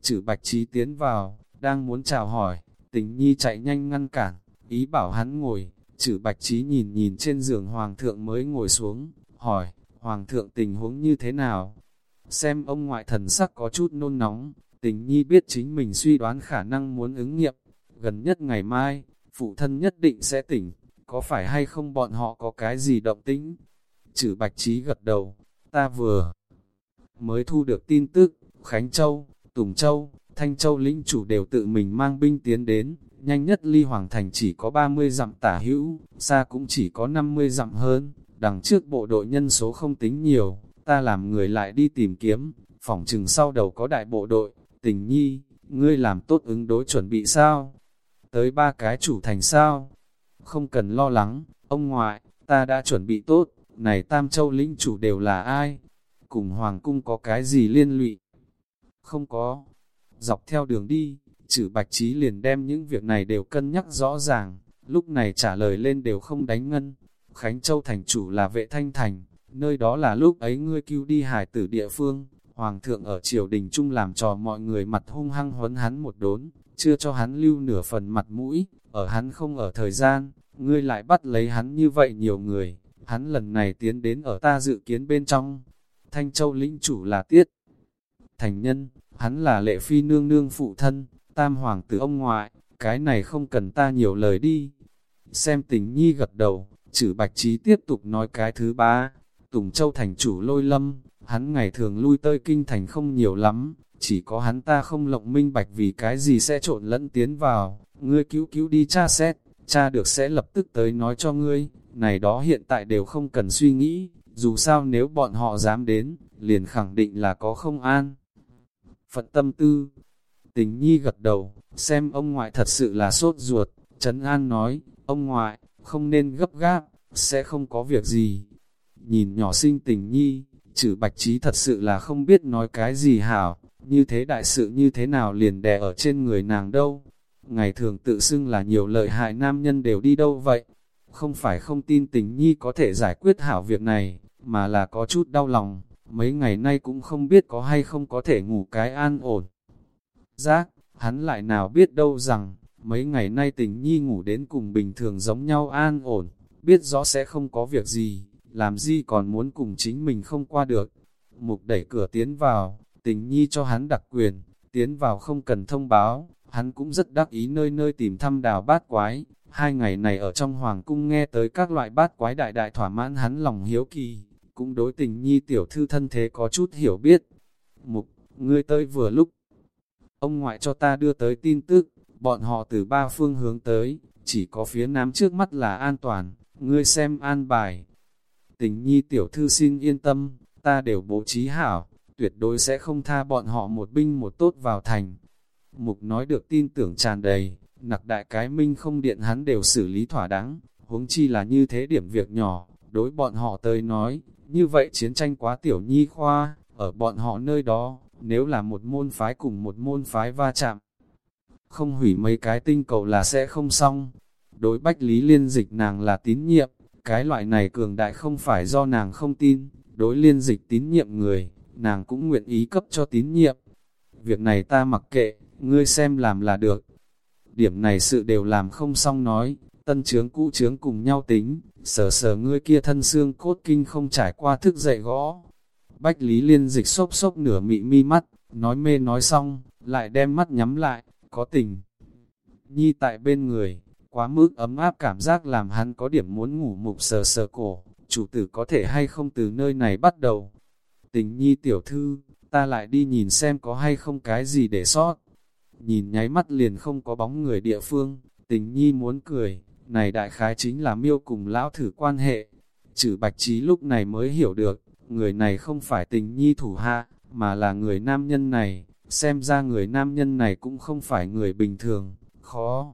Speaker 1: trừ bạch trí tiến vào, đang muốn chào hỏi, tình nhi chạy nhanh ngăn cản, ý bảo hắn ngồi, chử bạch trí nhìn nhìn trên giường hoàng thượng mới ngồi xuống, hỏi, hoàng thượng tình huống như thế nào? Xem ông ngoại thần sắc có chút nôn nóng, tình nhi biết chính mình suy đoán khả năng muốn ứng nghiệm, gần nhất ngày mai, phụ thân nhất định sẽ tỉnh, có phải hay không bọn họ có cái gì động tĩnh? Chử bạch trí gật đầu, ta vừa mới thu được tin tức, Khánh Châu, Tùng Châu, Thanh Châu lĩnh chủ đều tự mình mang binh tiến đến, nhanh nhất ly hoàng thành chỉ có 30 dặm tả hữu, xa cũng chỉ có 50 dặm hơn, đằng trước bộ đội nhân số không tính nhiều, ta làm người lại đi tìm kiếm, phòng trừng sau đầu có đại bộ đội, tình nhi, ngươi làm tốt ứng đối chuẩn bị sao? Tới ba cái chủ thành sao? Không cần lo lắng, ông ngoại, ta đã chuẩn bị tốt, này Tam Châu lĩnh chủ đều là ai? Cùng Hoàng cung có cái gì liên lụy? Không có. Dọc theo đường đi, trừ bạch trí liền đem những việc này đều cân nhắc rõ ràng, lúc này trả lời lên đều không đánh ngân. Khánh Châu thành chủ là vệ thanh thành, nơi đó là lúc ấy ngươi cứu đi hải tử địa phương, Hoàng thượng ở triều đình chung làm trò mọi người mặt hung hăng huấn hắn một đốn, chưa cho hắn lưu nửa phần mặt mũi, ở hắn không ở thời gian, ngươi lại bắt lấy hắn như vậy nhiều người, hắn lần này tiến đến ở ta dự kiến bên trong. Thanh Châu lĩnh chủ là tiết. Thành nhân, hắn là lệ phi nương nương phụ thân, tam hoàng tử ông ngoại, cái này không cần ta nhiều lời đi. Xem tình nhi gật đầu, chữ bạch trí tiếp tục nói cái thứ ba, Tùng Châu thành chủ lôi lâm, hắn ngày thường lui tới kinh thành không nhiều lắm, chỉ có hắn ta không lộng minh bạch vì cái gì sẽ trộn lẫn tiến vào, ngươi cứu cứu đi cha xét, cha được sẽ lập tức tới nói cho ngươi, này đó hiện tại đều không cần suy nghĩ, dù sao nếu bọn họ dám đến, liền khẳng định là có không an. Phận tâm tư, tình nhi gật đầu, xem ông ngoại thật sự là sốt ruột, Trấn An nói, ông ngoại, không nên gấp gáp, sẽ không có việc gì. Nhìn nhỏ sinh tình nhi, chữ bạch trí thật sự là không biết nói cái gì hảo, như thế đại sự như thế nào liền đè ở trên người nàng đâu. Ngày thường tự xưng là nhiều lợi hại nam nhân đều đi đâu vậy? Không phải không tin tình nhi có thể giải quyết hảo việc này, mà là có chút đau lòng, mấy ngày nay cũng không biết có hay không có thể ngủ cái an ổn. Giác, hắn lại nào biết đâu rằng, mấy ngày nay tình nhi ngủ đến cùng bình thường giống nhau an ổn, biết rõ sẽ không có việc gì, làm gì còn muốn cùng chính mình không qua được. Mục đẩy cửa tiến vào, tình nhi cho hắn đặc quyền, tiến vào không cần thông báo, hắn cũng rất đắc ý nơi nơi tìm thăm đào bát quái. Hai ngày này ở trong hoàng cung nghe tới các loại bát quái đại đại thỏa mãn hắn lòng hiếu kỳ, cũng đối tình nhi tiểu thư thân thế có chút hiểu biết. Mục, ngươi tới vừa lúc. Ông ngoại cho ta đưa tới tin tức, bọn họ từ ba phương hướng tới, chỉ có phía nam trước mắt là an toàn, ngươi xem an bài. Tình nhi tiểu thư xin yên tâm, ta đều bố trí hảo, tuyệt đối sẽ không tha bọn họ một binh một tốt vào thành. Mục nói được tin tưởng tràn đầy, nặc đại cái minh không điện hắn đều xử lý thỏa đáng, huống chi là như thế điểm việc nhỏ, đối bọn họ tới nói, như vậy chiến tranh quá tiểu nhi khoa, ở bọn họ nơi đó, nếu là một môn phái cùng một môn phái va chạm, không hủy mấy cái tinh cầu là sẽ không xong. Đối bách lý liên dịch nàng là tín nhiệm, cái loại này cường đại không phải do nàng không tin, đối liên dịch tín nhiệm người, nàng cũng nguyện ý cấp cho tín nhiệm. Việc này ta mặc kệ, ngươi xem làm là được. Điểm này sự đều làm không xong nói, tân trướng cũ trướng cùng nhau tính, sờ sờ ngươi kia thân xương cốt kinh không trải qua thức dậy gõ. Bách Lý Liên dịch sốc sốc nửa mị mi mắt, nói mê nói xong, lại đem mắt nhắm lại, có tình. Nhi tại bên người, quá mức ấm áp cảm giác làm hắn có điểm muốn ngủ mục sờ sờ cổ, chủ tử có thể hay không từ nơi này bắt đầu. Tình Nhi tiểu thư, ta lại đi nhìn xem có hay không cái gì để sót. Nhìn nháy mắt liền không có bóng người địa phương, tình Nhi muốn cười, này đại khái chính là miêu cùng lão thử quan hệ. Chử bạch trí lúc này mới hiểu được, người này không phải tình nhi thủ hạ, mà là người nam nhân này, xem ra người nam nhân này cũng không phải người bình thường, khó.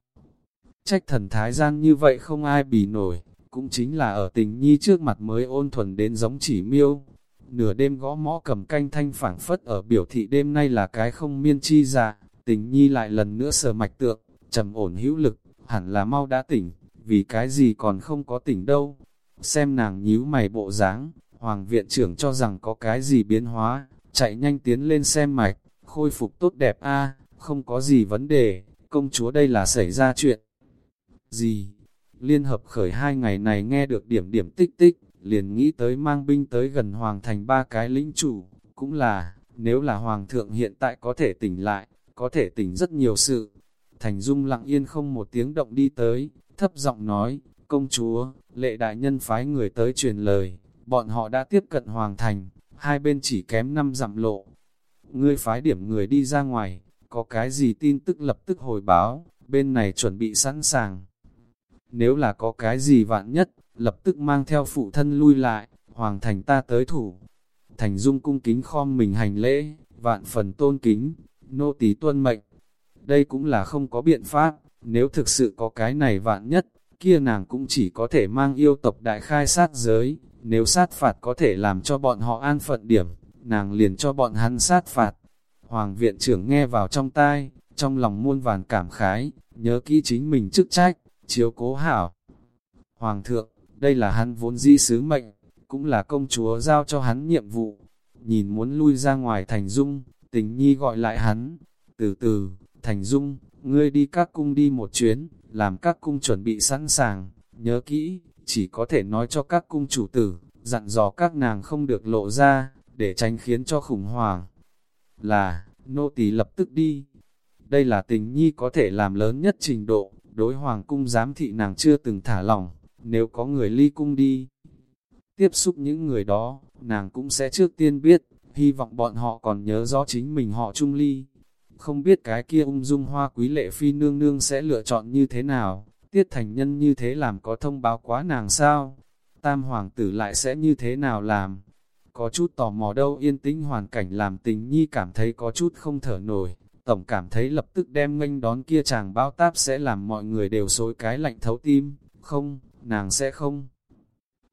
Speaker 1: Trách thần thái gian như vậy không ai bì nổi, cũng chính là ở tình nhi trước mặt mới ôn thuần đến giống chỉ miêu. Nửa đêm gõ mõ cầm canh thanh phảng phất ở biểu thị đêm nay là cái không miên chi dạ, tình nhi lại lần nữa sờ mạch tượng, trầm ổn hữu lực, hẳn là mau đã tỉnh, vì cái gì còn không có tỉnh đâu. Xem nàng nhíu mày bộ dáng, hoàng viện trưởng cho rằng có cái gì biến hóa, chạy nhanh tiến lên xem mạch, khôi phục tốt đẹp a không có gì vấn đề, công chúa đây là xảy ra chuyện. Gì? Liên hợp khởi hai ngày này nghe được điểm điểm tích tích, liền nghĩ tới mang binh tới gần hoàng thành ba cái lĩnh chủ, cũng là, nếu là hoàng thượng hiện tại có thể tỉnh lại, có thể tỉnh rất nhiều sự. Thành Dung lặng yên không một tiếng động đi tới, thấp giọng nói, công chúa, lệ đại nhân phái người tới truyền lời, bọn họ đã tiếp cận hoàng thành, hai bên chỉ kém năm dặm lộ. Ngươi phái điểm người đi ra ngoài, có cái gì tin tức lập tức hồi báo, bên này chuẩn bị sẵn sàng. Nếu là có cái gì vạn nhất, lập tức mang theo phụ thân lui lại, hoàng thành ta tới thủ. Thành dung cung kính khom mình hành lễ, vạn phần tôn kính, nô tỳ tuân mệnh. Đây cũng là không có biện pháp, nếu thực sự có cái này vạn nhất, kia nàng cũng chỉ có thể mang yêu tộc đại khai sát giới, nếu sát phạt có thể làm cho bọn họ an phận điểm, nàng liền cho bọn hắn sát phạt. Hoàng viện trưởng nghe vào trong tai, trong lòng muôn vàn cảm khái, nhớ kỹ chính mình chức trách, chiếu cố hảo. Hoàng thượng, đây là hắn vốn di sứ mệnh, cũng là công chúa giao cho hắn nhiệm vụ. Nhìn muốn lui ra ngoài Thành Dung, tình nhi gọi lại hắn. Từ từ, Thành Dung, ngươi đi các cung đi một chuyến, làm các cung chuẩn bị sẵn sàng, nhớ kỹ, chỉ có thể nói cho các cung chủ tử, dặn dò các nàng không được lộ ra, để tránh khiến cho khủng hoảng. Là, nô tỳ lập tức đi. Đây là tình nhi có thể làm lớn nhất trình độ, đối hoàng cung giám thị nàng chưa từng thả lỏng, nếu có người ly cung đi. Tiếp xúc những người đó, nàng cũng sẽ trước tiên biết, hy vọng bọn họ còn nhớ rõ chính mình họ trung ly. Không biết cái kia ung dung hoa quý lệ phi nương nương sẽ lựa chọn như thế nào, tiết thành nhân như thế làm có thông báo quá nàng sao? Tam hoàng tử lại sẽ như thế nào làm? Có chút tò mò đâu yên tĩnh hoàn cảnh làm tình nhi cảm thấy có chút không thở nổi. Tổng cảm thấy lập tức đem nghênh đón kia chàng bao táp sẽ làm mọi người đều xối cái lạnh thấu tim. Không, nàng sẽ không.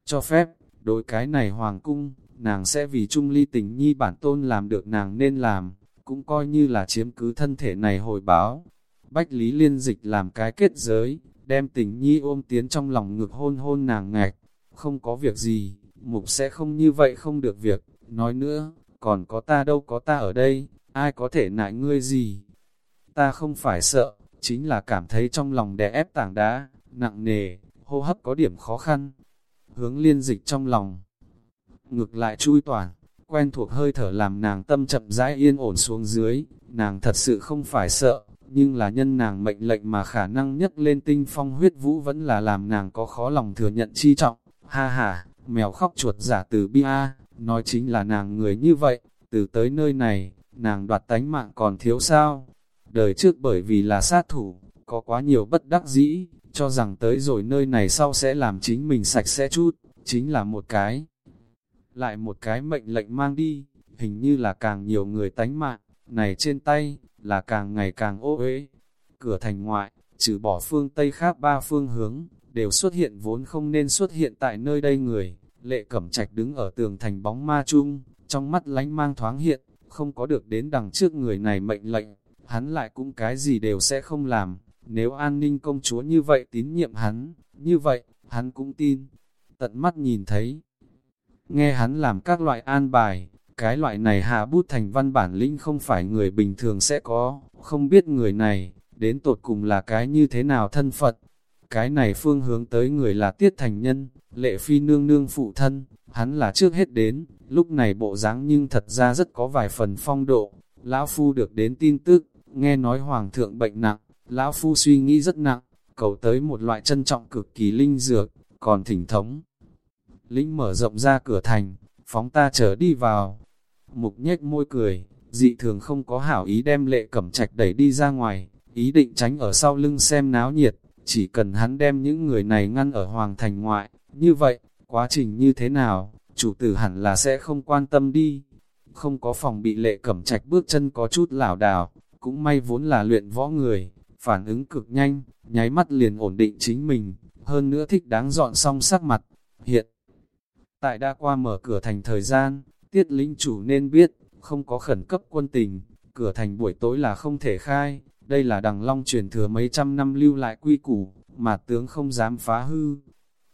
Speaker 1: Cho phép, đối cái này hoàng cung, nàng sẽ vì trung ly tình nhi bản tôn làm được nàng nên làm, cũng coi như là chiếm cứ thân thể này hồi báo. Bách Lý Liên Dịch làm cái kết giới, đem tình nhi ôm tiến trong lòng ngực hôn hôn nàng ngạch, không có việc gì, mục sẽ không như vậy không được việc, nói nữa, còn có ta đâu có ta ở đây, ai có thể nại ngươi gì. Ta không phải sợ, chính là cảm thấy trong lòng đè ép tảng đá, nặng nề, hô hấp có điểm khó khăn. Hướng liên dịch trong lòng, ngược lại chui toàn, quen thuộc hơi thở làm nàng tâm chậm rãi yên ổn xuống dưới, nàng thật sự không phải sợ, nhưng là nhân nàng mệnh lệnh mà khả năng nhất lên tinh phong huyết vũ vẫn là làm nàng có khó lòng thừa nhận chi trọng. Ha ha, mèo khóc chuột giả từ bia, nói chính là nàng người như vậy, từ tới nơi này, nàng đoạt tánh mạng còn thiếu sao. Đời trước bởi vì là sát thủ, có quá nhiều bất đắc dĩ, cho rằng tới rồi nơi này sau sẽ làm chính mình sạch sẽ chút, chính là một cái. Lại một cái mệnh lệnh mang đi, hình như là càng nhiều người tánh mạng, này trên tay, là càng ngày càng ô uế. Cửa thành ngoại, trừ bỏ phương Tây khác ba phương hướng, đều xuất hiện vốn không nên xuất hiện tại nơi đây người. Lệ cẩm trạch đứng ở tường thành bóng ma chung, trong mắt lánh mang thoáng hiện, không có được đến đằng trước người này mệnh lệnh, hắn lại cũng cái gì đều sẽ không làm. Nếu an ninh công chúa như vậy tín nhiệm hắn, như vậy, hắn cũng tin. Tận mắt nhìn thấy, nghe hắn làm các loại an bài, cái loại này hạ bút thành văn bản lĩnh không phải người bình thường sẽ có, không biết người này, đến tột cùng là cái như thế nào thân Phật. Cái này phương hướng tới người là tiết thành nhân, lệ phi nương nương phụ thân, hắn là trước hết đến, lúc này bộ dáng nhưng thật ra rất có vài phần phong độ. Lão Phu được đến tin tức, nghe nói Hoàng thượng bệnh nặng, Lão Phu suy nghĩ rất nặng, cầu tới một loại trân trọng cực kỳ linh dược, còn thỉnh thống. Linh mở rộng ra cửa thành, phóng ta trở đi vào, Mục nhếch môi cười, dị thường không có hảo ý đem lệ cẩm trạch đẩy đi ra ngoài, ý định tránh ở sau lưng xem náo nhiệt, chỉ cần hắn đem những người này ngăn ở hoàng thành ngoại, như vậy, quá trình như thế nào, chủ tử hẳn là sẽ không quan tâm đi. Không có phòng bị lệ cẩm trạch bước chân có chút lảo đảo, cũng may vốn là luyện võ người, phản ứng cực nhanh, nháy mắt liền ổn định chính mình, hơn nữa thích đáng dọn xong sắc mặt. Hiện tại đã qua mở cửa thành thời gian, Tiết lính chủ nên biết, không có khẩn cấp quân tình, cửa thành buổi tối là không thể khai, đây là đằng long truyền thừa mấy trăm năm lưu lại quy củ, mà tướng không dám phá hư.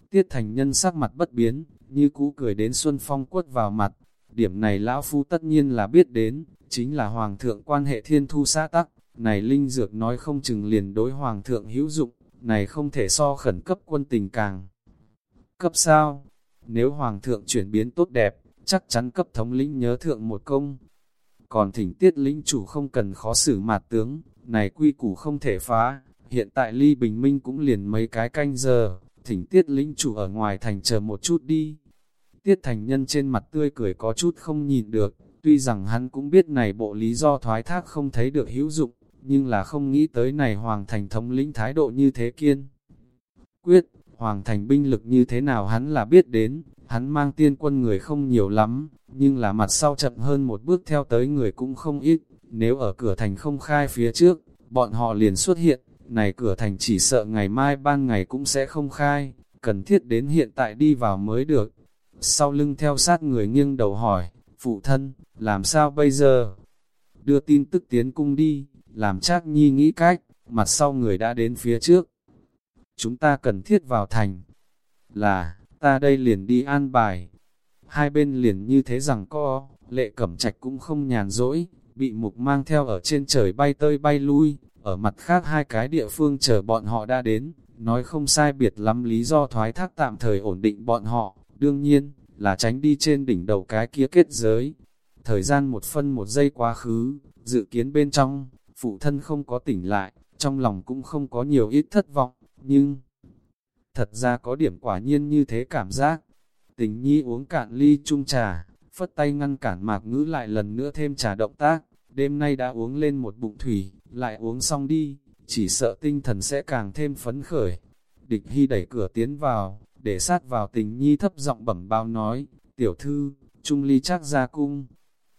Speaker 1: Tiết thành nhân sắc mặt bất biến, như cũ cười đến Xuân Phong quất vào mặt, điểm này lão phu tất nhiên là biết đến, chính là hoàng thượng quan hệ thiên thu xã tắc, này linh dược nói không chừng liền đối hoàng thượng hữu dụng, này không thể so khẩn cấp quân tình càng. Cấp sao? Nếu hoàng thượng chuyển biến tốt đẹp, chắc chắn cấp thống lĩnh nhớ thượng một công. Còn thỉnh tiết lĩnh chủ không cần khó xử mạt tướng, này quy củ không thể phá, hiện tại ly bình minh cũng liền mấy cái canh giờ, thỉnh tiết lĩnh chủ ở ngoài thành chờ một chút đi. Tiết thành nhân trên mặt tươi cười có chút không nhìn được, tuy rằng hắn cũng biết này bộ lý do thoái thác không thấy được hữu dụng, nhưng là không nghĩ tới này hoàng thành thống lĩnh thái độ như thế kiên. Quyết, hoàng thành binh lực như thế nào hắn là biết đến, hắn mang tiên quân người không nhiều lắm, nhưng là mặt sau chậm hơn một bước theo tới người cũng không ít, nếu ở cửa thành không khai phía trước, bọn họ liền xuất hiện, này cửa thành chỉ sợ ngày mai ban ngày cũng sẽ không khai, cần thiết đến hiện tại đi vào mới được. Sau lưng theo sát người nghiêng đầu hỏi, phụ thân, làm sao bây giờ? Đưa tin tức tiến cung đi, làm chắc nhi nghĩ cách, mặt sau người đã đến phía trước. Chúng ta cần thiết vào thành, là, ta đây liền đi an bài. Hai bên liền như thế rằng co, lệ cẩm trạch cũng không nhàn rỗi, bị mục mang theo ở trên trời bay tơi bay lui, ở mặt khác hai cái địa phương chờ bọn họ đã đến, nói không sai biệt lắm lý do thoái thác tạm thời ổn định bọn họ, đương nhiên, là tránh đi trên đỉnh đầu cái kia kết giới. Thời gian một phân một giây quá khứ, dự kiến bên trong, phụ thân không có tỉnh lại, trong lòng cũng không có nhiều ít thất vọng, nhưng thật ra có điểm quả nhiên như thế cảm giác. Tình nhi uống cạn ly chung trà, phất tay ngăn cản mạc ngữ lại lần nữa thêm trà động tác, đêm nay đã uống lên một bụng thủy, lại uống xong đi, chỉ sợ tinh thần sẽ càng thêm phấn khởi. Địch Hy đẩy cửa tiến vào, để sát vào tình nhi thấp giọng bẩm bao nói, tiểu thư, trung ly chắc ra cung.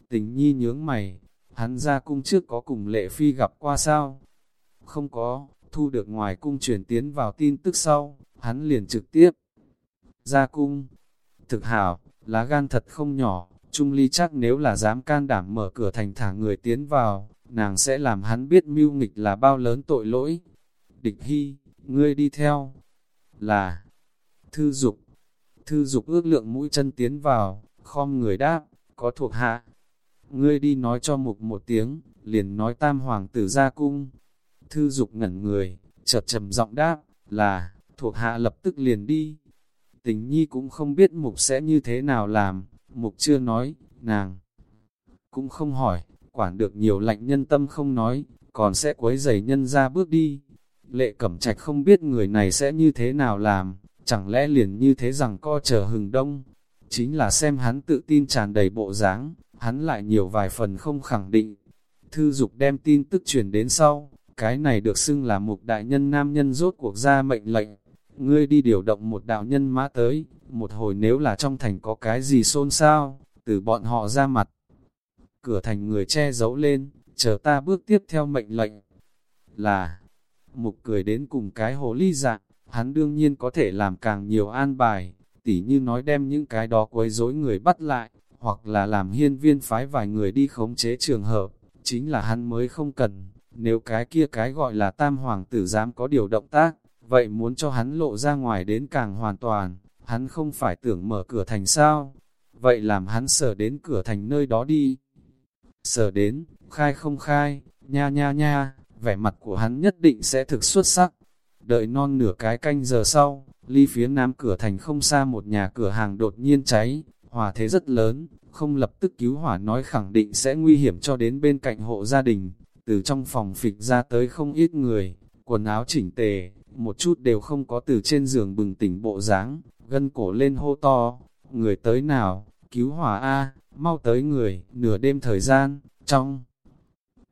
Speaker 1: Tình nhi nhướng mày, hắn ra cung trước có cùng lệ phi gặp qua sao? Không có, thu được ngoài cung truyền tiến vào tin tức sau, hắn liền trực tiếp. Ra cung, thực hảo, lá gan thật không nhỏ, Trung Ly chắc nếu là dám can đảm mở cửa thành thả người tiến vào, nàng sẽ làm hắn biết mưu nghịch là bao lớn tội lỗi. Địch Hy, ngươi đi theo, là Thư Dục. Thư Dục ước lượng mũi chân tiến vào, khom người đáp, có thuộc hạ. Ngươi đi nói cho mục một tiếng, liền nói tam hoàng tử ra cung. Thư Dục ngẩn người, chợt trầm giọng đáp, là, thuộc hạ lập tức liền đi. Tình nhi cũng không biết mục sẽ như thế nào làm, mục chưa nói, nàng cũng không hỏi, quản được nhiều lạnh nhân tâm không nói, còn sẽ quấy giày nhân ra bước đi. Lệ cẩm trạch không biết người này sẽ như thế nào làm, chẳng lẽ liền như thế rằng co chờ hừng đông. Chính là xem hắn tự tin tràn đầy bộ dáng, hắn lại nhiều vài phần không khẳng định. Thư dục đem tin tức truyền đến sau, cái này được xưng là mục đại nhân nam nhân rốt cuộc ra mệnh lệnh. Ngươi đi điều động một đạo nhân mã tới, một hồi nếu là trong thành có cái gì xôn xao, từ bọn họ ra mặt. Cửa thành người che giấu lên, chờ ta bước tiếp theo mệnh lệnh. Là, mục cười đến cùng cái hồ ly dạng, hắn đương nhiên có thể làm càng nhiều an bài, tỉ như nói đem những cái đó quấy rối người bắt lại, hoặc là làm hiên viên phái vài người đi khống chế trường hợp, chính là hắn mới không cần, nếu cái kia cái gọi là tam hoàng tử dám có điều động tác, vậy muốn cho hắn lộ ra ngoài đến càng hoàn toàn, hắn không phải tưởng mở cửa thành sao, vậy làm hắn sở đến cửa thành nơi đó đi. Sở đến, khai không khai, nha nha nha, vẻ mặt của hắn nhất định sẽ thực xuất sắc. Đợi non nửa cái canh giờ sau, ly phía nam cửa thành không xa một nhà cửa hàng đột nhiên cháy, hỏa thế rất lớn, không lập tức cứu hỏa nói khẳng định sẽ nguy hiểm cho đến bên cạnh hộ gia đình. Từ trong phòng phịch ra tới không ít người, quần áo chỉnh tề, một chút đều không có từ trên giường bừng tỉnh bộ dáng gân cổ lên hô to, người tới nào, cứu hỏa A, mau tới người, nửa đêm thời gian, trong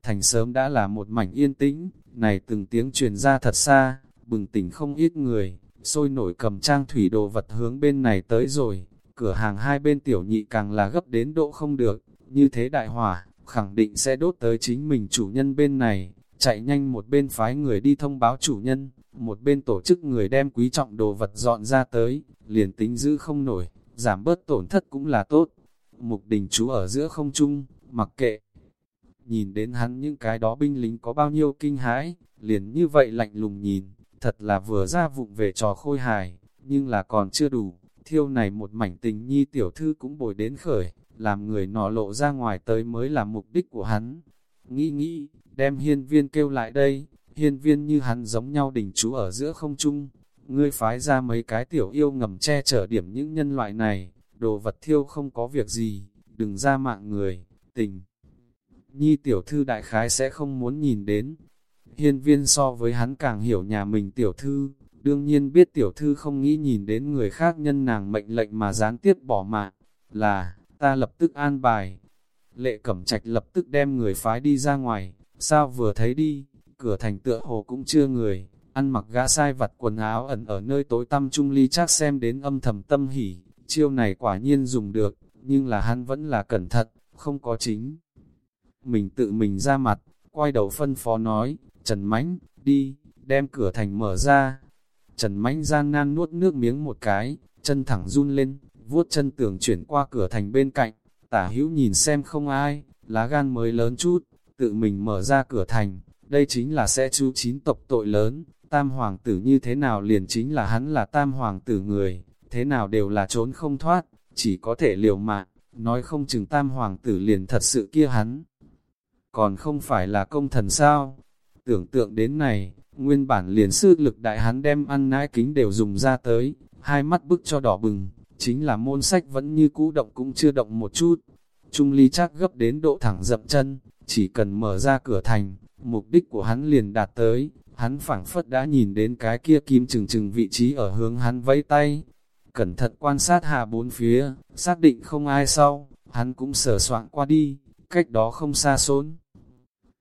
Speaker 1: thành sớm đã là một mảnh yên tĩnh, này từng tiếng truyền ra thật xa, bừng tỉnh không ít người, sôi nổi cầm trang thủy đồ vật hướng bên này tới rồi, cửa hàng hai bên tiểu nhị càng là gấp đến độ không được, như thế đại hỏa, khẳng định sẽ đốt tới chính mình chủ nhân bên này, chạy nhanh một bên phái người đi thông báo chủ nhân, một bên tổ chức người đem quý trọng đồ vật dọn ra tới, liền tính giữ không nổi, giảm bớt tổn thất cũng là tốt. Mục đình chú ở giữa không trung, mặc kệ. Nhìn đến hắn những cái đó binh lính có bao nhiêu kinh hãi, liền như vậy lạnh lùng nhìn, thật là vừa ra vụng về trò khôi hài, nhưng là còn chưa đủ. Thiêu này một mảnh tình nhi tiểu thư cũng bồi đến khởi, làm người nọ lộ ra ngoài tới mới là mục đích của hắn. nghĩ nghĩ, đem hiên viên kêu lại đây, hiên viên như hắn giống nhau đỉnh chú ở giữa không trung, ngươi phái ra mấy cái tiểu yêu ngầm che chở điểm những nhân loại này, đồ vật thiêu không có việc gì, đừng ra mạng người, tình. Nhi tiểu thư đại khái sẽ không muốn nhìn đến. Hiên viên so với hắn càng hiểu nhà mình tiểu thư, đương nhiên biết tiểu thư không nghĩ nhìn đến người khác nhân nàng mệnh lệnh mà gián tiếp bỏ mạng, là, ta lập tức an bài. Lệ cẩm trạch lập tức đem người phái đi ra ngoài, sao vừa thấy đi, cửa thành tựa hồ cũng chưa người, ăn mặc gã sai vặt quần áo ẩn ở nơi tối tăm trung ly chắc xem đến âm thầm tâm hỉ, chiêu này quả nhiên dùng được, nhưng là hắn vẫn là cẩn thận, không có chính. Mình tự mình ra mặt, quay đầu phân phó nói, Trần Mánh, đi, đem cửa thành mở ra. Trần Mánh gian nan nuốt nước miếng một cái, chân thẳng run lên, vuốt chân tường chuyển qua cửa thành bên cạnh, tả hữu nhìn xem không ai, lá gan mới lớn chút, tự mình mở ra cửa thành, đây chính là sẽ chú chín tộc tội lớn, tam hoàng tử như thế nào liền chính là hắn là tam hoàng tử người, thế nào đều là trốn không thoát, chỉ có thể liều mạng, nói không chừng tam hoàng tử liền thật sự kia hắn. Còn không phải là công thần sao? Tưởng tượng đến này, nguyên bản liền sư lực đại hắn đem ăn nãi kính đều dùng ra tới, hai mắt bức cho đỏ bừng, chính là môn sách vẫn như cũ động cũng chưa động một chút. Trung ly chắc gấp đến độ thẳng dậm chân, chỉ cần mở ra cửa thành, mục đích của hắn liền đạt tới, hắn phảng phất đã nhìn đến cái kia kim chừng chừng vị trí ở hướng hắn vẫy tay. Cẩn thận quan sát hà bốn phía, xác định không ai sau, hắn cũng sờ soạn qua đi, cách đó không xa xốn.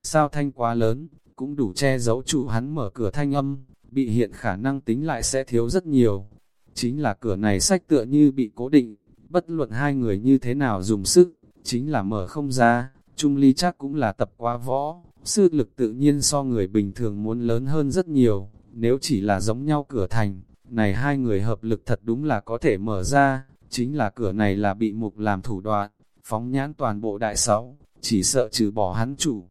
Speaker 1: Sao thanh quá lớn, cũng đủ che giấu trụ hắn mở cửa thanh âm, bị hiện khả năng tính lại sẽ thiếu rất nhiều. Chính là cửa này sách tựa như bị cố định, bất luận hai người như thế nào dùng sức, chính là mở không ra, Trung Ly chắc cũng là tập quá võ, sư lực tự nhiên so người bình thường muốn lớn hơn rất nhiều, nếu chỉ là giống nhau cửa thành, này hai người hợp lực thật đúng là có thể mở ra, chính là cửa này là bị mục làm thủ đoạn, phóng nhãn toàn bộ đại sáu, chỉ sợ trừ bỏ hắn chủ.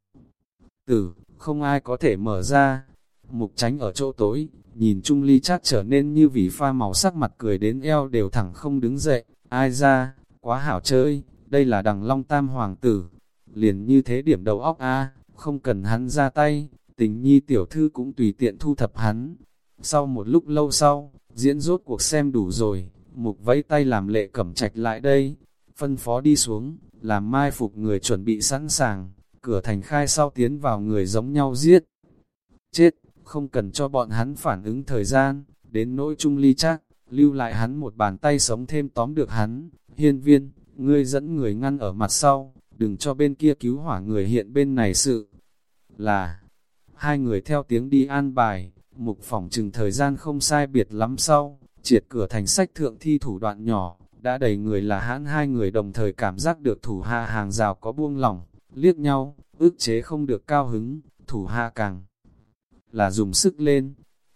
Speaker 1: Tử, không ai có thể mở ra, mục tránh ở chỗ tối, nhìn Trung Ly chát trở nên như vì pha màu sắc mặt cười đến eo đều thẳng không đứng dậy, ai ra, quá hảo chơi, đây là đằng long tam hoàng tử, liền như thế điểm đầu óc a không cần hắn ra tay, tình nhi tiểu thư cũng tùy tiện thu thập hắn. Sau một lúc lâu sau, diễn rốt cuộc xem đủ rồi, mục vẫy tay làm lệ cẩm trạch lại đây, phân phó đi xuống, làm mai phục người chuẩn bị sẵn sàng, cửa thành khai sau tiến vào người giống nhau giết. Chết, không cần cho bọn hắn phản ứng thời gian, đến nỗi trung ly chắc, lưu lại hắn một bàn tay sống thêm tóm được hắn, hiên viên, ngươi dẫn người ngăn ở mặt sau, đừng cho bên kia cứu hỏa người hiện bên này sự. Là, hai người theo tiếng đi an bài, mục phỏng chừng thời gian không sai biệt lắm sau, triệt cửa thành sách thượng thi thủ đoạn nhỏ, đã đầy người là hãn hai người đồng thời cảm giác được thủ hạ hàng rào có buông lỏng, liếc nhau, ước chế không được cao hứng, thủ hạ càng là dùng sức lên.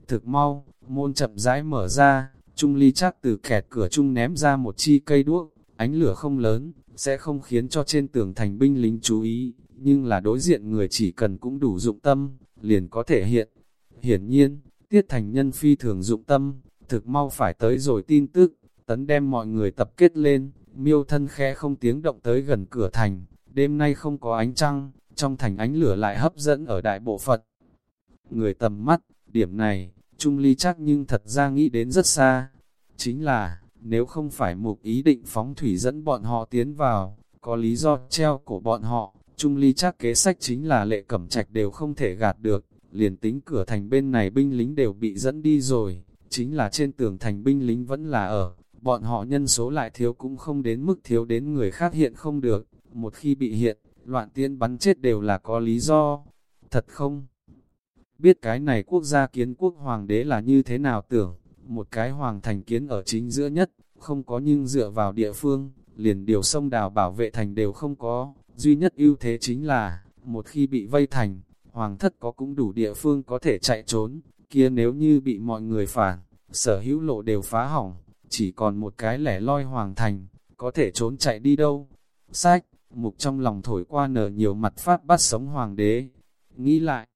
Speaker 1: Thực mau, môn chậm rãi mở ra, Trung Ly chắc từ kẹt cửa Trung ném ra một chi cây đuốc, ánh lửa không lớn, sẽ không khiến cho trên tường thành binh lính chú ý, nhưng là đối diện người chỉ cần cũng đủ dụng tâm, liền có thể hiện. Hiển nhiên, tiết thành nhân phi thường dụng tâm, thực mau phải tới rồi tin tức, tấn đem mọi người tập kết lên, miêu thân khe không tiếng động tới gần cửa thành, đêm nay không có ánh trăng, trong thành ánh lửa lại hấp dẫn ở đại bộ Phật. Người tầm mắt, điểm này, Trung Ly chắc nhưng thật ra nghĩ đến rất xa, chính là, nếu không phải mục ý định phóng thủy dẫn bọn họ tiến vào, có lý do treo cổ bọn họ, Trung Ly chắc kế sách chính là lệ cẩm trạch đều không thể gạt được, liền tính cửa thành bên này binh lính đều bị dẫn đi rồi, chính là trên tường thành binh lính vẫn là ở, bọn họ nhân số lại thiếu cũng không đến mức thiếu đến người khác hiện không được, một khi bị hiện, loạn tiên bắn chết đều là có lý do, thật không? Biết cái này quốc gia kiến quốc hoàng đế là như thế nào tưởng, một cái hoàng thành kiến ở chính giữa nhất, không có nhưng dựa vào địa phương, liền điều sông đào bảo vệ thành đều không có, duy nhất ưu thế chính là, một khi bị vây thành, hoàng thất có cũng đủ địa phương có thể chạy trốn, kia nếu như bị mọi người phản, sở hữu lộ đều phá hỏng, chỉ còn một cái lẻ loi hoàng thành, có thể trốn chạy đi đâu. Sách, mục trong lòng thổi qua nở nhiều mặt pháp bắt sống hoàng đế, nghĩ lại,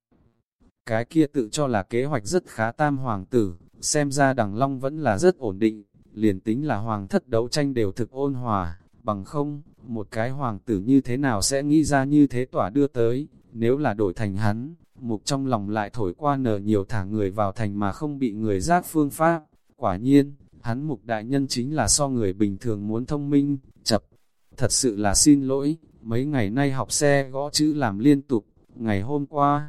Speaker 1: cái kia tự cho là kế hoạch rất khá tam hoàng tử, xem ra đằng long vẫn là rất ổn định, liền tính là hoàng thất đấu tranh đều thực ôn hòa, bằng không, một cái hoàng tử như thế nào sẽ nghĩ ra như thế tỏa đưa tới, nếu là đổi thành hắn, mục trong lòng lại thổi qua nở nhiều thả người vào thành mà không bị người giác phương pháp. Quả nhiên, hắn mục đại nhân chính là so người bình thường muốn thông minh, chập. Thật sự là xin lỗi, mấy ngày nay học xe gõ chữ làm liên tục, ngày hôm qua.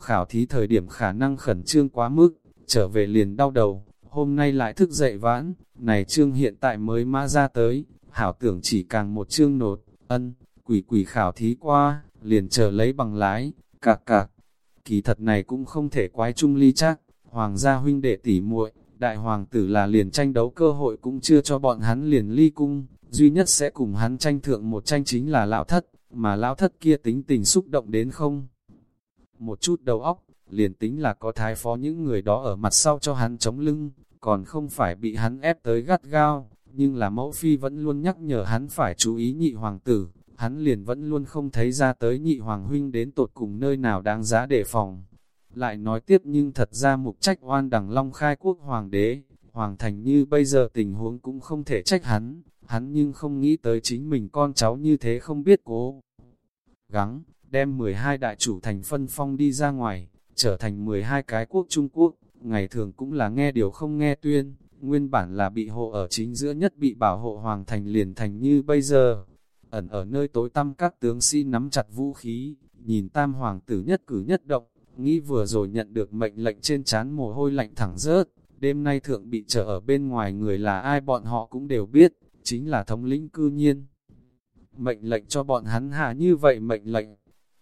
Speaker 1: Khảo thí thời điểm khả năng khẩn trương quá mức, trở về liền đau đầu, hôm nay lại thức dậy vãn, này trương hiện tại mới mã ra tới, hảo tưởng chỉ càng một chương nột, ân, quỷ quỷ khảo thí qua, liền chờ lấy bằng lái, cạc cạc. Kỳ thật này cũng không thể quái trung ly chắc, hoàng gia huynh đệ tỉ muội đại hoàng tử là liền tranh đấu cơ hội cũng chưa cho bọn hắn liền ly cung, duy nhất sẽ cùng hắn tranh thượng một tranh chính là lão thất, mà lão thất kia tính tình xúc động đến không. Một chút đầu óc, liền tính là có thái phó những người đó ở mặt sau cho hắn chống lưng, còn không phải bị hắn ép tới gắt gao, nhưng là mẫu phi vẫn luôn nhắc nhở hắn phải chú ý nhị hoàng tử, hắn liền vẫn luôn không thấy ra tới nhị hoàng huynh đến tột cùng nơi nào đáng giá để phòng. Lại nói tiếp nhưng thật ra mục trách oan đằng long khai quốc hoàng đế, hoàng thành như bây giờ tình huống cũng không thể trách hắn, hắn nhưng không nghĩ tới chính mình con cháu như thế không biết cố. Gắng, đem 12 đại chủ thành phân phong đi ra ngoài, trở thành 12 cái quốc Trung Quốc, ngày thường cũng là nghe điều không nghe tuyên, nguyên bản là bị hộ ở chính giữa nhất bị bảo hộ hoàng thành liền thành như bây giờ. Ẩn ở nơi tối tăm các tướng sĩ nắm chặt vũ khí, nhìn tam hoàng tử nhất cử nhất động, nghĩ vừa rồi nhận được mệnh lệnh trên chán mồ hôi lạnh thẳng rớt, đêm nay thượng bị trở ở bên ngoài người là ai bọn họ cũng đều biết, chính là thống lĩnh cư nhiên. Mệnh lệnh cho bọn hắn hạ như vậy mệnh lệnh,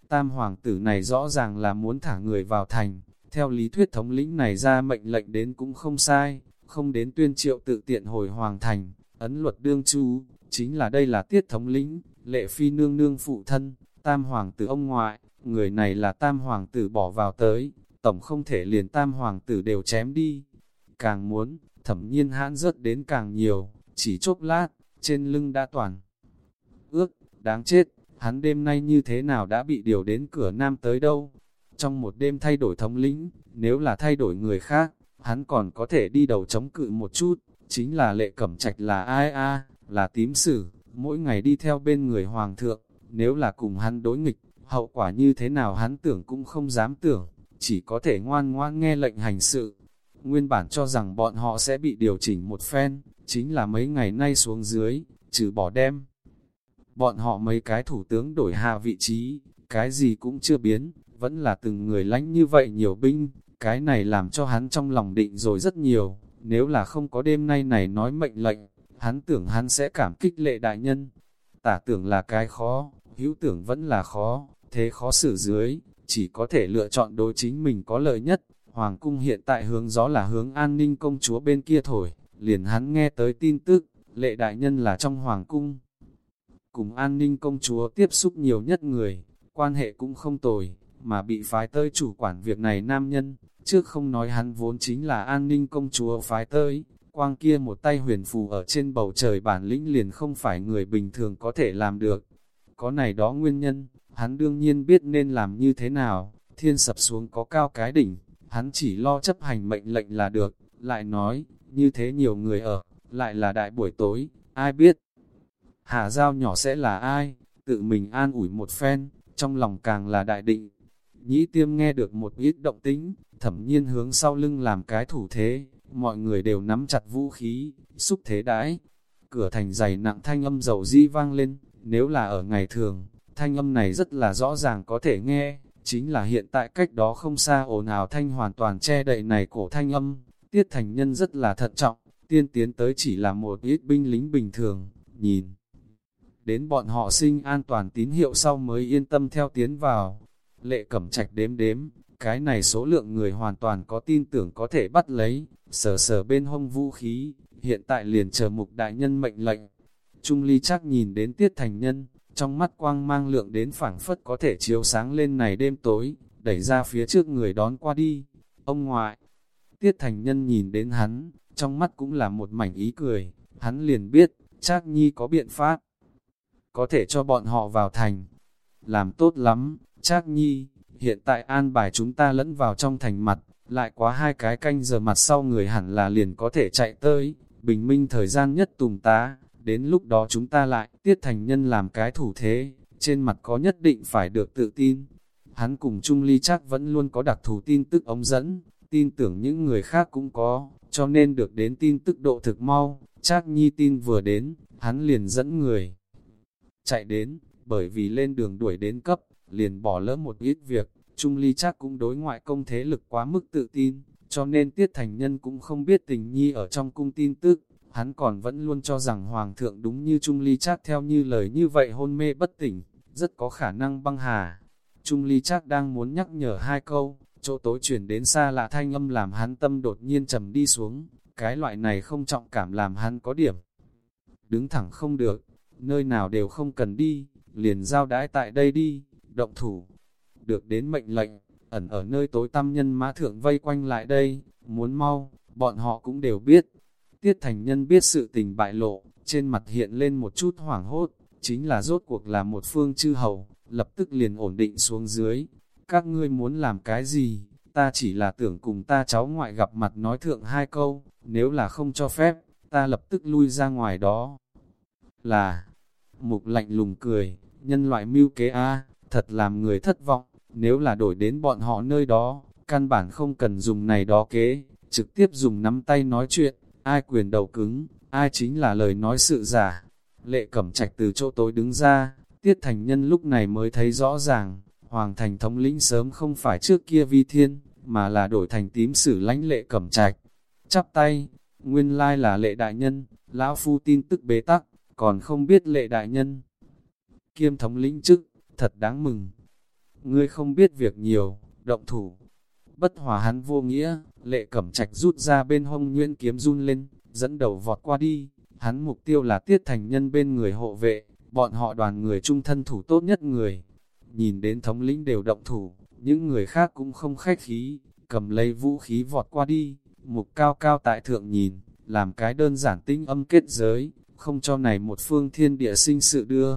Speaker 1: tam hoàng tử này rõ ràng là muốn thả người vào thành, theo lý thuyết thống lĩnh này ra mệnh lệnh đến cũng không sai, không đến tuyên triệu tự tiện hồi hoàng thành, ấn luật đương chu, chính là đây là tiết thống lĩnh, lệ phi nương nương phụ thân, tam hoàng tử ông ngoại, người này là tam hoàng tử bỏ vào tới, tổng không thể liền tam hoàng tử đều chém đi. Càng muốn, thẩm nhiên hãn rớt đến càng nhiều, chỉ chốc lát, trên lưng đã toàn. Ước, đáng chết, hắn đêm nay như thế nào đã bị điều đến cửa nam tới đâu? Trong một đêm thay đổi thống lĩnh, nếu là thay đổi người khác, hắn còn có thể đi đầu chống cự một chút, chính là lệ cẩm trạch là ai a là tím sử, mỗi ngày đi theo bên người hoàng thượng, nếu là cùng hắn đối nghịch, hậu quả như thế nào hắn tưởng cũng không dám tưởng, chỉ có thể ngoan ngoan nghe lệnh hành sự. Nguyên bản cho rằng bọn họ sẽ bị điều chỉnh một phen, chính là mấy ngày nay xuống dưới, trừ bỏ đem. Bọn họ mấy cái thủ tướng đổi hạ vị trí, cái gì cũng chưa biến, vẫn là từng người lãnh như vậy nhiều binh, cái này làm cho hắn trong lòng định rồi rất nhiều, nếu là không có đêm nay này nói mệnh lệnh, hắn tưởng hắn sẽ cảm kích lệ đại nhân. Tả tưởng là cái khó, hữu tưởng vẫn là khó, thế khó xử dưới, chỉ có thể lựa chọn đối chính mình có lợi nhất. Hoàng cung hiện tại hướng gió là hướng an ninh công chúa bên kia thổi, liền hắn nghe tới tin tức, lệ đại nhân là trong hoàng cung. Cùng an ninh công chúa tiếp xúc nhiều nhất người, quan hệ cũng không tồi, mà bị phái tơi chủ quản việc này nam nhân, trước không nói hắn vốn chính là an ninh công chúa phái tơi, quang kia một tay huyền phù ở trên bầu trời bản lĩnh liền không phải người bình thường có thể làm được. Có này đó nguyên nhân, hắn đương nhiên biết nên làm như thế nào, thiên sập xuống có cao cái đỉnh, hắn chỉ lo chấp hành mệnh lệnh là được, lại nói, như thế nhiều người ở, lại là đại buổi tối, ai biết. Hà giao nhỏ sẽ là ai, tự mình an ủi một phen, trong lòng càng là đại định. Nhĩ tiêm nghe được một ít động tính, thẩm nhiên hướng sau lưng làm cái thủ thế, mọi người đều nắm chặt vũ khí, xúc thế đãi. Cửa thành dày nặng thanh âm dầu di vang lên, nếu là ở ngày thường, thanh âm này rất là rõ ràng có thể nghe, chính là hiện tại cách đó không xa ồn ào thanh hoàn toàn che đậy này cổ thanh âm, tiết thành nhân rất là thận trọng, tiên tiến tới chỉ là một ít binh lính bình thường, nhìn. Đến bọn họ sinh an toàn tín hiệu sau mới yên tâm theo tiến vào. Lệ cẩm trạch đếm đếm, cái này số lượng người hoàn toàn có tin tưởng có thể bắt lấy, sờ sờ bên hông vũ khí, hiện tại liền chờ mục đại nhân mệnh lệnh. Trung ly chắc nhìn đến tiết thành nhân, trong mắt quang mang lượng đến phảng phất có thể chiếu sáng lên này đêm tối, đẩy ra phía trước người đón qua đi. Ông ngoại, tiết thành nhân nhìn đến hắn, trong mắt cũng là một mảnh ý cười, hắn liền biết, chắc nhi có biện pháp, có thể cho bọn họ vào thành. Làm tốt lắm, chắc nhi, hiện tại an bài chúng ta lẫn vào trong thành mặt, lại quá hai cái canh giờ mặt sau người hẳn là liền có thể chạy tới, bình minh thời gian nhất tùng tá, đến lúc đó chúng ta lại tiết thành nhân làm cái thủ thế, trên mặt có nhất định phải được tự tin. hắn cùng Trung Ly chắc vẫn luôn có đặc thù tin tức ống dẫn, tin tưởng những người khác cũng có, cho nên được đến tin tức độ thực mau, chắc nhi tin vừa đến, hắn liền dẫn người. Chạy đến, bởi vì lên đường đuổi đến cấp, liền bỏ lỡ một ít việc, Trung Ly chắc cũng đối ngoại công thế lực quá mức tự tin, cho nên Tiết Thành Nhân cũng không biết tình nhi ở trong cung tin tức, hắn còn vẫn luôn cho rằng Hoàng thượng đúng như Trung Ly chắc theo như lời như vậy hôn mê bất tỉnh, rất có khả năng băng hà. Trung Ly chắc đang muốn nhắc nhở hai câu, chỗ tối chuyển đến xa lạ thanh âm làm hắn tâm đột nhiên trầm đi xuống, cái loại này không trọng cảm làm hắn có điểm. Đứng thẳng không được, nơi nào đều không cần đi, liền giao đãi tại đây đi, động thủ. Được đến mệnh lệnh, ẩn ở nơi tối tăm nhân mã thượng vây quanh lại đây, muốn mau, bọn họ cũng đều biết. Tiết thành nhân biết sự tình bại lộ, trên mặt hiện lên một chút hoảng hốt, chính là rốt cuộc là một phương chư hầu, lập tức liền ổn định xuống dưới. Các ngươi muốn làm cái gì, ta chỉ là tưởng cùng ta cháu ngoại gặp mặt nói thượng hai câu, nếu là không cho phép, ta lập tức lui ra ngoài đó. Là, mục lạnh lùng cười, nhân loại mưu kế A, thật làm người thất vọng, nếu là đổi đến bọn họ nơi đó, căn bản không cần dùng này đó kế, trực tiếp dùng nắm tay nói chuyện, ai quyền đầu cứng, ai chính là lời nói sự giả. Lệ cẩm trạch từ chỗ tối đứng ra, tiết thành nhân lúc này mới thấy rõ ràng, hoàng thành thống lĩnh sớm không phải trước kia vi thiên, mà là đổi thành tím sử lãnh lệ cẩm trạch. Chắp tay, nguyên lai là lệ đại nhân, lão phu tin tức bế tắc, còn không biết lệ đại nhân. Kiêm thống lĩnh chức, thật đáng mừng. Ngươi không biết việc nhiều, động thủ. Bất hòa hắn vô nghĩa, lệ cẩm trạch rút ra bên hông nguyễn kiếm run lên, dẫn đầu vọt qua đi. Hắn mục tiêu là tiết thành nhân bên người hộ vệ, bọn họ đoàn người trung thân thủ tốt nhất người. Nhìn đến thống lĩnh đều động thủ, những người khác cũng không khách khí, cầm lấy vũ khí vọt qua đi, mục cao cao tại thượng nhìn, làm cái đơn giản tinh âm kết giới, không cho này một phương thiên địa sinh sự đưa.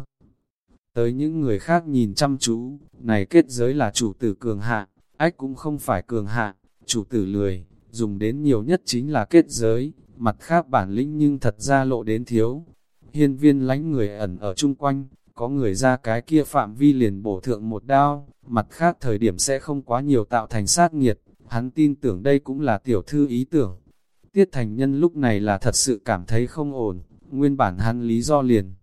Speaker 1: Tới những người khác nhìn chăm chú, này kết giới là chủ tử cường hạ, ách cũng không phải cường hạ, chủ tử lười, dùng đến nhiều nhất chính là kết giới, mặt khác bản lĩnh nhưng thật ra lộ đến thiếu. Hiên viên lánh người ẩn ở chung quanh, có người ra cái kia phạm vi liền bổ thượng một đao, mặt khác thời điểm sẽ không quá nhiều tạo thành sát nghiệt, hắn tin tưởng đây cũng là tiểu thư ý tưởng. Tiết thành nhân lúc này là thật sự cảm thấy không ổn, nguyên bản hắn lý do liền.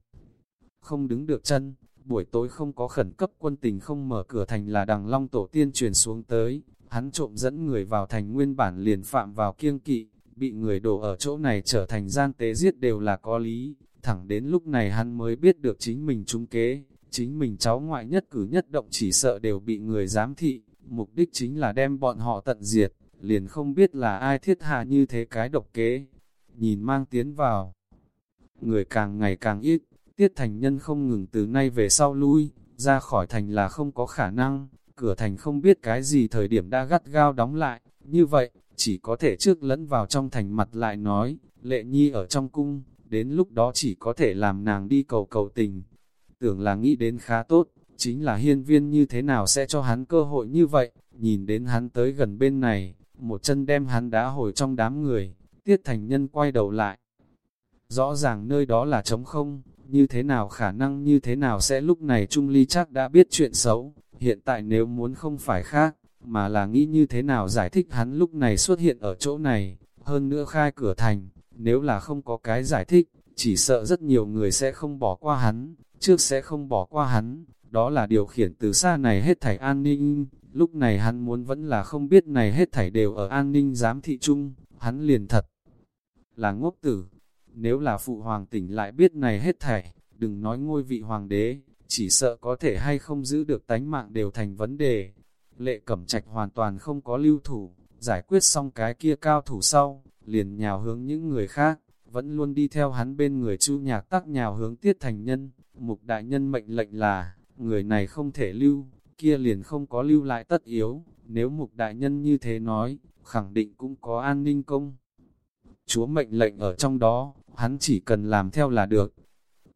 Speaker 1: Không đứng được chân, buổi tối không có khẩn cấp quân tình không mở cửa thành là đằng long tổ tiên truyền xuống tới, hắn trộm dẫn người vào thành nguyên bản liền phạm vào kiêng kỵ, bị người đổ ở chỗ này trở thành gian tế giết đều là có lý, thẳng đến lúc này hắn mới biết được chính mình trúng kế, chính mình cháu ngoại nhất cử nhất động chỉ sợ đều bị người giám thị, mục đích chính là đem bọn họ tận diệt, liền không biết là ai thiết hạ như thế cái độc kế, nhìn mang tiến vào. Người càng ngày càng ít, tiết thành nhân không ngừng từ nay về sau lui, ra khỏi thành là không có khả năng, cửa thành không biết cái gì thời điểm đã gắt gao đóng lại, như vậy, chỉ có thể trước lẫn vào trong thành mặt lại nói, lệ nhi ở trong cung, đến lúc đó chỉ có thể làm nàng đi cầu cầu tình. Tưởng là nghĩ đến khá tốt, chính là hiên viên như thế nào sẽ cho hắn cơ hội như vậy, nhìn đến hắn tới gần bên này, một chân đem hắn đá hồi trong đám người, tiết thành nhân quay đầu lại. Rõ ràng nơi đó là trống không, như thế nào khả năng như thế nào sẽ lúc này Trung Ly chắc đã biết chuyện xấu, hiện tại nếu muốn không phải khác, mà là nghĩ như thế nào giải thích hắn lúc này xuất hiện ở chỗ này, hơn nữa khai cửa thành, nếu là không có cái giải thích, chỉ sợ rất nhiều người sẽ không bỏ qua hắn, trước sẽ không bỏ qua hắn, đó là điều khiển từ xa này hết thảy an ninh, lúc này hắn muốn vẫn là không biết này hết thảy đều ở an ninh giám thị chung, hắn liền thật là ngốc tử. Nếu là phụ hoàng tỉnh lại biết này hết thảy, đừng nói ngôi vị hoàng đế, chỉ sợ có thể hay không giữ được tánh mạng đều thành vấn đề. Lệ cẩm trạch hoàn toàn không có lưu thủ, giải quyết xong cái kia cao thủ sau, liền nhào hướng những người khác, vẫn luôn đi theo hắn bên người chu nhạc tắc nhào hướng tiết thành nhân, mục đại nhân mệnh lệnh là, người này không thể lưu, kia liền không có lưu lại tất yếu, nếu mục đại nhân như thế nói, khẳng định cũng có an ninh công. Chúa mệnh lệnh ở trong đó, hắn chỉ cần làm theo là được.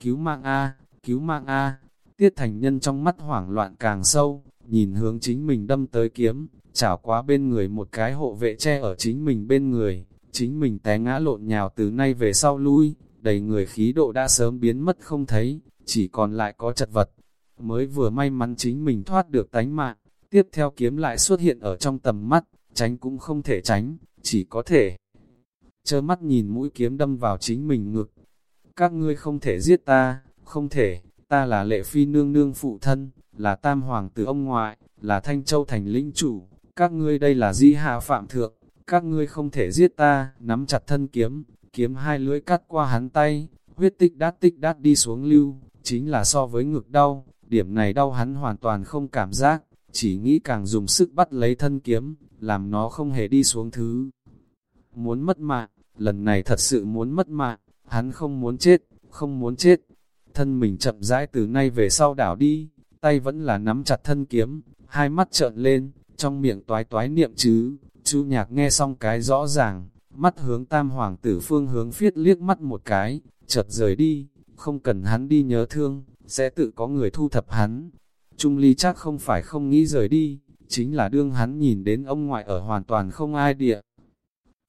Speaker 1: Cứu mạng A, cứu mạng A, tiết thành nhân trong mắt hoảng loạn càng sâu, nhìn hướng chính mình đâm tới kiếm, chảo quá bên người một cái hộ vệ che ở chính mình bên người, chính mình té ngã lộn nhào từ nay về sau lui, đầy người khí độ đã sớm biến mất không thấy, chỉ còn lại có chật vật. Mới vừa may mắn chính mình thoát được tánh mạng, Tiếp theo kiếm lại xuất hiện ở trong tầm mắt, tránh cũng không thể tránh, chỉ có thể trơ mắt nhìn mũi kiếm đâm vào chính mình ngực. Các ngươi không thể giết ta, không thể, ta là lệ phi nương nương phụ thân, là tam hoàng tử ông ngoại, là thanh châu thành lĩnh chủ, các ngươi đây là di hạ phạm thượng, các ngươi không thể giết ta, nắm chặt thân kiếm, kiếm hai lưỡi cắt qua hắn tay, huyết tích đát tích đát đi xuống lưu, chính là so với ngực đau, điểm này đau hắn hoàn toàn không cảm giác, chỉ nghĩ càng dùng sức bắt lấy thân kiếm, làm nó không hề đi xuống thứ. Muốn mất mạng, lần này thật sự muốn mất mạng, hắn không muốn chết, không muốn chết. Thân mình chậm rãi từ nay về sau đảo đi, tay vẫn là nắm chặt thân kiếm, hai mắt trợn lên, trong miệng toái toái niệm chứ, chu nhạc nghe xong cái rõ ràng, mắt hướng tam hoàng tử phương hướng phiết liếc mắt một cái, chợt rời đi, không cần hắn đi nhớ thương, sẽ tự có người thu thập hắn. Trung ly chắc không phải không nghĩ rời đi, chính là đương hắn nhìn đến ông ngoại ở hoàn toàn không ai địa.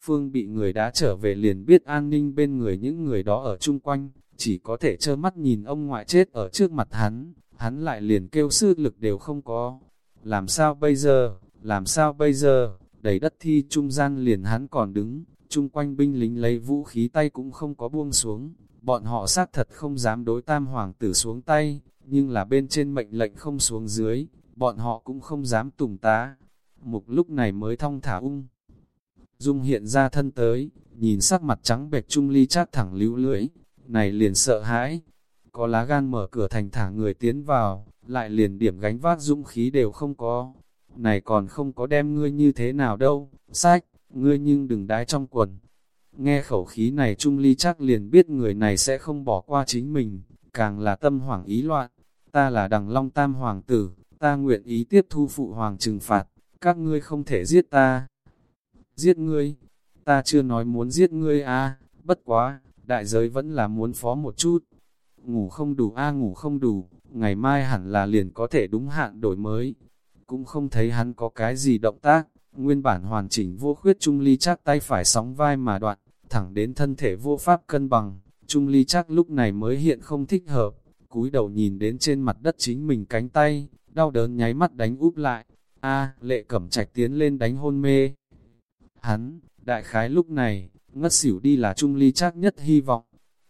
Speaker 1: Phương bị người đã trở về liền biết an ninh bên người những người đó ở chung quanh, chỉ có thể trơ mắt nhìn ông ngoại chết ở trước mặt hắn, hắn lại liền kêu sư lực đều không có. Làm sao bây giờ, làm sao bây giờ, đầy đất thi trung gian liền hắn còn đứng, chung quanh binh lính lấy vũ khí tay cũng không có buông xuống, bọn họ xác thật không dám đối tam hoàng tử xuống tay, nhưng là bên trên mệnh lệnh không xuống dưới, bọn họ cũng không dám tùng tá. Mục lúc này mới thong thả ung. Dung hiện ra thân tới, nhìn sắc mặt trắng bệch trung ly chát thẳng lưu lưỡi, này liền sợ hãi. Có lá gan mở cửa thành thả người tiến vào, lại liền điểm gánh vác dũng khí đều không có. Này còn không có đem ngươi như thế nào đâu, sách, ngươi nhưng đừng đái trong quần. Nghe khẩu khí này Trung Ly chắc liền biết người này sẽ không bỏ qua chính mình, càng là tâm hoảng ý loạn. Ta là đằng long tam hoàng tử, ta nguyện ý tiếp thu phụ hoàng trừng phạt, các ngươi không thể giết ta. Giết ngươi, ta chưa nói muốn giết ngươi à, bất quá, đại giới vẫn là muốn phó một chút. Ngủ không đủ a ngủ không đủ, ngày mai hẳn là liền có thể đúng hạn đổi mới. Cũng không thấy hắn có cái gì động tác, nguyên bản hoàn chỉnh vô khuyết Trung Ly chắc tay phải sóng vai mà đoạn, thẳng đến thân thể vô pháp cân bằng. Trung Ly chắc lúc này mới hiện không thích hợp, cúi đầu nhìn đến trên mặt đất chính mình cánh tay, đau đớn nháy mắt đánh úp lại. A, lệ cẩm trạch tiến lên đánh hôn mê. Hắn, đại khái lúc này, ngất xỉu đi là Trung Ly chắc nhất hy vọng.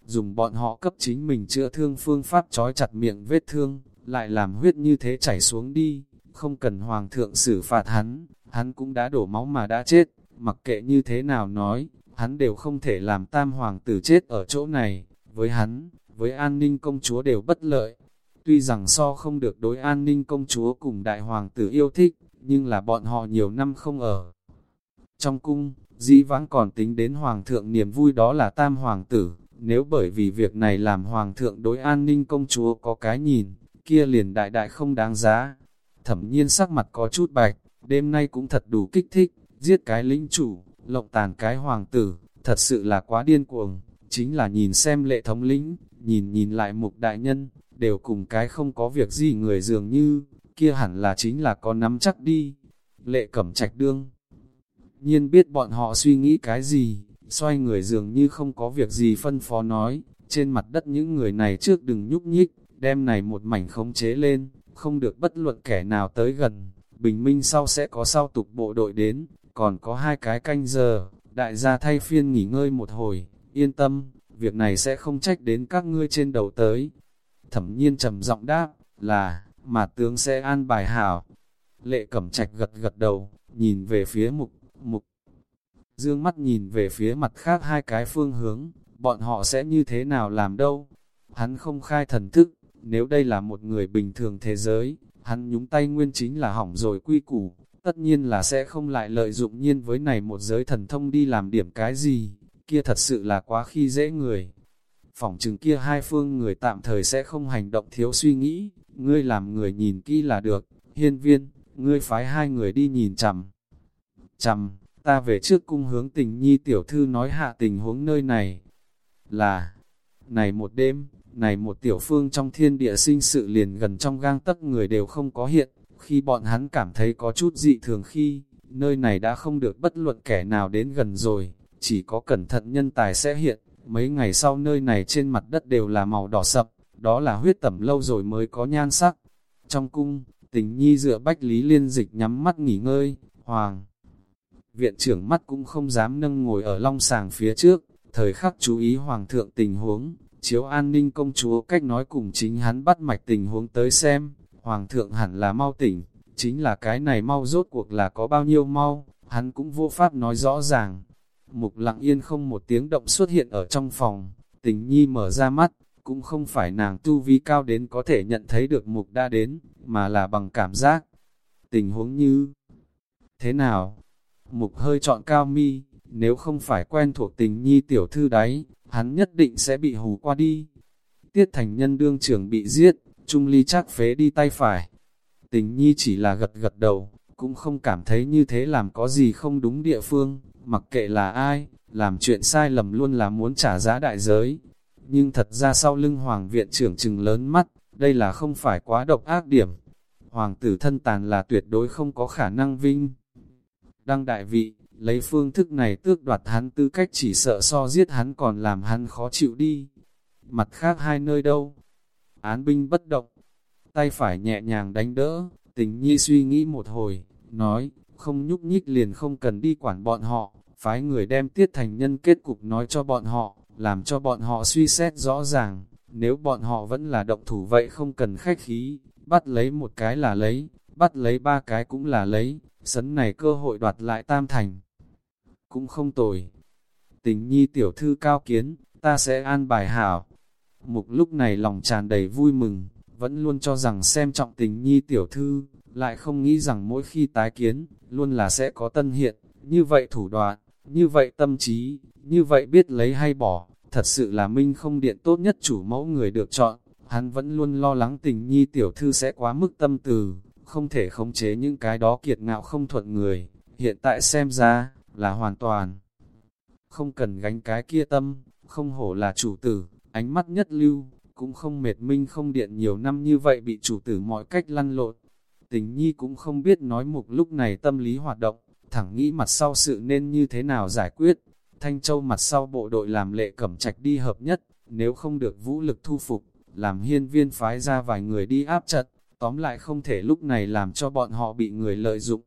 Speaker 1: Dùng bọn họ cấp chính mình chữa thương phương pháp trói chặt miệng vết thương, lại làm huyết như thế chảy xuống đi, không cần hoàng thượng xử phạt hắn, hắn cũng đã đổ máu mà đã chết, mặc kệ như thế nào nói, hắn đều không thể làm tam hoàng tử chết ở chỗ này, với hắn, với an ninh công chúa đều bất lợi. Tuy rằng so không được đối an ninh công chúa cùng đại hoàng tử yêu thích, nhưng là bọn họ nhiều năm không ở. Trong cung, dĩ vãng còn tính đến hoàng thượng niềm vui đó là tam hoàng tử, nếu bởi vì việc này làm hoàng thượng đối an ninh công chúa có cái nhìn, kia liền đại đại không đáng giá. Thẩm nhiên sắc mặt có chút bạch, đêm nay cũng thật đủ kích thích, giết cái lĩnh chủ, lộng tàn cái hoàng tử, thật sự là quá điên cuồng, chính là nhìn xem lệ thống lĩnh, nhìn nhìn lại mục đại nhân, đều cùng cái không có việc gì người dường như, kia hẳn là chính là có nắm chắc đi. Lệ cẩm trạch đương, nhiên biết bọn họ suy nghĩ cái gì, xoay người dường như không có việc gì phân phó nói, trên mặt đất những người này trước đừng nhúc nhích, đem này một mảnh khống chế lên, không được bất luận kẻ nào tới gần, bình minh sau sẽ có sau tục bộ đội đến, còn có hai cái canh giờ, đại gia thay phiên nghỉ ngơi một hồi, yên tâm, việc này sẽ không trách đến các ngươi trên đầu tới. Thẩm nhiên trầm giọng đáp, là, mà tướng sẽ an bài hảo. Lệ cẩm trạch gật gật đầu, nhìn về phía mục, mục. Dương mắt nhìn về phía mặt khác hai cái phương hướng, bọn họ sẽ như thế nào làm đâu. Hắn không khai thần thức, nếu đây là một người bình thường thế giới, hắn nhúng tay nguyên chính là hỏng rồi quy củ, tất nhiên là sẽ không lại lợi dụng nhiên với này một giới thần thông đi làm điểm cái gì, kia thật sự là quá khi dễ người. Phỏng chừng kia hai phương người tạm thời sẽ không hành động thiếu suy nghĩ, ngươi làm người nhìn kỹ là được, hiên viên, ngươi phái hai người đi nhìn chằm. Chằm, ta về trước cung hướng tình nhi tiểu thư nói hạ tình huống nơi này, là, này một đêm, này một tiểu phương trong thiên địa sinh sự liền gần trong gang tấc người đều không có hiện, khi bọn hắn cảm thấy có chút dị thường khi, nơi này đã không được bất luận kẻ nào đến gần rồi, chỉ có cẩn thận nhân tài sẽ hiện, mấy ngày sau nơi này trên mặt đất đều là màu đỏ sậm, đó là huyết tẩm lâu rồi mới có nhan sắc. Trong cung, Tình nhi dựa bách lý liên dịch nhắm mắt nghỉ ngơi, hoàng. Viện trưởng mắt cũng không dám nâng ngồi ở long sàng phía trước, thời khắc chú ý hoàng thượng tình huống, chiếu an ninh công chúa cách nói cùng chính hắn bắt mạch tình huống tới xem, hoàng thượng hẳn là mau tỉnh, chính là cái này mau rốt cuộc là có bao nhiêu mau, hắn cũng vô pháp nói rõ ràng. Mục lặng yên không một tiếng động xuất hiện ở trong phòng, tình nhi mở ra mắt, cũng không phải nàng tu vi cao đến có thể nhận thấy được mục đã đến, mà là bằng cảm giác. Tình huống như thế nào? Mục hơi chọn cao mi, nếu không phải quen thuộc tình nhi tiểu thư đấy, hắn nhất định sẽ bị hù qua đi. Tiết thành nhân đương trưởng bị giết, Trung Ly chắc phế đi tay phải. Tình nhi chỉ là gật gật đầu, cũng không cảm thấy như thế làm có gì không đúng địa phương, mặc kệ là ai, làm chuyện sai lầm luôn là muốn trả giá đại giới. Nhưng thật ra sau lưng Hoàng viện trưởng trừng lớn mắt, đây là không phải quá độc ác điểm. Hoàng tử thân tàn là tuyệt đối không có khả năng vinh. Đăng đại vị, lấy phương thức này tước đoạt hắn tư cách chỉ sợ so giết hắn còn làm hắn khó chịu đi. Mặt khác hai nơi đâu? Án binh bất động, tay phải nhẹ nhàng đánh đỡ, tình nhi suy nghĩ một hồi, nói, không nhúc nhích liền không cần đi quản bọn họ, phái người đem tiết thành nhân kết cục nói cho bọn họ, làm cho bọn họ suy xét rõ ràng, nếu bọn họ vẫn là động thủ vậy không cần khách khí, bắt lấy một cái là lấy, bắt lấy ba cái cũng là lấy, sấn này cơ hội đoạt lại tam thành. Cũng không tồi. Tình nhi tiểu thư cao kiến, ta sẽ an bài hảo. Mục lúc này lòng tràn đầy vui mừng, vẫn luôn cho rằng xem trọng tình nhi tiểu thư, lại không nghĩ rằng mỗi khi tái kiến, luôn là sẽ có tân hiện, như vậy thủ đoạn, như vậy tâm trí, như vậy biết lấy hay bỏ, thật sự là minh không điện tốt nhất chủ mẫu người được chọn, hắn vẫn luôn lo lắng tình nhi tiểu thư sẽ quá mức tâm từ, không thể khống chế những cái đó kiệt ngạo không thuận người, hiện tại xem ra, là hoàn toàn không cần gánh cái kia tâm, không hổ là chủ tử, ánh mắt nhất lưu, cũng không mệt minh không điện nhiều năm như vậy bị chủ tử mọi cách lăn lộn. Tình nhi cũng không biết nói mục lúc này tâm lý hoạt động, thẳng nghĩ mặt sau sự nên như thế nào giải quyết. Thanh Châu mặt sau bộ đội làm lệ cẩm trạch đi hợp nhất, nếu không được vũ lực thu phục, làm hiên viên phái ra vài người đi áp trận, tóm lại không thể lúc này làm cho bọn họ bị người lợi dụng.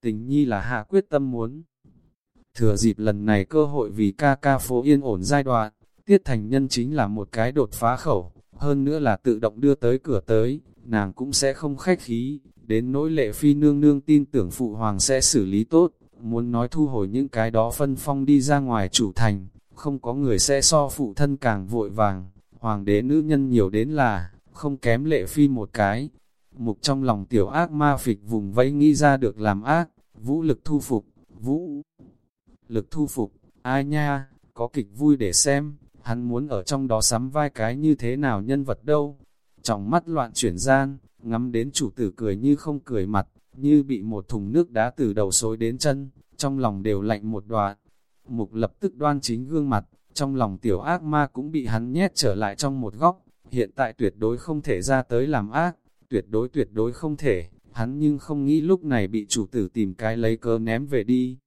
Speaker 1: Tình nhi là hạ quyết tâm muốn. Thừa dịp lần này cơ hội vì ca ca phố yên ổn giai đoạn, tiết thành nhân chính là một cái đột phá khẩu, hơn nữa là tự động đưa tới cửa tới, nàng cũng sẽ không khách khí, đến nỗi lệ phi nương nương tin tưởng phụ hoàng sẽ xử lý tốt, muốn nói thu hồi những cái đó phân phong đi ra ngoài chủ thành, không có người sẽ so phụ thân càng vội vàng, hoàng đế nữ nhân nhiều đến là, không kém lệ phi một cái. Mục trong lòng tiểu ác ma phịch vùng vẫy nghĩ ra được làm ác, vũ lực thu phục, vũ lực thu phục, ai nha, có kịch vui để xem, hắn muốn ở trong đó sắm vai cái như thế nào nhân vật đâu. Trong mắt loạn chuyển gian, ngắm đến chủ tử cười như không cười mặt, như bị một thùng nước đá từ đầu xối đến chân, trong lòng đều lạnh một đoạn. Mục lập tức đoan chính gương mặt, trong lòng tiểu ác ma cũng bị hắn nhét trở lại trong một góc, hiện tại tuyệt đối không thể ra tới làm ác, tuyệt đối tuyệt đối không thể, hắn nhưng không nghĩ lúc này bị chủ tử tìm cái lấy cơ ném về đi.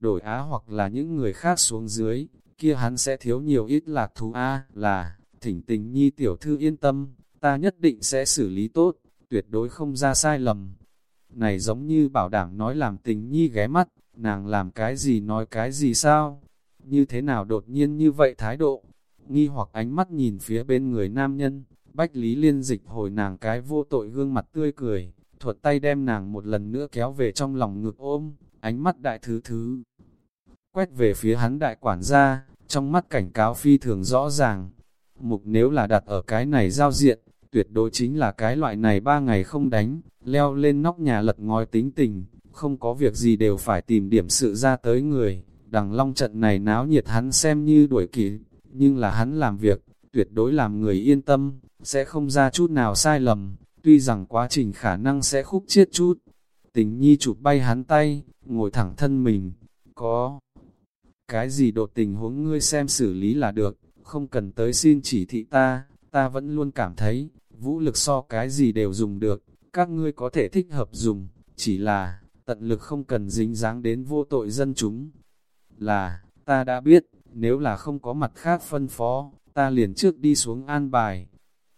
Speaker 1: Đổi á hoặc là những người khác xuống dưới, kia hắn sẽ thiếu nhiều ít lạc thú A là, thỉnh tình nhi tiểu thư yên tâm, ta nhất định sẽ xử lý tốt, tuyệt đối không ra sai lầm. Này giống như bảo đảm nói làm tình nhi ghé mắt, nàng làm cái gì nói cái gì sao? Như thế nào đột nhiên như vậy thái độ? Nghi hoặc ánh mắt nhìn phía bên người nam nhân, Bách Lý Liên dịch hồi nàng cái vô tội gương mặt tươi cười, thuật tay đem nàng một lần nữa kéo về trong lòng ngực ôm, ánh mắt đại thứ thứ. Quét về phía hắn đại quản gia, trong mắt cảnh cáo phi thường rõ ràng. Mục nếu là đặt ở cái này giao diện, tuyệt đối chính là cái loại này ba ngày không đánh, leo lên nóc nhà lật ngói tính tình, không có việc gì đều phải tìm điểm sự ra tới người. Đằng long trận này náo nhiệt hắn xem như đuổi kịp nhưng là hắn làm việc, tuyệt đối làm người yên tâm, sẽ không ra chút nào sai lầm, tuy rằng quá trình khả năng sẽ khúc chiết chút. Tình nhi chụp bay hắn tay, ngồi thẳng thân mình, có cái gì đột tình huống ngươi xem xử lý là được, không cần tới xin chỉ thị ta, ta vẫn luôn cảm thấy, vũ lực so cái gì đều dùng được, các ngươi có thể thích hợp dùng, chỉ là, tận lực không cần dính dáng đến vô tội dân chúng. Là, ta đã biết, nếu là không có mặt khác phân phó, ta liền trước đi xuống an bài.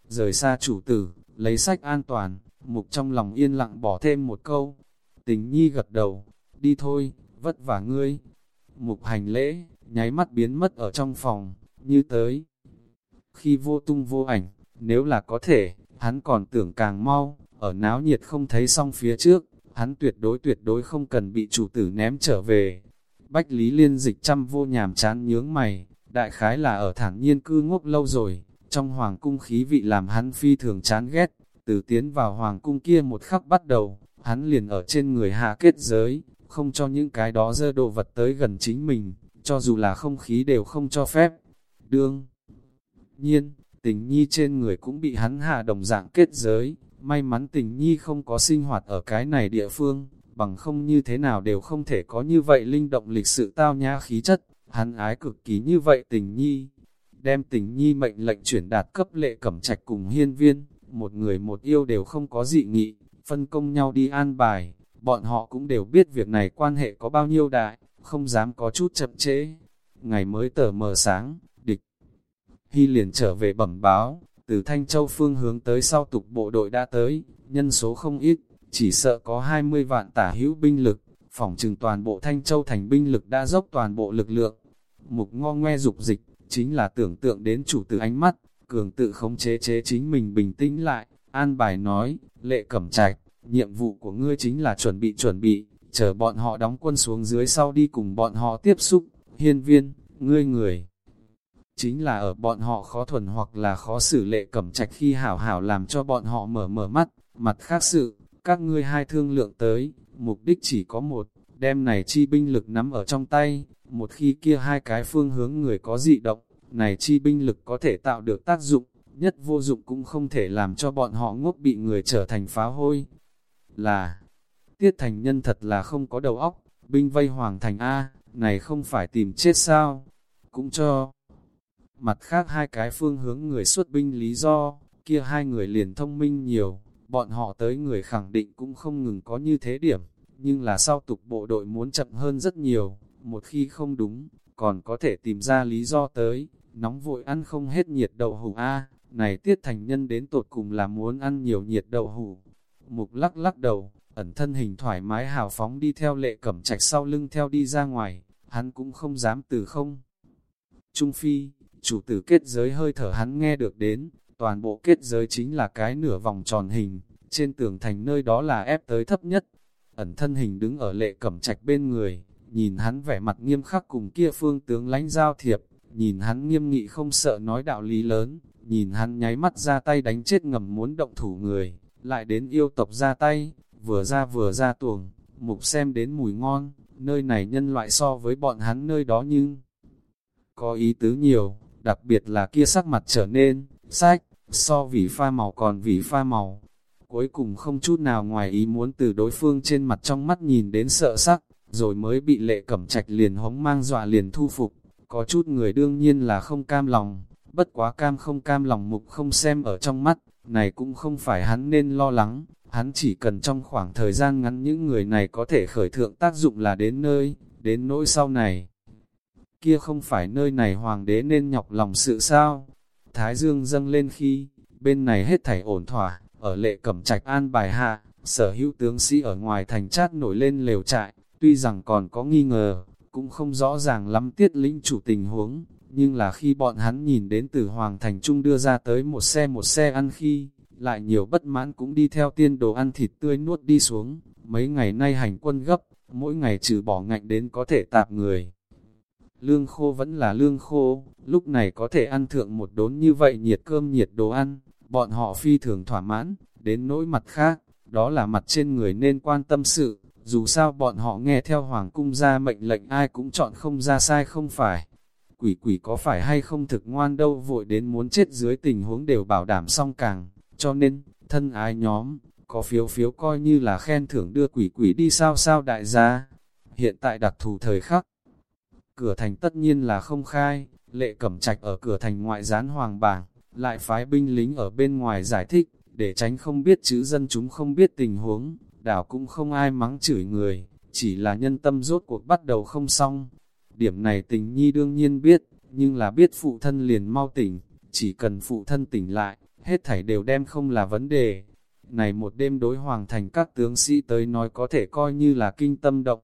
Speaker 1: Rời xa chủ tử, lấy sách an toàn, Mục trong lòng yên lặng bỏ thêm một câu. Tình nhi gật đầu, đi thôi, vất vả ngươi. Mục hành lễ, nháy mắt biến mất ở trong phòng, như tới. Khi vô tung vô ảnh, nếu là có thể, hắn còn tưởng càng mau, ở náo nhiệt không thấy xong phía trước, hắn tuyệt đối tuyệt đối không cần bị chủ tử ném trở về. Bách Lý Liên dịch trăm vô nhàm chán nhướng mày, đại khái là ở thản nhiên cư ngốc lâu rồi, trong hoàng cung khí vị làm hắn phi thường chán ghét, từ tiến vào hoàng cung kia một khắc bắt đầu, hắn liền ở trên người hạ kết giới, không cho những cái đó dơ đồ vật tới gần chính mình, cho dù là không khí đều không cho phép. Đương nhiên, tình nhi trên người cũng bị hắn hạ đồng dạng kết giới, may mắn tình nhi không có sinh hoạt ở cái này địa phương, bằng không như thế nào đều không thể có như vậy linh động lịch sự tao nhã khí chất, hắn ái cực kỳ như vậy tình nhi. Đem tình nhi mệnh lệnh chuyển đạt cấp lệ cẩm trạch cùng hiên viên, một người một yêu đều không có dị nghị, phân công nhau đi an bài, bọn họ cũng đều biết việc này quan hệ có bao nhiêu đại, không dám có chút chậm trễ. Ngày mới tờ mờ sáng, địch Hy liền trở về bẩm báo, từ Thanh Châu phương hướng tới sau tục bộ đội đã tới, nhân số không ít, chỉ sợ có 20 vạn tả hữu binh lực, phỏng trừng toàn bộ Thanh Châu thành binh lực đã dốc toàn bộ lực lượng. Mục ngo ngoe dục dịch, chính là tưởng tượng đến chủ tử ánh mắt, cường tự khống chế chế chính mình bình tĩnh lại, an bài nói, lệ cẩm trạch, nhiệm vụ của ngươi chính là chuẩn bị chuẩn bị, chờ bọn họ đóng quân xuống dưới sau đi cùng bọn họ tiếp xúc, hiên viên, ngươi người. Chính là ở bọn họ khó thuần hoặc là khó xử lệ cẩm trạch khi hảo hảo làm cho bọn họ mở mở mắt, mặt khác sự, các ngươi hai thương lượng tới, mục đích chỉ có một, đem này chi binh lực nắm ở trong tay, một khi kia hai cái phương hướng người có dị động, này chi binh lực có thể tạo được tác dụng, nhất vô dụng cũng không thể làm cho bọn họ ngốc bị người trở thành phá hôi. Là, tiết thành nhân thật là không có đầu óc, binh vây hoàng thành A, này không phải tìm chết sao, cũng cho. Mặt khác hai cái phương hướng người xuất binh lý do, kia hai người liền thông minh nhiều, bọn họ tới người khẳng định cũng không ngừng có như thế điểm, nhưng là sau tục bộ đội muốn chậm hơn rất nhiều, một khi không đúng, còn có thể tìm ra lý do tới, nóng vội ăn không hết nhiệt đậu hủ A, này tiết thành nhân đến tột cùng là muốn ăn nhiều nhiệt đậu hủ. Mục lắc lắc đầu, ẩn thân hình thoải mái hào phóng đi theo lệ cẩm trạch sau lưng theo đi ra ngoài, hắn cũng không dám từ không. Trung Phi, chủ tử kết giới hơi thở hắn nghe được đến, toàn bộ kết giới chính là cái nửa vòng tròn hình, trên tường thành nơi đó là ép tới thấp nhất. Ẩn thân hình đứng ở lệ cẩm trạch bên người, nhìn hắn vẻ mặt nghiêm khắc cùng kia phương tướng lánh giao thiệp, nhìn hắn nghiêm nghị không sợ nói đạo lý lớn, nhìn hắn nháy mắt ra tay đánh chết ngầm muốn động thủ người, lại đến yêu tộc ra tay, vừa ra vừa ra tuồng, mục xem đến mùi ngon, nơi này nhân loại so với bọn hắn nơi đó nhưng có ý tứ nhiều, đặc biệt là kia sắc mặt trở nên, sách, so vì pha màu còn vì pha màu. Cuối cùng không chút nào ngoài ý muốn từ đối phương trên mặt trong mắt nhìn đến sợ sắc, rồi mới bị lệ cẩm trạch liền hống mang dọa liền thu phục. Có chút người đương nhiên là không cam lòng, bất quá cam không cam lòng mục không xem ở trong mắt, này cũng không phải hắn nên lo lắng, hắn chỉ cần trong khoảng thời gian ngắn những người này có thể khởi thượng tác dụng là đến nơi, đến nỗi sau này. Kia không phải nơi này hoàng đế nên nhọc lòng sự sao? Thái dương dâng lên khi, bên này hết thảy ổn thỏa, ở lệ cẩm trạch an bài hạ, sở hữu tướng sĩ ở ngoài thành chát nổi lên lều trại, tuy rằng còn có nghi ngờ, cũng không rõ ràng lắm tiết lĩnh chủ tình huống, nhưng là khi bọn hắn nhìn đến từ Hoàng Thành Trung đưa ra tới một xe một xe ăn khi, lại nhiều bất mãn cũng đi theo tiên đồ ăn thịt tươi nuốt đi xuống, mấy ngày nay hành quân gấp, mỗi ngày trừ bỏ ngạnh đến có thể tạp người. Lương khô vẫn là lương khô, lúc này có thể ăn thượng một đốn như vậy nhiệt cơm nhiệt đồ ăn, bọn họ phi thường thỏa mãn, đến nỗi mặt khác, đó là mặt trên người nên quan tâm sự, dù sao bọn họ nghe theo Hoàng cung ra mệnh lệnh ai cũng chọn không ra sai không phải. Quỷ quỷ có phải hay không thực ngoan đâu vội đến muốn chết dưới tình huống đều bảo đảm xong càng, cho nên, thân ái nhóm, có phiếu phiếu coi như là khen thưởng đưa quỷ quỷ đi sao sao đại gia. Hiện tại đặc thù thời khắc, cửa thành tất nhiên là không khai, lệ cẩm trạch ở cửa thành ngoại gián hoàng bảng, lại phái binh lính ở bên ngoài giải thích, để tránh không biết chữ dân chúng không biết tình huống, đảo cũng không ai mắng chửi người, chỉ là nhân tâm rốt cuộc bắt đầu không xong. Điểm này tình nhi đương nhiên biết, nhưng là biết phụ thân liền mau tỉnh, chỉ cần phụ thân tỉnh lại, hết thảy đều đem không là vấn đề. này một đêm đối hoàng thành các tướng sĩ tới nói có thể coi như là kinh tâm động.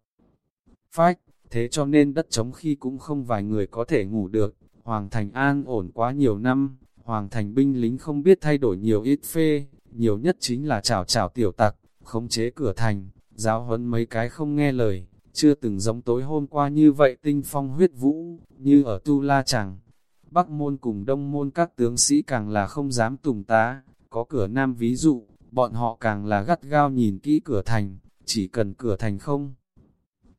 Speaker 1: Phách, thế cho nên đất trống khi cũng không vài người có thể ngủ được, hoàng thành an ổn quá nhiều năm, hoàng thành binh lính không biết thay đổi nhiều ít phê, nhiều nhất chính là chảo chảo tiểu tặc, khống chế cửa thành, giáo huấn mấy cái không nghe lời, chưa từng giống tối hôm qua như vậy tinh phong huyết vũ, như ở Tu La Chẳng. Bắc môn cùng đông môn các tướng sĩ càng là không dám tùng tá, có cửa nam ví dụ, bọn họ càng là gắt gao nhìn kỹ cửa thành, chỉ cần cửa thành không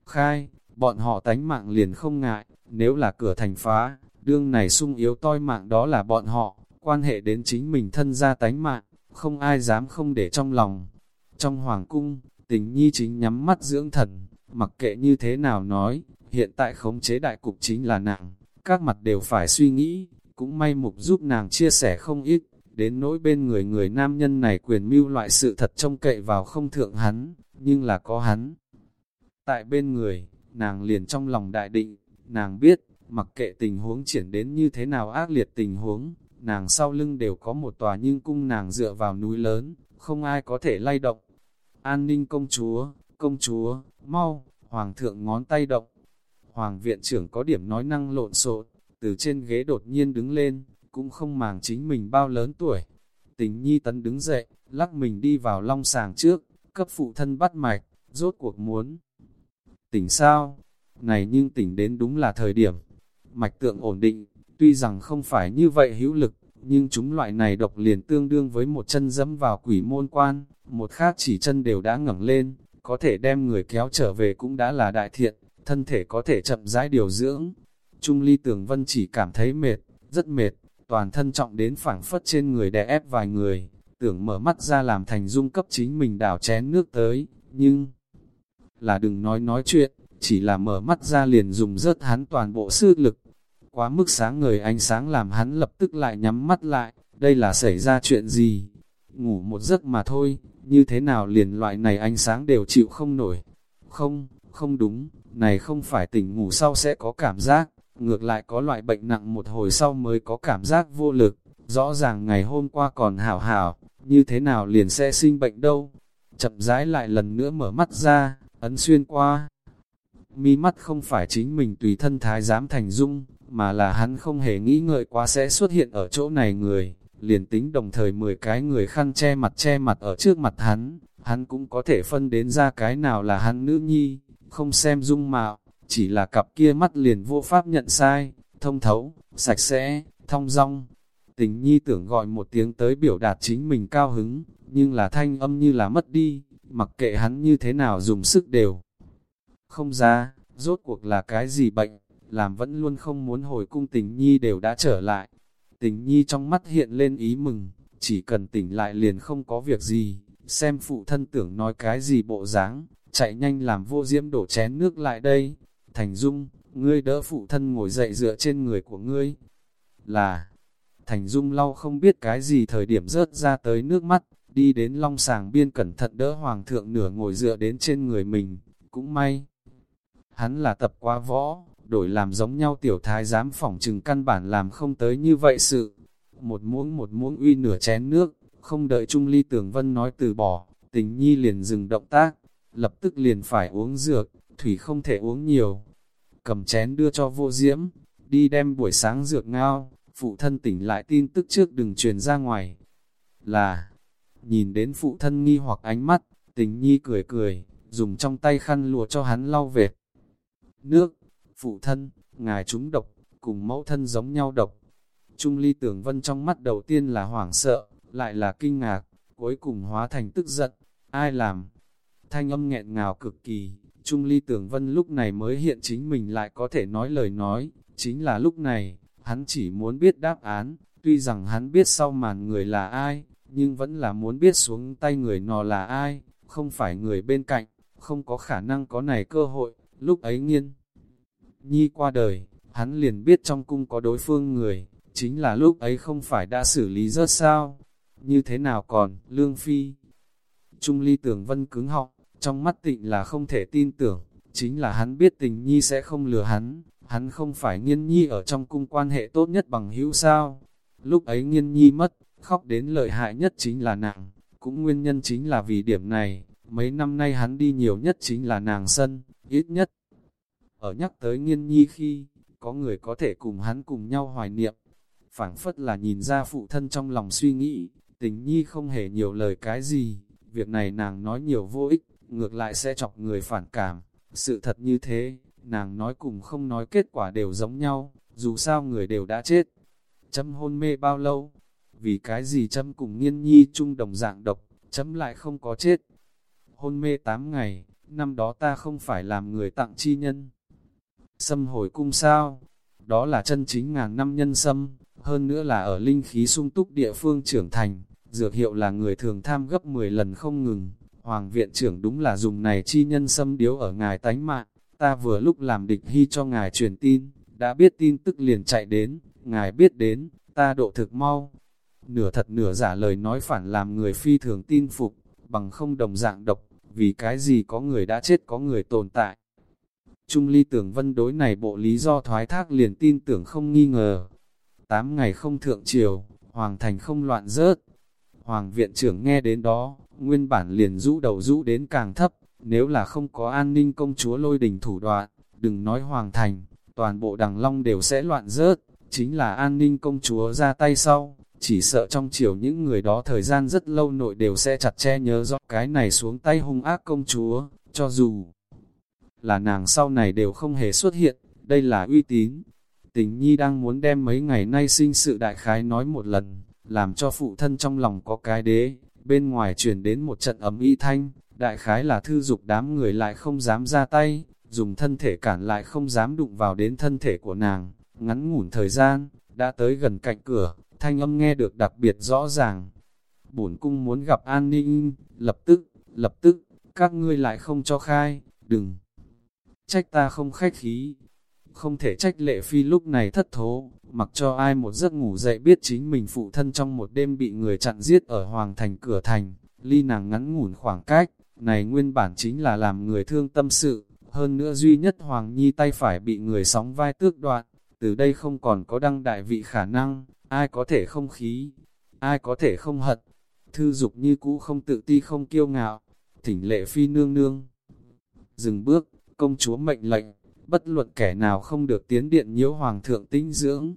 Speaker 1: khai, bọn họ tánh mạng liền không ngại, nếu là cửa thành phá, đương này sung yếu toi mạng đó là bọn họ, quan hệ đến chính mình thân gia tánh mạng, không ai dám không để trong lòng. Trong hoàng cung, tình nhi chính nhắm mắt dưỡng thần, mặc kệ như thế nào nói, hiện tại khống chế đại cục chính là nặng, các mặt đều phải suy nghĩ, cũng may mục giúp nàng chia sẻ không ít, đến nỗi bên người người nam nhân này quyền mưu loại sự thật trông cậy vào không thượng hắn, nhưng là có hắn. Tại bên người, nàng liền trong lòng đại định, nàng biết, mặc kệ tình huống triển đến như thế nào ác liệt tình huống, nàng sau lưng đều có một tòa nhưng cung nàng dựa vào núi lớn, không ai có thể lay động. An ninh công chúa, công chúa, mau, hoàng thượng ngón tay động. Hoàng viện trưởng có điểm nói năng lộn xộn, từ trên ghế đột nhiên đứng lên, cũng không màng chính mình bao lớn tuổi. Tình nhi tấn đứng dậy, lắc mình đi vào long sàng trước, cấp phụ thân bắt mạch, rốt cuộc muốn. Tỉnh sao? Này nhưng tỉnh đến đúng là thời điểm. Mạch tượng ổn định, tuy rằng không phải như vậy hữu lực, nhưng chúng loại này độc liền tương đương với một chân dẫm vào quỷ môn quan, một khác chỉ chân đều đã ngẩng lên, có thể đem người kéo trở về cũng đã là đại thiện, thân thể có thể chậm rãi điều dưỡng. Trung ly tường vân chỉ cảm thấy mệt, rất mệt, toàn thân trọng đến phảng phất trên người đè ép vài người, tưởng mở mắt ra làm thành dung cấp chính mình đảo chén nước tới, nhưng là đừng nói nói chuyện, chỉ là mở mắt ra liền dùng rớt hắn toàn bộ sư lực. Quá mức sáng người ánh sáng làm hắn lập tức lại nhắm mắt lại, đây là xảy ra chuyện gì? Ngủ một giấc mà thôi, như thế nào liền loại này ánh sáng đều chịu không nổi. Không, không đúng, này không phải tỉnh ngủ sau sẽ có cảm giác, ngược lại có loại bệnh nặng một hồi sau mới có cảm giác vô lực. Rõ ràng ngày hôm qua còn hảo hảo, như thế nào liền sẽ sinh bệnh đâu. Chậm rãi lại lần nữa mở mắt ra, ấn xuyên qua. Mi mắt không phải chính mình tùy thân thái giám thành dung, mà là hắn không hề nghĩ ngợi quá sẽ xuất hiện ở chỗ này người. Liền tính đồng thời 10 cái người khăn che mặt che mặt ở trước mặt hắn, hắn cũng có thể phân đến ra cái nào là hắn nữ nhi, không xem dung mạo, chỉ là cặp kia mắt liền vô pháp nhận sai, thông thấu, sạch sẽ, thông dong. Tình nhi tưởng gọi một tiếng tới biểu đạt chính mình cao hứng, nhưng là thanh âm như là mất đi, mặc kệ hắn như thế nào dùng sức đều. Không ra, rốt cuộc là cái gì bệnh, làm vẫn luôn không muốn hồi cung tình nhi đều đã trở lại. Tình nhi trong mắt hiện lên ý mừng, chỉ cần tỉnh lại liền không có việc gì, xem phụ thân tưởng nói cái gì bộ dáng, chạy nhanh làm vô diễm đổ chén nước lại đây. Thành Dung, ngươi đỡ phụ thân ngồi dậy dựa trên người của ngươi. Là, Thành Dung lau không biết cái gì thời điểm rớt ra tới nước mắt, đi đến long sàng biên cẩn thận đỡ hoàng thượng nửa ngồi dựa đến trên người mình, cũng may. Hắn là tập quá võ, đổi làm giống nhau tiểu thái giám phỏng trừng căn bản làm không tới như vậy sự. Một muỗng một muỗng uy nửa chén nước, không đợi Trung Ly Tường Vân nói từ bỏ, tình nhi liền dừng động tác, lập tức liền phải uống dược, thủy không thể uống nhiều. Cầm chén đưa cho vô diễm, đi đem buổi sáng dược ngao, phụ thân tỉnh lại tin tức trước đừng truyền ra ngoài. Là, nhìn đến phụ thân nghi hoặc ánh mắt, tình nhi cười cười, dùng trong tay khăn lùa cho hắn lau vệt. Nước, phụ thân, ngài chúng độc, cùng mẫu thân giống nhau độc. Trung ly tưởng vân trong mắt đầu tiên là hoảng sợ, lại là kinh ngạc, cuối cùng hóa thành tức giận. Ai làm? Thanh âm nghẹn ngào cực kỳ, Trung ly tưởng vân lúc này mới hiện chính mình lại có thể nói lời nói, chính là lúc này, hắn chỉ muốn biết đáp án, tuy rằng hắn biết sau màn người là ai, nhưng vẫn là muốn biết xuống tay người nọ là ai, không phải người bên cạnh, không có khả năng có này cơ hội, lúc ấy nghiên. Nhi qua đời, hắn liền biết trong cung có đối phương người, chính là lúc ấy không phải đã xử lý rớt sao, như thế nào còn, Lương Phi. Trung ly tưởng vân cứng họng, trong mắt tịnh là không thể tin tưởng, chính là hắn biết tình nhi sẽ không lừa hắn, hắn không phải nghiên nhi ở trong cung quan hệ tốt nhất bằng hữu sao. Lúc ấy nghiên nhi mất, khóc đến lợi hại nhất chính là nàng, Cũng nguyên nhân chính là vì điểm này, mấy năm nay hắn đi nhiều nhất chính là nàng sân, ít nhất. Ở nhắc tới nghiên nhi khi, có người có thể cùng hắn cùng nhau hoài niệm, phảng phất là nhìn ra phụ thân trong lòng suy nghĩ, tình nhi không hề nhiều lời cái gì, việc này nàng nói nhiều vô ích, ngược lại sẽ chọc người phản cảm, sự thật như thế, nàng nói cùng không nói kết quả đều giống nhau, dù sao người đều đã chết. Chấm hôn mê bao lâu? Vì cái gì chấm cùng nghiên nhi chung đồng dạng độc, chấm lại không có chết. Hôn mê 8 ngày, năm đó ta không phải làm người tặng chi nhân. Sâm hồi cung sao? Đó là chân chính ngàn năm nhân sâm, hơn nữa là ở linh khí sung túc địa phương trưởng thành, dược hiệu là người thường tham gấp 10 lần không ngừng. Hoàng viện trưởng đúng là dùng này chi nhân sâm điếu ở ngài tánh mạng, ta vừa lúc làm địch hy cho ngài truyền tin, đã biết tin tức liền chạy đến, ngài biết đến, ta độ thực mau. Nửa thật nửa giả lời nói phản làm người phi thường tin phục, bằng không đồng dạng độc, vì cái gì có người đã chết có người tồn tại. Trung ly tưởng vân đối này bộ lý do thoái thác liền tin tưởng không nghi ngờ. Tám ngày không thượng triều, hoàng thành không loạn rớt. Hoàng viện trưởng nghe đến đó, nguyên bản liền rũ đầu rũ đến càng thấp, nếu là không có an ninh công chúa lôi đình thủ đoạn, đừng nói hoàng thành, toàn bộ đằng long đều sẽ loạn rớt, chính là an ninh công chúa ra tay sau, chỉ sợ trong chiều những người đó thời gian rất lâu nội đều sẽ chặt che nhớ rõ cái này xuống tay hung ác công chúa, cho dù là nàng sau này đều không hề xuất hiện, đây là uy tín. Tình nhi đang muốn đem mấy ngày nay sinh sự đại khái nói một lần, làm cho phụ thân trong lòng có cái đế, bên ngoài truyền đến một trận ấm y thanh, đại khái là thư dục đám người lại không dám ra tay, dùng thân thể cản lại không dám đụng vào đến thân thể của nàng, ngắn ngủn thời gian, đã tới gần cạnh cửa, thanh âm nghe được đặc biệt rõ ràng. Bổn cung muốn gặp an ninh, lập tức, lập tức, các ngươi lại không cho khai, đừng trách ta không khách khí. Không thể trách lệ phi lúc này thất thố, mặc cho ai một giấc ngủ dậy biết chính mình phụ thân trong một đêm bị người chặn giết ở hoàng thành cửa thành, ly nàng ngắn ngủn khoảng cách, này nguyên bản chính là làm người thương tâm sự, hơn nữa duy nhất Hoàng Nhi tay phải bị người sóng vai tước đoạn, từ đây không còn có đăng đại vị khả năng, ai có thể không khí, ai có thể không hận, thư dục như cũ không tự ti không kiêu ngạo, thỉnh lệ phi nương nương. Dừng bước, công chúa mệnh lệnh, bất luận kẻ nào không được tiến điện nhiễu hoàng thượng tinh dưỡng.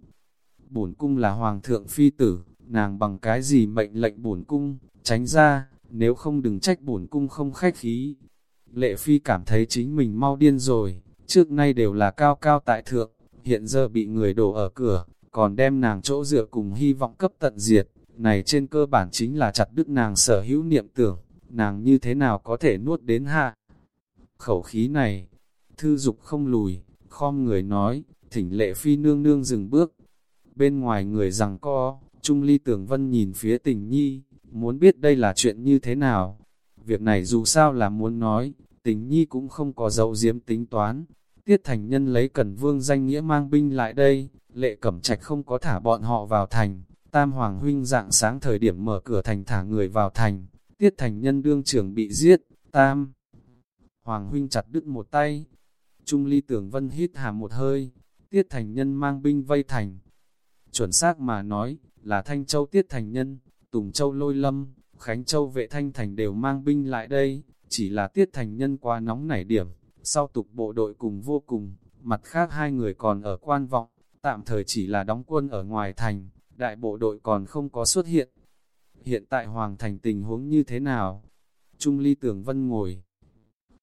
Speaker 1: Bổn cung là hoàng thượng phi tử, nàng bằng cái gì mệnh lệnh bổn cung, tránh ra, nếu không đừng trách bổn cung không khách khí. Lệ phi cảm thấy chính mình mau điên rồi, trước nay đều là cao cao tại thượng, hiện giờ bị người đổ ở cửa, còn đem nàng chỗ dựa cùng hy vọng cấp tận diệt, này trên cơ bản chính là chặt đứt nàng sở hữu niệm tưởng, nàng như thế nào có thể nuốt đến hạ. Khẩu khí này, thư dục không lùi, khom người nói, thỉnh lệ phi nương nương dừng bước. Bên ngoài người rằng co, Trung Ly Tưởng Vân nhìn phía tình nhi, muốn biết đây là chuyện như thế nào. Việc này dù sao là muốn nói, tình nhi cũng không có dấu diếm tính toán. Tiết thành nhân lấy cần vương danh nghĩa mang binh lại đây, lệ cẩm trạch không có thả bọn họ vào thành. Tam Hoàng huynh dạng sáng thời điểm mở cửa thành thả người vào thành, tiết thành nhân đương trưởng bị giết, Tam. Hoàng huynh chặt đứt một tay. Trung ly tưởng vân hít hà một hơi, tiết thành nhân mang binh vây thành. Chuẩn xác mà nói, là Thanh Châu tiết thành nhân, Tùng Châu lôi lâm, Khánh Châu vệ thanh thành đều mang binh lại đây, chỉ là tiết thành nhân quá nóng nảy điểm, sau tục bộ đội cùng vô cùng, mặt khác hai người còn ở quan vọng, tạm thời chỉ là đóng quân ở ngoài thành, đại bộ đội còn không có xuất hiện. Hiện tại Hoàng thành tình huống như thế nào? Trung ly tưởng vân ngồi.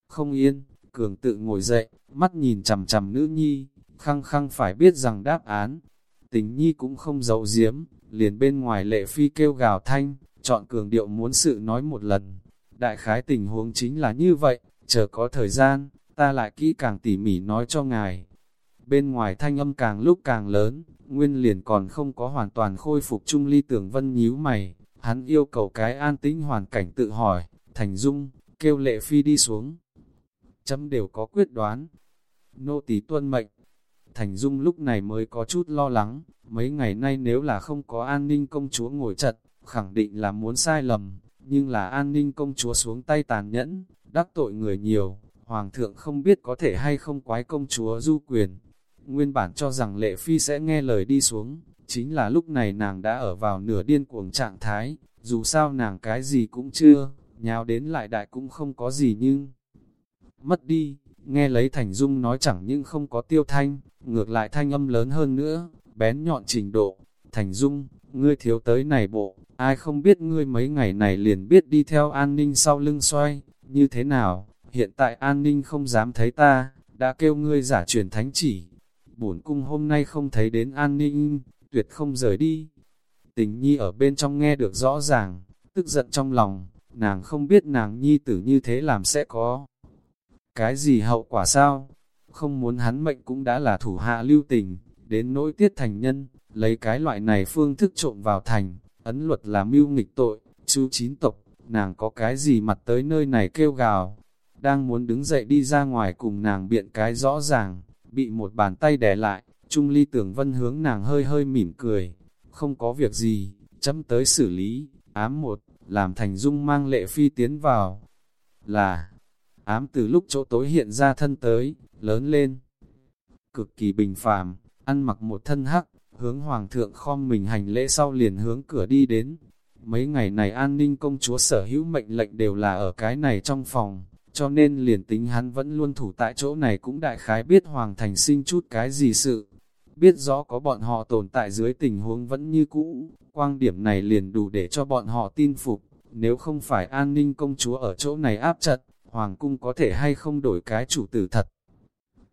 Speaker 1: Không yên, cường tự ngồi dậy, mắt nhìn chằm chằm nữ nhi, khăng khăng phải biết rằng đáp án. Tình nhi cũng không giấu giếm, liền bên ngoài lệ phi kêu gào thanh, chọn cường điệu muốn sự nói một lần. Đại khái tình huống chính là như vậy, chờ có thời gian, ta lại kỹ càng tỉ mỉ nói cho ngài. Bên ngoài thanh âm càng lúc càng lớn, nguyên liền còn không có hoàn toàn khôi phục trung ly tưởng vân nhíu mày, hắn yêu cầu cái an tĩnh hoàn cảnh tự hỏi, thành dung, kêu lệ phi đi xuống. Chấm đều có quyết đoán. Nô tỳ tuân mệnh, Thành Dung lúc này mới có chút lo lắng, mấy ngày nay nếu là không có an ninh công chúa ngồi chật, khẳng định là muốn sai lầm, nhưng là an ninh công chúa xuống tay tàn nhẫn, đắc tội người nhiều, hoàng thượng không biết có thể hay không quái công chúa du quyền. Nguyên bản cho rằng lệ phi sẽ nghe lời đi xuống, chính là lúc này nàng đã ở vào nửa điên cuồng trạng thái, dù sao nàng cái gì cũng chưa, nhào đến lại đại cũng không có gì nhưng... Mất đi, nghe lấy Thành Dung nói chẳng nhưng không có tiêu thanh, ngược lại thanh âm lớn hơn nữa, bén nhọn trình độ. Thành Dung, ngươi thiếu tới này bộ, ai không biết ngươi mấy ngày này liền biết đi theo an ninh sau lưng xoay, như thế nào, hiện tại an ninh không dám thấy ta, đã kêu ngươi giả truyền thánh chỉ. Bổn cung hôm nay không thấy đến an ninh, tuyệt không rời đi. Tình nhi ở bên trong nghe được rõ ràng, tức giận trong lòng, nàng không biết nàng nhi tử như thế làm sẽ có. Cái gì hậu quả sao? Không muốn hắn mệnh cũng đã là thủ hạ lưu tình, đến nỗi tiết thành nhân, lấy cái loại này phương thức trộm vào thành, ấn luật là mưu nghịch tội, chú chín tộc, nàng có cái gì mặt tới nơi này kêu gào, đang muốn đứng dậy đi ra ngoài cùng nàng biện cái rõ ràng, bị một bàn tay đè lại, Trung Ly Tưởng Vân hướng nàng hơi hơi mỉm cười, không có việc gì, chấm tới xử lý, ám một, làm thành dung mang lệ phi tiến vào, là, ám từ lúc chỗ tối hiện ra thân tới, lớn lên, cực kỳ bình phàm, ăn mặc một thân hắc, hướng hoàng thượng khom mình hành lễ sau liền hướng cửa đi đến. Mấy ngày này an ninh công chúa sở hữu mệnh lệnh đều là ở cái này trong phòng, cho nên liền tính hắn vẫn luôn thủ tại chỗ này cũng đại khái biết hoàng thành sinh chút cái gì sự. Biết rõ có bọn họ tồn tại dưới tình huống vẫn như cũ, quang điểm này liền đủ để cho bọn họ tin phục, nếu không phải an ninh công chúa ở chỗ này áp chặt hoàng cung có thể hay không đổi cái chủ tử thật.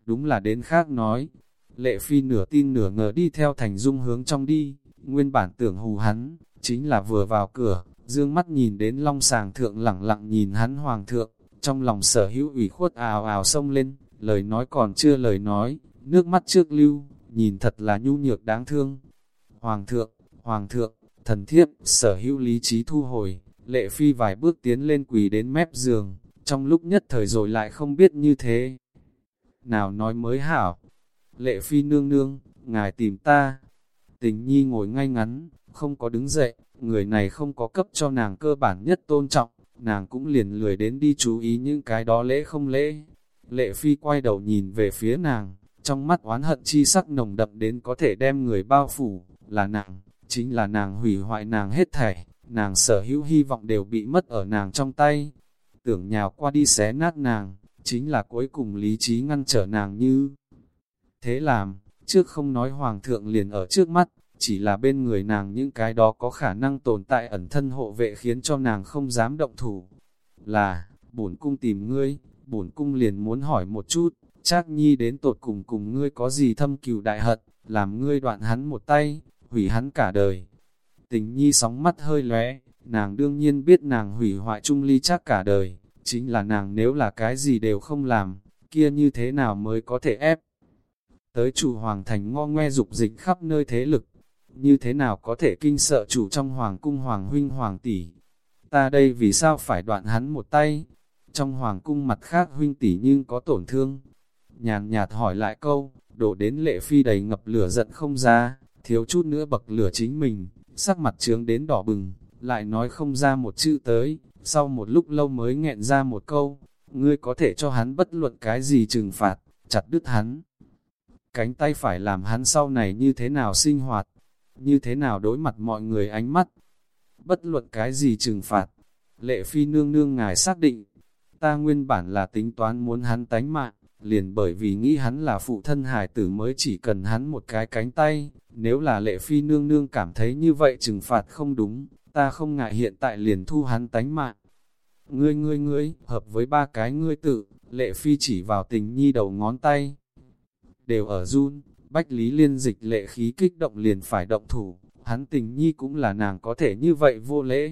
Speaker 1: Đúng là đến khác nói, Lệ Phi nửa tin nửa ngờ đi theo Thành Dung hướng trong đi, nguyên bản tưởng hù hắn, chính là vừa vào cửa, dương mắt nhìn đến long sàng thượng lẳng lặng nhìn hắn hoàng thượng, trong lòng sở hữu ủy khuất ào ào sông lên, lời nói còn chưa lời nói, nước mắt trước lưu, nhìn thật là nhu nhược đáng thương. Hoàng thượng, hoàng thượng, thần thiếp, sở hữu lý trí thu hồi, lệ phi vài bước tiến lên quỳ đến mép giường, trong lúc nhất thời rồi lại không biết như thế. Nào nói mới hảo, Lệ phi nương nương, ngài tìm ta. Tình nhi ngồi ngay ngắn, không có đứng dậy, người này không có cấp cho nàng cơ bản nhất tôn trọng, nàng cũng liền lười đến đi chú ý những cái đó lễ không lễ. Lệ phi quay đầu nhìn về phía nàng, trong mắt oán hận chi sắc nồng đậm đến có thể đem người bao phủ, là nàng, chính là nàng hủy hoại nàng hết thảy, nàng sở hữu hy vọng đều bị mất ở nàng trong tay. Tưởng nhào qua đi xé nát nàng, chính là cuối cùng lý trí ngăn trở nàng như Thế làm, trước không nói hoàng thượng liền ở trước mắt, chỉ là bên người nàng những cái đó có khả năng tồn tại ẩn thân hộ vệ khiến cho nàng không dám động thủ. Là, bổn cung tìm ngươi, bổn cung liền muốn hỏi một chút, chắc nhi đến tột cùng cùng ngươi có gì thâm cừu đại hận, làm ngươi đoạn hắn một tay, hủy hắn cả đời. Tình nhi sóng mắt hơi lóe, nàng đương nhiên biết nàng hủy hoại trung ly chắc cả đời, chính là nàng nếu là cái gì đều không làm, kia như thế nào mới có thể ép tới chủ hoàng thành ngo ngoe dục dịch khắp nơi thế lực, như thế nào có thể kinh sợ chủ trong hoàng cung hoàng huynh hoàng tỷ. Ta đây vì sao phải đoạn hắn một tay, trong hoàng cung mặt khác huynh tỷ nhưng có tổn thương. Nhàn nhạt hỏi lại câu, đổ đến lệ phi đầy ngập lửa giận không ra, thiếu chút nữa bậc lửa chính mình, sắc mặt trướng đến đỏ bừng, lại nói không ra một chữ tới, sau một lúc lâu mới nghẹn ra một câu, ngươi có thể cho hắn bất luận cái gì trừng phạt, chặt đứt hắn cánh tay phải làm hắn sau này như thế nào sinh hoạt, như thế nào đối mặt mọi người ánh mắt. Bất luận cái gì trừng phạt, lệ phi nương nương ngài xác định, ta nguyên bản là tính toán muốn hắn tánh mạng, liền bởi vì nghĩ hắn là phụ thân hải tử mới chỉ cần hắn một cái cánh tay, nếu là lệ phi nương nương cảm thấy như vậy trừng phạt không đúng, ta không ngại hiện tại liền thu hắn tánh mạng. Ngươi ngươi ngươi, hợp với ba cái ngươi tự, lệ phi chỉ vào tình nhi đầu ngón tay, đều ở run, Bách Lý Liên dịch lệ khí kích động liền phải động thủ, hắn tình nhi cũng là nàng có thể như vậy vô lễ.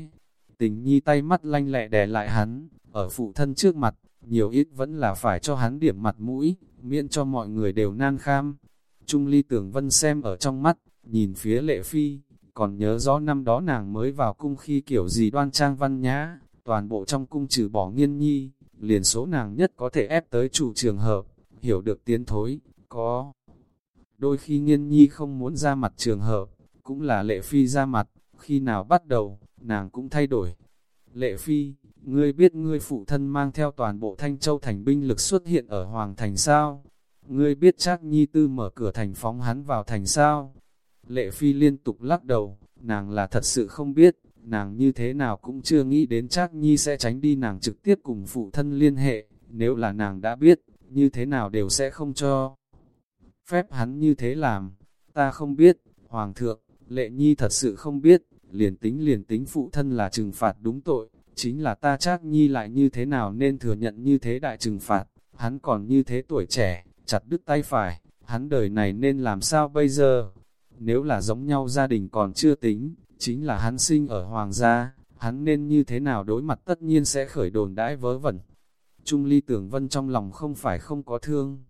Speaker 1: Tình nhi tay mắt lanh lẹ đè lại hắn, ở phụ thân trước mặt, nhiều ít vẫn là phải cho hắn điểm mặt mũi, miễn cho mọi người đều nan kham. Trung ly tưởng vân xem ở trong mắt, nhìn phía lệ phi, còn nhớ rõ năm đó nàng mới vào cung khi kiểu gì đoan trang văn nhã, toàn bộ trong cung trừ bỏ nghiên nhi, liền số nàng nhất có thể ép tới chủ trường hợp, hiểu được tiến thối, có. Đôi khi nghiên nhi không muốn ra mặt trường hợp, cũng là lệ phi ra mặt, khi nào bắt đầu, nàng cũng thay đổi. Lệ phi, ngươi biết ngươi phụ thân mang theo toàn bộ thanh châu thành binh lực xuất hiện ở Hoàng Thành sao? Ngươi biết chắc nhi tư mở cửa thành phóng hắn vào thành sao? Lệ phi liên tục lắc đầu, nàng là thật sự không biết, nàng như thế nào cũng chưa nghĩ đến Trác Nhi sẽ tránh đi nàng trực tiếp cùng phụ thân liên hệ, nếu là nàng đã biết, như thế nào đều sẽ không cho. Phép hắn như thế làm, ta không biết, Hoàng thượng, Lệ Nhi thật sự không biết, liền tính liền tính phụ thân là trừng phạt đúng tội, chính là ta chắc Nhi lại như thế nào nên thừa nhận như thế đại trừng phạt, hắn còn như thế tuổi trẻ, chặt đứt tay phải, hắn đời này nên làm sao bây giờ? Nếu là giống nhau gia đình còn chưa tính, chính là hắn sinh ở hoàng gia, hắn nên như thế nào đối mặt tất nhiên sẽ khởi đồn đãi vớ vẩn. Trung ly tưởng vân trong lòng không phải không có thương.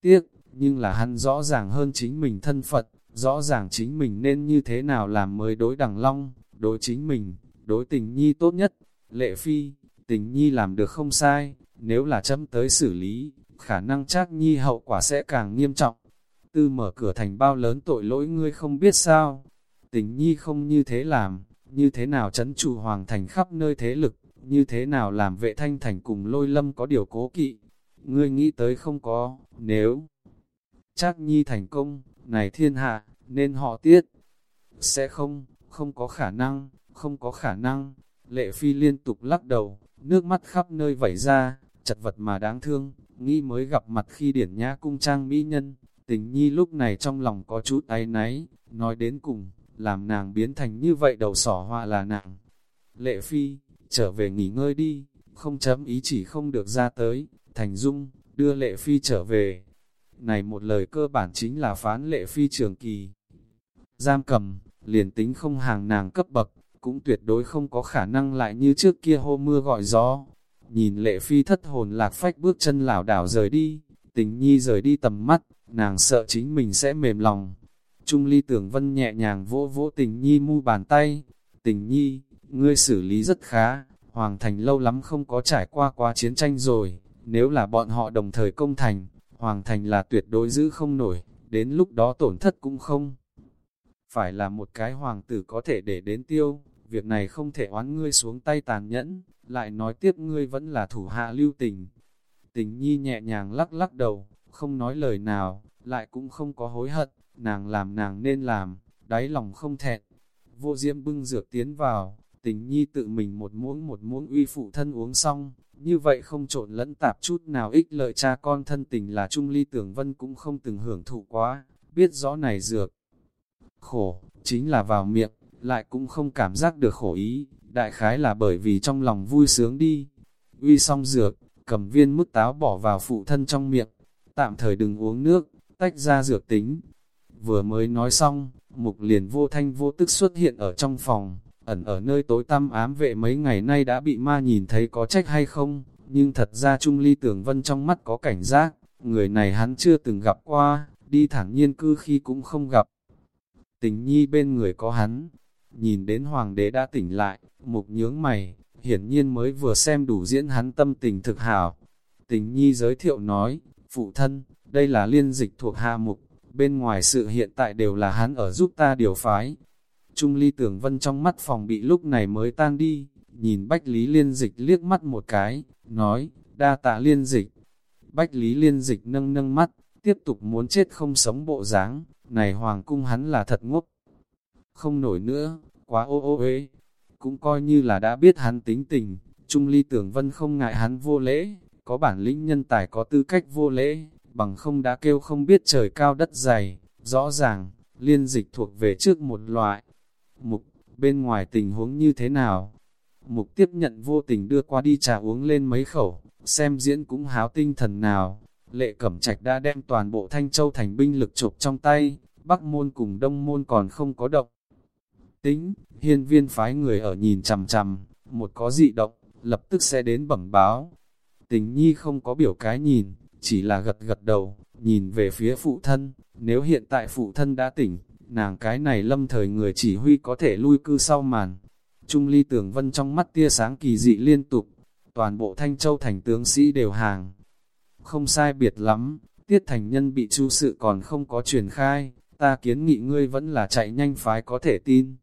Speaker 1: Tiếc, nhưng là hắn rõ ràng hơn chính mình thân Phật, rõ ràng chính mình nên như thế nào làm mới đối đằng long, đối chính mình, đối tình nhi tốt nhất. Lệ phi, tình nhi làm được không sai, nếu là chấm tới xử lý, khả năng chắc nhi hậu quả sẽ càng nghiêm trọng. Tư mở cửa thành bao lớn tội lỗi ngươi không biết sao, tình nhi không như thế làm, như thế nào chấn trụ hoàng thành khắp nơi thế lực, như thế nào làm vệ thanh thành cùng lôi lâm có điều cố kỵ. Ngươi nghĩ tới không có, nếu chắc nhi thành công, này thiên hạ, nên họ tiết. Sẽ không, không có khả năng, không có khả năng. Lệ phi liên tục lắc đầu, nước mắt khắp nơi vẩy ra, chật vật mà đáng thương, nghĩ mới gặp mặt khi điển nhã cung trang mỹ nhân. Tình nhi lúc này trong lòng có chút áy náy, nói đến cùng, làm nàng biến thành như vậy đầu sỏ hoa là nàng. Lệ phi, trở về nghỉ ngơi đi, không chấm ý chỉ không được ra tới, thành dung, đưa lệ phi trở về. Này một lời cơ bản chính là phán lệ phi trường kỳ. Giam cầm, liền tính không hàng nàng cấp bậc, cũng tuyệt đối không có khả năng lại như trước kia hô mưa gọi gió. Nhìn lệ phi thất hồn lạc phách bước chân lảo đảo rời đi, tình nhi rời đi tầm mắt, nàng sợ chính mình sẽ mềm lòng, Trung ly tưởng vân nhẹ nhàng vỗ vỗ tình nhi mu bàn tay. Tình nhi, ngươi xử lý rất khá, Hoàng thành lâu lắm không có trải qua quá chiến tranh rồi. Nếu là bọn họ đồng thời công thành, Hoàng thành là tuyệt đối giữ không nổi, đến lúc đó tổn thất cũng không. Phải là một cái hoàng tử có thể để đến tiêu, việc này không thể oán ngươi xuống tay tàn nhẫn, lại nói tiếp ngươi vẫn là thủ hạ lưu tình. Tình nhi nhẹ nhàng lắc lắc đầu, không nói lời nào, lại cũng không có hối hận, nàng làm nàng nên làm, đáy lòng không thẹn. Vô diễm bưng dược tiến vào, tình nhi tự mình một muỗng một muỗng uy phụ thân uống xong, như vậy không trộn lẫn tạp chút nào ích lợi cha con thân tình là Trung Ly Tưởng Vân cũng không từng hưởng thụ quá, biết rõ này dược. Khổ, chính là vào miệng, lại cũng không cảm giác được khổ ý, đại khái là bởi vì trong lòng vui sướng đi. Uy xong dược, cầm viên mứt táo bỏ vào phụ thân trong miệng, tạm thời đừng uống nước, tách ra dược tính, Vừa mới nói xong, mục liền vô thanh vô tức xuất hiện ở trong phòng, ẩn ở nơi tối tăm ám vệ mấy ngày nay đã bị ma nhìn thấy có trách hay không, nhưng thật ra Trung Ly Tưởng Vân trong mắt có cảnh giác, người này hắn chưa từng gặp qua, đi thẳng nhiên cư khi cũng không gặp. Tình nhi bên người có hắn, nhìn đến hoàng đế đã tỉnh lại, mục nhướng mày, hiển nhiên mới vừa xem đủ diễn hắn tâm tình thực hảo. Tình nhi giới thiệu nói, phụ thân, đây là liên dịch thuộc hạ mục, bên ngoài sự hiện tại đều là hắn ở giúp ta điều phái. Trung ly tưởng vân trong mắt phòng bị lúc này mới tan đi, nhìn Bách Lý Liên Dịch liếc mắt một cái, nói, đa tạ Liên Dịch. Bách Lý Liên Dịch nâng nâng mắt, tiếp tục muốn chết không sống bộ dáng này hoàng cung hắn là thật ngốc. Không nổi nữa, quá ô ô ế, cũng coi như là đã biết hắn tính tình, Trung ly tưởng vân không ngại hắn vô lễ, có bản lĩnh nhân tài có tư cách vô lễ, bằng không đã kêu không biết trời cao đất dày, rõ ràng, liên dịch thuộc về trước một loại. Mục, bên ngoài tình huống như thế nào? Mục tiếp nhận vô tình đưa qua đi trà uống lên mấy khẩu, xem diễn cũng háo tinh thần nào. Lệ Cẩm Trạch đã đem toàn bộ Thanh Châu thành binh lực chộp trong tay, Bắc môn cùng Đông môn còn không có động. Tính, hiên viên phái người ở nhìn chằm chằm, một có dị động, lập tức sẽ đến bẩm báo. Tình nhi không có biểu cái nhìn, chỉ là gật gật đầu, nhìn về phía phụ thân, nếu hiện tại phụ thân đã tỉnh, nàng cái này lâm thời người chỉ huy có thể lui cư sau màn. Trung ly tưởng vân trong mắt tia sáng kỳ dị liên tục, toàn bộ Thanh Châu thành tướng sĩ đều hàng. Không sai biệt lắm, tiết thành nhân bị chu sự còn không có truyền khai, ta kiến nghị ngươi vẫn là chạy nhanh phái có thể tin.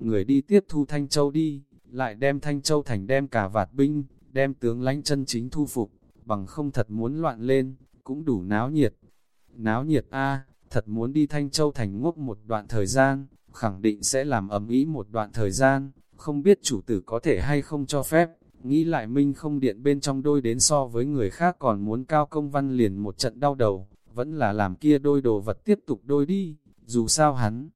Speaker 1: Người đi tiếp thu Thanh Châu đi, lại đem Thanh Châu thành đem cả vạt binh, đem tướng lãnh chân chính thu phục bằng không thật muốn loạn lên, cũng đủ náo nhiệt. Náo nhiệt a thật muốn đi Thanh Châu thành ngốc một đoạn thời gian, khẳng định sẽ làm ấm ý một đoạn thời gian, không biết chủ tử có thể hay không cho phép. Nghĩ lại Minh không điện bên trong đôi đến so với người khác còn muốn cao công văn liền một trận đau đầu, vẫn là làm kia đôi đồ vật tiếp tục đôi đi, dù sao hắn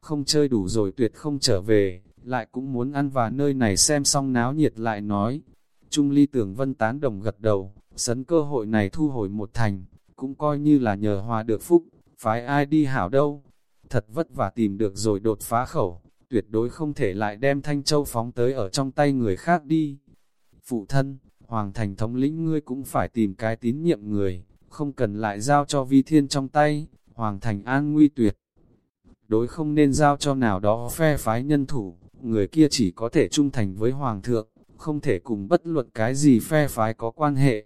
Speaker 1: không chơi đủ rồi tuyệt không trở về, lại cũng muốn ăn và nơi này xem xong náo nhiệt lại nói. Trung ly tưởng vân tán đồng gật đầu, sấn cơ hội này thu hồi một thành, cũng coi như là nhờ hòa được phúc, phái ai đi hảo đâu. Thật vất vả tìm được rồi đột phá khẩu, tuyệt đối không thể lại đem Thanh Châu phóng tới ở trong tay người khác đi. Phụ thân, Hoàng Thành thống lĩnh ngươi cũng phải tìm cái tín nhiệm người, không cần lại giao cho vi thiên trong tay, Hoàng Thành an nguy tuyệt. Đối không nên giao cho nào đó phe phái nhân thủ, người kia chỉ có thể trung thành với Hoàng thượng, không thể cùng bất luận cái gì phe phái có quan hệ.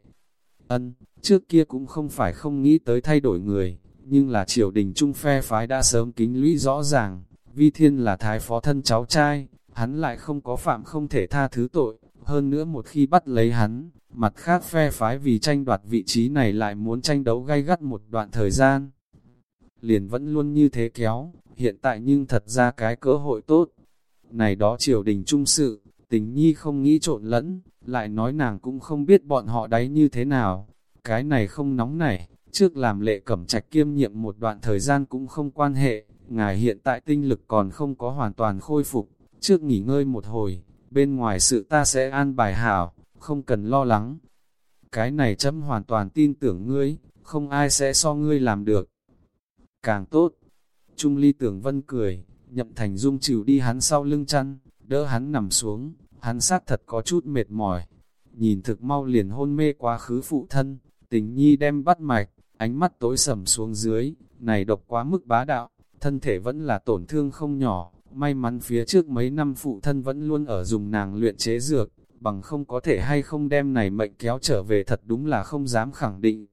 Speaker 1: Ân, trước kia cũng không phải không nghĩ tới thay đổi người, nhưng là triều đình trung phe phái đã sớm kính lũy rõ ràng, vi thiên là thái phó thân cháu trai, hắn lại không có phạm không thể tha thứ tội, hơn nữa một khi bắt lấy hắn, mặt khác phe phái vì tranh đoạt vị trí này lại muốn tranh đấu gay gắt một đoạn thời gian. Liền vẫn luôn như thế kéo, hiện tại nhưng thật ra cái cơ hội tốt. Này đó triều đình trung sự, tình nhi không nghĩ trộn lẫn, lại nói nàng cũng không biết bọn họ đáy như thế nào. Cái này không nóng nảy, trước làm lệ cẩm trạch kiêm nhiệm một đoạn thời gian cũng không quan hệ, ngài hiện tại tinh lực còn không có hoàn toàn khôi phục, trước nghỉ ngơi một hồi, bên ngoài sự ta sẽ an bài hảo, không cần lo lắng. Cái này chấm hoàn toàn tin tưởng ngươi, không ai sẽ so ngươi làm được. Càng tốt. Trung ly tưởng vân cười, nhậm thành dung chịu đi hắn sau lưng chăn, đỡ hắn nằm xuống, hắn sát thật có chút mệt mỏi. Nhìn thực mau liền hôn mê quá khứ phụ thân, tình nhi đem bắt mạch, ánh mắt tối sầm xuống dưới, này độc quá mức bá đạo, thân thể vẫn là tổn thương không nhỏ, may mắn phía trước mấy năm phụ thân vẫn luôn ở dùng nàng luyện chế dược, bằng không có thể hay không đem này mệnh kéo trở về thật đúng là không dám khẳng định.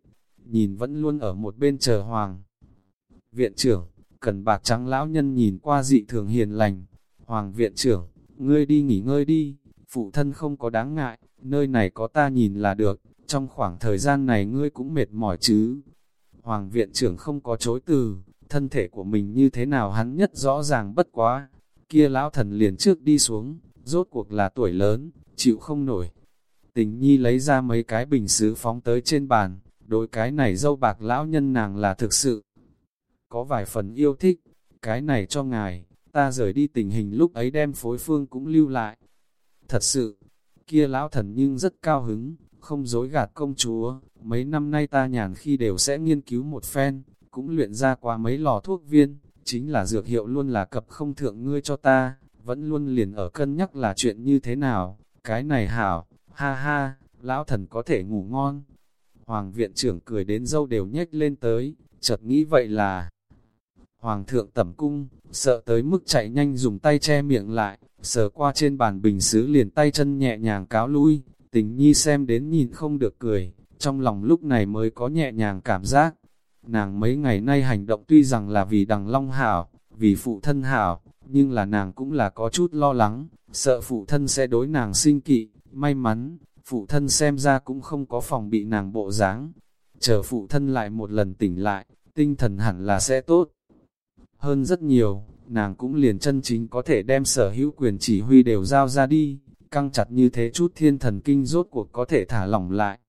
Speaker 1: Nhìn vẫn luôn ở một bên chờ hoàng. Viện trưởng, cần bạc trắng lão nhân nhìn qua dị thường hiền lành. Hoàng viện trưởng, ngươi đi nghỉ ngơi đi, phụ thân không có đáng ngại, nơi này có ta nhìn là được, trong khoảng thời gian này ngươi cũng mệt mỏi chứ. Hoàng viện trưởng không có chối từ, thân thể của mình như thế nào hắn nhất rõ ràng bất quá. Kia lão thần liền trước đi xuống, rốt cuộc là tuổi lớn, chịu không nổi. Tình nhi lấy ra mấy cái bình sứ phóng tới trên bàn, đối cái này dâu bạc lão nhân nàng là thực sự. Có vài phần yêu thích, cái này cho ngài, ta rời đi tình hình lúc ấy đem phối phương cũng lưu lại. Thật sự, kia lão thần nhưng rất cao hứng, không dối gạt công chúa, mấy năm nay ta nhàn khi đều sẽ nghiên cứu một phen, cũng luyện ra qua mấy lò thuốc viên, chính là dược hiệu luôn là cập không thượng ngươi cho ta, vẫn luôn liền ở cân nhắc là chuyện như thế nào, cái này hảo, ha ha, lão thần có thể ngủ ngon. Hoàng viện trưởng cười đến dâu đều nhếch lên tới, chợt nghĩ vậy là Hoàng thượng tẩm cung, sợ tới mức chạy nhanh dùng tay che miệng lại, sờ qua trên bàn bình xứ liền tay chân nhẹ nhàng cáo lui, tình nhi xem đến nhìn không được cười, trong lòng lúc này mới có nhẹ nhàng cảm giác. Nàng mấy ngày nay hành động tuy rằng là vì đằng long hảo, vì phụ thân hảo, nhưng là nàng cũng là có chút lo lắng, sợ phụ thân sẽ đối nàng sinh kỵ, may mắn, phụ thân xem ra cũng không có phòng bị nàng bộ dáng. Chờ phụ thân lại một lần tỉnh lại, tinh thần hẳn là sẽ tốt. Hơn rất nhiều, nàng cũng liền chân chính có thể đem sở hữu quyền chỉ huy đều giao ra đi, căng chặt như thế chút thiên thần kinh rốt cuộc có thể thả lỏng lại.